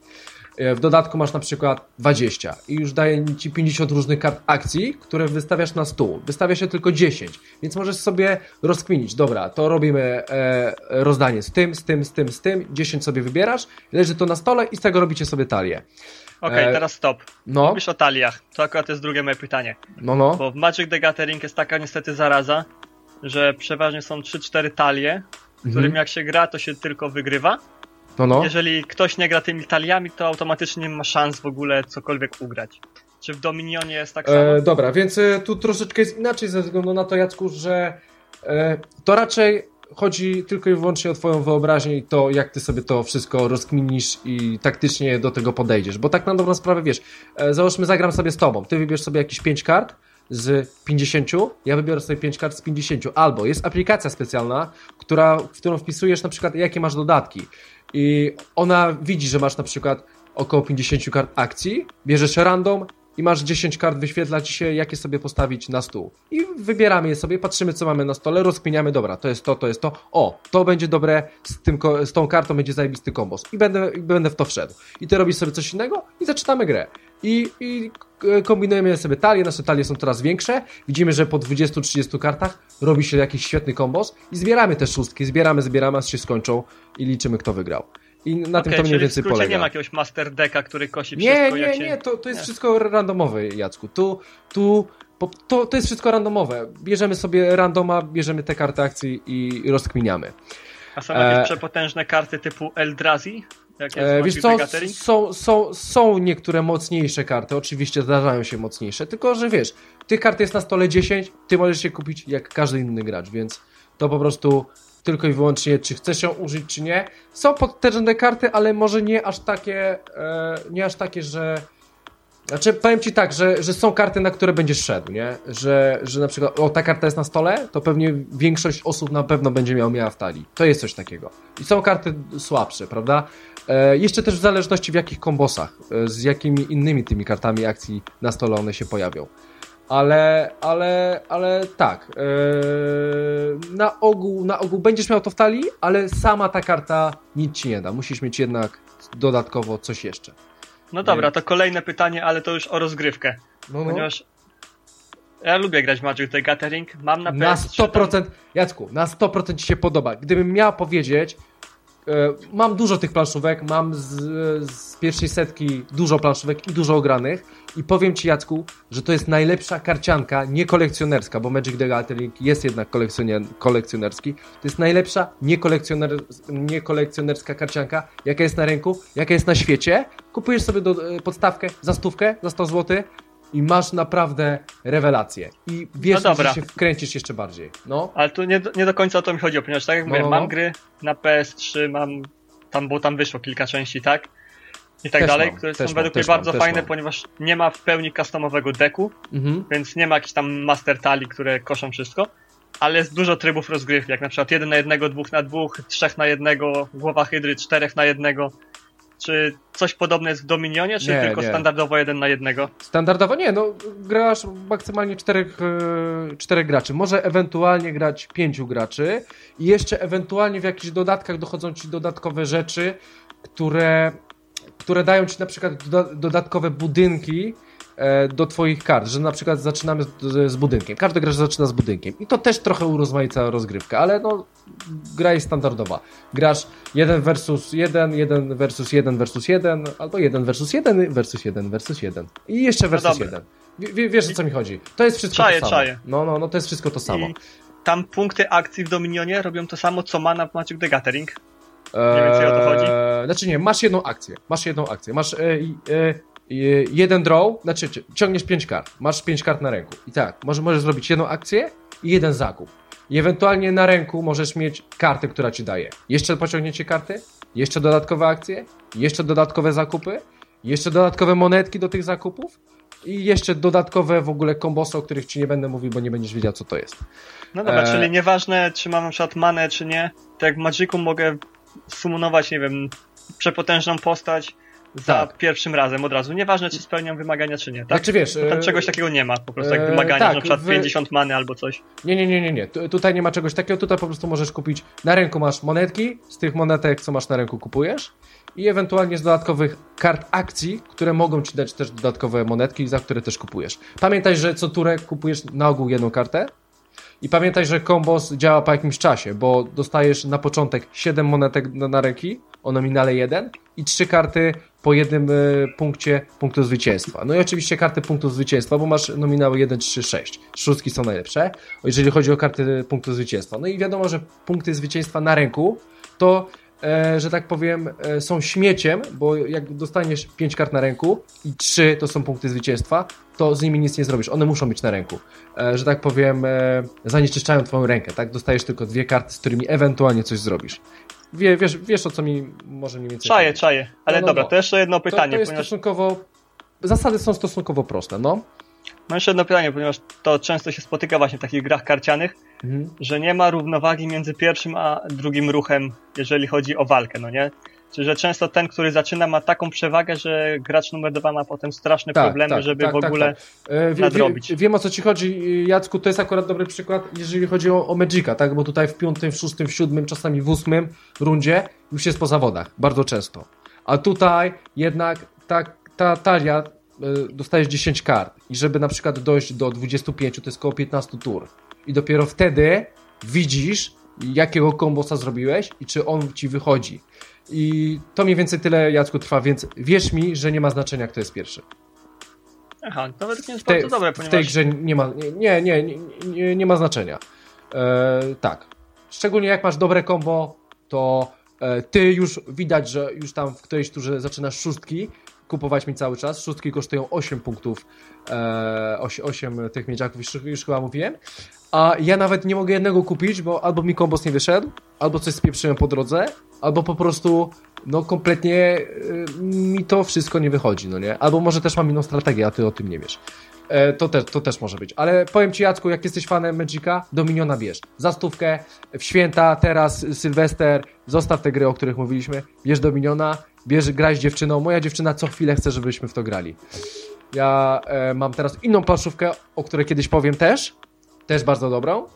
E, W dodatku masz na przykład 20 i już daje ci 50 różnych kart akcji, które wystawiasz na stół. Wystawia się tylko 10, więc możesz sobie rozkminić, dobra, to robimy e, rozdanie z tym, z tym, z tym, z tym, 10 sobie wybierasz, leży to na stole i z tego robicie sobie talię. Okej, E, teraz stop. No, Mówisz o taliach. To akurat jest drugie moje pytanie. no, no. Bo w Magic the Gathering jest taka niestety zaraza, że przeważnie są 3-4 talie, którym Mhm. jak się gra, to się tylko wygrywa. No, no. Jeżeli ktoś nie gra tymi taliami, to automatycznie nie ma szans w ogóle cokolwiek ugrać. Czy w Dominionie jest tak samo? E, dobra, więc e, tu troszeczkę jest inaczej ze względu na to, Jacku, że e, to raczej chodzi tylko i wyłącznie o twoją wyobraźnię i to, jak ty sobie to wszystko rozkminisz i taktycznie do tego podejdziesz. Bo tak na dobrą sprawę, wiesz, e, załóżmy, zagram sobie z tobą. Ty wybierz sobie jakieś 5 kart z 50, ja wybiorę sobie 5 kart z 50. Albo jest aplikacja specjalna, która, w którą wpisujesz na przykład, jakie masz dodatki. I ona widzi, że masz na przykład około 50 kart akcji, bierzesz random i masz 10 kart, wyświetla ci się, jakie sobie postawić na stół. I wybieramy je sobie, patrzymy, co mamy na stole, rozkminiamy, dobra, to jest to, to jest to, o, to będzie dobre, z, tym, z tą kartą będzie zajebisty kombos. I będę, będę w to wszedł. I ty robisz sobie coś innego i zaczynamy grę. I, i kombinujemy sobie talie, nasze talie są coraz większe, widzimy, że po 20-30 kartach robi się jakiś świetny kombos i zbieramy te szóstki, zbieramy, zbieramy, aż się skończą i liczymy, kto wygrał. I na tym Okej, to mniej w więcej skrócie polega. nie ma jakiegoś master decka, który kosi Nie, wszystko nie, jak się... nie, to, to jest Nie. wszystko randomowe, Jacku. Tu, tu, to, to jest wszystko randomowe. Bierzemy sobie randoma, bierzemy te karty akcji i rozkminiamy. A są jakieś E, przepotężne karty typu Eldrazi? Jest E, wiesz co, są, są, są niektóre mocniejsze karty, oczywiście zdarzają się mocniejsze, tylko że wiesz, tych kart jest na stole 10, ty możesz się kupić jak każdy inny gracz, więc to po prostu tylko i wyłącznie, czy chcesz ją użyć, czy nie. Są potężne karty, ale może nie aż takie, e, nie aż takie, że znaczy, powiem ci tak, że, że są karty, na które będziesz szedł, nie? Że, że na przykład, o, ta karta jest na stole, to pewnie większość osób na pewno będzie miał miała w talii. To jest coś takiego. I są karty słabsze, prawda? E, jeszcze też w zależności w jakich kombosach, e, z jakimi innymi tymi kartami akcji na stole one się pojawią. Ale, ale, ale tak. E, na, ogół, na ogół będziesz miał to w talii, ale sama ta karta nic ci nie da. Musisz mieć jednak dodatkowo coś jeszcze. No dobra, to kolejne pytanie, ale to już o rozgrywkę. No, no. Ponieważ ja lubię grać w Magic the Gathering, mam na Na PS3 100%, Jacku, na 100% ci się podoba. Gdybym miał powiedzieć, mam dużo tych planszówek, mam z, z pierwszej setki dużo planszówek i dużo ogranych i powiem ci Jacku, że to jest najlepsza karcianka, nie kolekcjonerska, bo Magic the Gathering jest jednak kolekcjoner, kolekcjonerski. To jest najlepsza niekolekcjoner, niekolekcjonerska karcianka, jaka jest na rynku, jaka jest na świecie. Kupujesz sobie do, e, podstawkę za stówkę, za 100 zł i masz naprawdę rewelację. I wiesz, No że się wkręcisz jeszcze bardziej. No. Ale tu nie, do- nie do końca o to mi chodziło, ponieważ tak jak No, mówię, no, mam gry na PS3, mam tam, bo tam wyszło kilka części, tak? I tak Też dalej, mam, które są mam, według mnie mam, bardzo też fajne, mam. ponieważ nie ma w pełni customowego deku, Mhm. więc nie ma jakichś tam master tali, które koszą wszystko, ale jest dużo trybów rozgrywki, jak na przykład jeden na jednego, dwóch na dwóch, trzech na jednego, głowa hydry, czterech na jednego. Czy coś podobne jest w Dominionie, czy Nie, tylko nie. standardowo jeden na jednego? Standardowo nie, no grasz maksymalnie czterech, e, czterech graczy. Może ewentualnie grać pięciu graczy i jeszcze ewentualnie w jakichś dodatkach dochodzą ci dodatkowe rzeczy, które, które dają ci na przykład doda- dodatkowe budynki do twoich kart, że na przykład zaczynamy z, z budynkiem. Każdy gracz zaczyna z budynkiem i to też trochę urozmaica rozgrywkę, ale no gra jest standardowa. Grasz 1 versus 1, 1 versus 1 versus 1, albo 1 versus 1 versus 1 versus 1 i jeszcze versus dobra. 1. W, wiesz o co mi chodzi? To jest wszystko Czaję, to samo. czaję. No, no, no to jest wszystko to samo. I tam punkty akcji w Dominionie robią to samo, co mana w Magic the Gathering. Mniej więcej o to chodzi? E, znaczy nie, masz jedną akcję. Masz jedną akcję. Masz e, e, jeden draw, znaczy ciągniesz pięć kart. Masz pięć kart na ręku. I tak, może, możesz zrobić jedną akcję i jeden zakup. I ewentualnie na ręku możesz mieć kartę, która ci daje. Jeszcze pociągniecie karty, jeszcze dodatkowe akcje, jeszcze dodatkowe zakupy, jeszcze dodatkowe monetki do tych zakupów i jeszcze dodatkowe w ogóle kombosy, o których ci nie będę mówił, bo nie będziesz wiedział, co to jest. No dobra, e... czyli nieważne, czy mam na przykład manę, czy nie, to jak w Magicu mogę sumunować, nie wiem, przepotężną postać, za tak. pierwszym razem od razu. Nieważne, czy spełniam wymagania, czy nie. Tak? Znaczy wiesz. tam e, czegoś takiego nie ma, po prostu jak e, wymagania, tak, na przykład w... 50 many albo coś. Nie, nie, nie, nie, nie. Tutaj nie ma czegoś takiego, tutaj po prostu możesz kupić. Na ręku masz monetki, z tych monetek, co masz na ręku, kupujesz. I ewentualnie z dodatkowych kart akcji, które mogą ci dać też dodatkowe monetki, za które też kupujesz. Pamiętaj, że co turę kupujesz na ogół jedną kartę. I pamiętaj, że kombos działa po jakimś czasie, bo dostajesz na początek 7 monetek na, na ręki o nominale 1 i 3 karty po jednym y, punkcie punktu zwycięstwa. No i oczywiście karty punktu zwycięstwa, bo masz nominały 1, 3, 6. Szóstki są najlepsze, jeżeli chodzi o karty punktu zwycięstwa. No i wiadomo, że punkty zwycięstwa na ręku to e, że tak powiem, e, są śmieciem, bo jak dostaniesz 5 kart na ręku i 3 to są punkty zwycięstwa, to z nimi nic nie zrobisz. One muszą być na ręku. E, że tak powiem, e, zanieczyszczają twoją rękę, tak? Dostajesz tylko dwie karty, z którymi ewentualnie coś zrobisz. Wie, wiesz, wiesz o co mi może mniej więcej. Czaję, czaję. Ale no, no, dobra, no. to jeszcze jedno pytanie. To, to jest ponieważ... stosunkowo. Zasady są stosunkowo proste, no. Mam jeszcze jedno pytanie, ponieważ to często się spotyka właśnie w takich grach karcianych, mhm. że nie ma równowagi między pierwszym a drugim ruchem, jeżeli chodzi o walkę, no nie? Czyli, że często ten, który zaczyna, ma taką przewagę, że gracz numer dwa ma potem straszne tak, problemy, tak, żeby tak, w tak, ogóle tak, e, nadrobić. Wie, wiem o co ci chodzi, Jacku, to jest akurat dobry przykład, jeżeli chodzi o, o Magica, tak? Bo tutaj w piątym, w szóstym, w siódmym, czasami w ósmym rundzie już jest po zawodach, bardzo często. A tutaj jednak ta, ta talia y, dostajesz 10 kart i żeby na przykład dojść do 25, to jest około 15 tur. I dopiero wtedy widzisz, jakiego kombosa zrobiłeś i czy on ci wychodzi. I to mniej więcej tyle, Jacku, trwa, więc wierz mi, że nie ma znaczenia, kto jest pierwszy. Aha, to według mnie jest bardzo dobre, ponieważ... W tej grze nie ma, nie, nie, nie, nie, ma znaczenia. E, tak. Szczególnie jak masz dobre combo, to e, ty już widać, że już tam w którejś turze zaczynasz szóstki kupować mi cały czas. Szóstki kosztują 8 punktów, e, 8, 8 tych miedziaków, już, już chyba mówiłem. A ja nawet nie mogę jednego kupić, bo albo mi kombos nie wyszedł, albo coś spieprzyłem po drodze, albo po prostu no kompletnie y, mi to wszystko nie wychodzi, no nie? Albo może też mam inną strategię, a ty o tym nie wiesz. E, to, też, to też może być. Ale powiem ci, Jacku, jak jesteś fanem Magica, Dominiona bierz. Za stówkę, w święta, teraz, Sylwester, zostaw te gry, o których mówiliśmy, bierz Dominiona, bierz, graj z dziewczyną. Moja dziewczyna co chwilę chce, żebyśmy w to grali. Ja e, mam teraz inną planszówkę, o której kiedyś powiem też, też bardzo dobrą,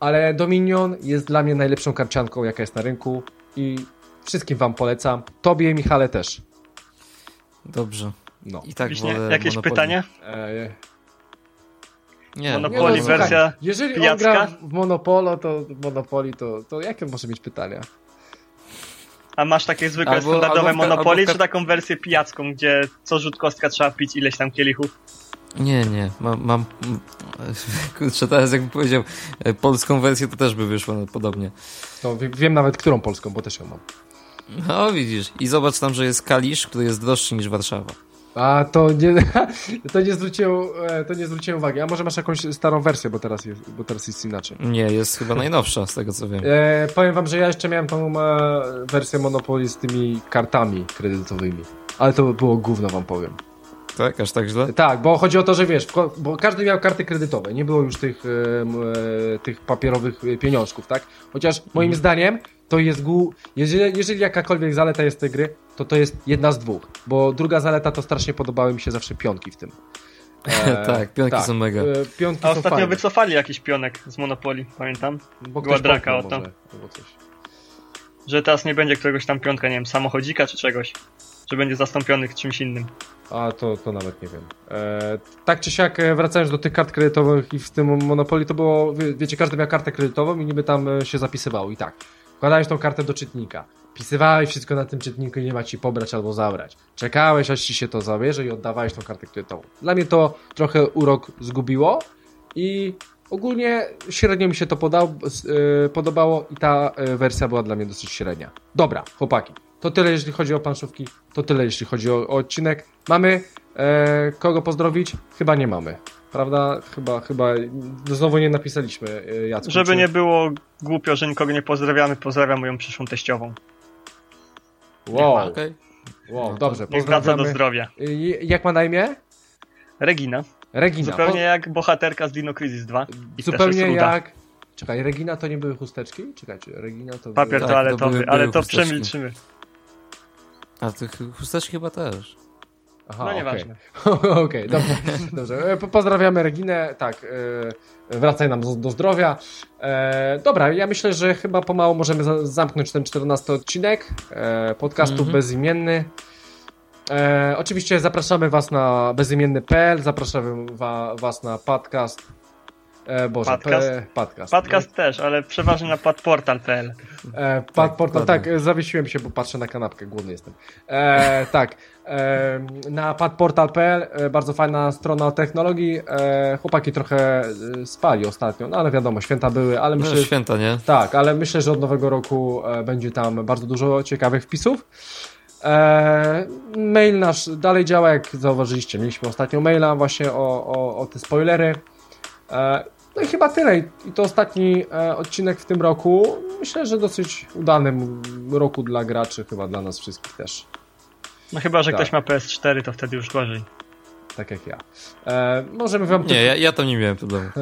ale Dominion jest dla mnie najlepszą karcianką, jaka jest na rynku i wszystkim wam polecam. Tobie, Michale, też. Dobrze. No. I tak Wiśnie, jakieś Monopoly. pytanie? E... Nie, Monopoly nie, no, wersja Jeżeli pijacka? on gra w Monopolo, to Monopoly, to, to jakie może mieć pytania? A masz takie zwykłe, albo, standardowe albo Monopoly, czy taką wersję pijacką, gdzie co rzut kostka trzeba pić ileś tam kielichów? Nie, nie, mam, mam kurczę, teraz jakbym powiedział e, polską wersję, to też by wyszło podobnie. To wiem nawet, którą polską, bo też ją mam. No widzisz, i zobacz tam, że jest Kalisz, który jest droższy niż Warszawa. A to nie, to nie zwróciłem, e, to nie zwróciłem uwagi. A może masz jakąś starą wersję, bo teraz jest, bo teraz jest inaczej. Nie, jest chyba najnowsza, z tego co wiem. E, powiem wam, że ja jeszcze miałem tą e, wersję Monopoly z tymi kartami kredytowymi. Ale to było gówno, wam powiem. Tak? Aż tak źle? Tak, bo chodzi o to, że wiesz, bo każdy miał karty kredytowe, nie było już tych, e, tych papierowych pieniążków, tak? Chociaż moim mhm. zdaniem to jest gu... Jeżeli, jeżeli jakakolwiek zaleta jest tej gry, to to jest jedna z dwóch, bo druga zaleta to strasznie podobały mi się zawsze pionki w tym. E, tak, pionki tak, są mega. E, pionki A ostatnio fajne. wycofali jakiś pionek z Monopolii, pamiętam. Bo Była draka o to. Że teraz nie będzie któregoś tam pionka, nie wiem, samochodzika czy czegoś. Że będzie zastąpiony czymś innym. A to, to nawet nie wiem. E, tak czy siak, e, wracając do tych kart kredytowych i w tym Monopolii, to było, wie, wiecie, każdy miał kartę kredytową i niby tam e, się zapisywało i tak. Wkładałeś tą kartę do czytnika. Pisywałeś wszystko na tym czytniku i nie ma ci pobrać albo zabrać. Czekałeś, aż ci się to zabierze i oddawałeś tą kartę kredytową. Dla mnie to trochę urok zgubiło i ogólnie średnio mi się to podał, yy, podobało i ta wersja była dla mnie dosyć średnia. Dobra, chłopaki. To tyle, jeśli chodzi o planszówki. To tyle, jeśli chodzi o, o odcinek. Mamy e, kogo pozdrowić? Chyba nie mamy. Prawda? Chyba, chyba znowu nie napisaliśmy e, Jacku. Żeby czy- nie było głupio, że nikogo nie pozdrawiamy, pozdrawiam moją przyszłą teściową. Wow, Okej. wow dobrze. Niech wraca do Pozdrawiamy. zdrowia. Y, Jak ma na imię? Regina. Regina. Zupełnie jak bohaterka z Dino Crisis 2. Po, I zupełnie jak... Czekaj, Regina to nie były chusteczki? Czekajcie, Regina to Papier były... Tak, to toaletowy, były- ale były to chusteczki. przemilczymy. A tych chusteczki chyba też. Aha, No okej. nieważne. Okej, dobrze. dobrze. E, po- Pozdrawiamy Reginę. Tak, e, wracaj nam do, do zdrowia. E, dobra, ja myślę, że chyba pomału możemy za, zamknąć ten 14 odcinek e, podcastu Mhm. Bezimienny. E, oczywiście zapraszamy Was na bezimienny.pl, zapraszamy wa, Was na podcast. E, Boże, Podcast? P, podcast. Podcast też, ale przeważnie na padportal.pl. E, pad, portal, tak, e, zawiesiłem się, bo patrzę na kanapkę, głodny jestem. E, tak, e, na padportal.pl, e, bardzo fajna strona o technologii. E, chłopaki trochę e, spali ostatnio, no ale wiadomo, święta były, ale No, myślę, święta, nie? tak, ale myślę, że od nowego roku e, będzie tam bardzo dużo ciekawych wpisów. E, mail nasz dalej działa, jak zauważyliście. Mieliśmy ostatnio maila właśnie o, o, o te spoilery. E, no i chyba tyle. I to ostatni e, odcinek w tym roku. Myślę, że dosyć udanym roku dla graczy, chyba dla nas wszystkich też. No chyba, że Tak. ktoś ma PS4, to wtedy już gorzej. Tak jak ja. E, możemy wam Nie, ja, ja tam nie miałem problemu.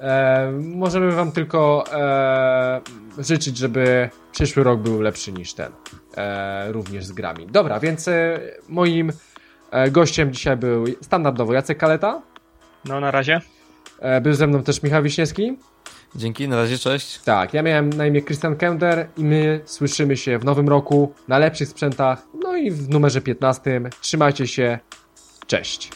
E, możemy Wam tylko e, życzyć, żeby przyszły rok był lepszy niż ten. E, również z grami. Dobra, więc e, moim gościem dzisiaj był standardowo Jacek Kaleta. No na razie. E, był ze mną też Michał Wiśniewski. Dzięki, na razie, cześć. Tak, ja miałem na imię Christian Kender i my słyszymy się w nowym roku na lepszych sprzętach. No i w numerze 15. Trzymajcie się. Cześć.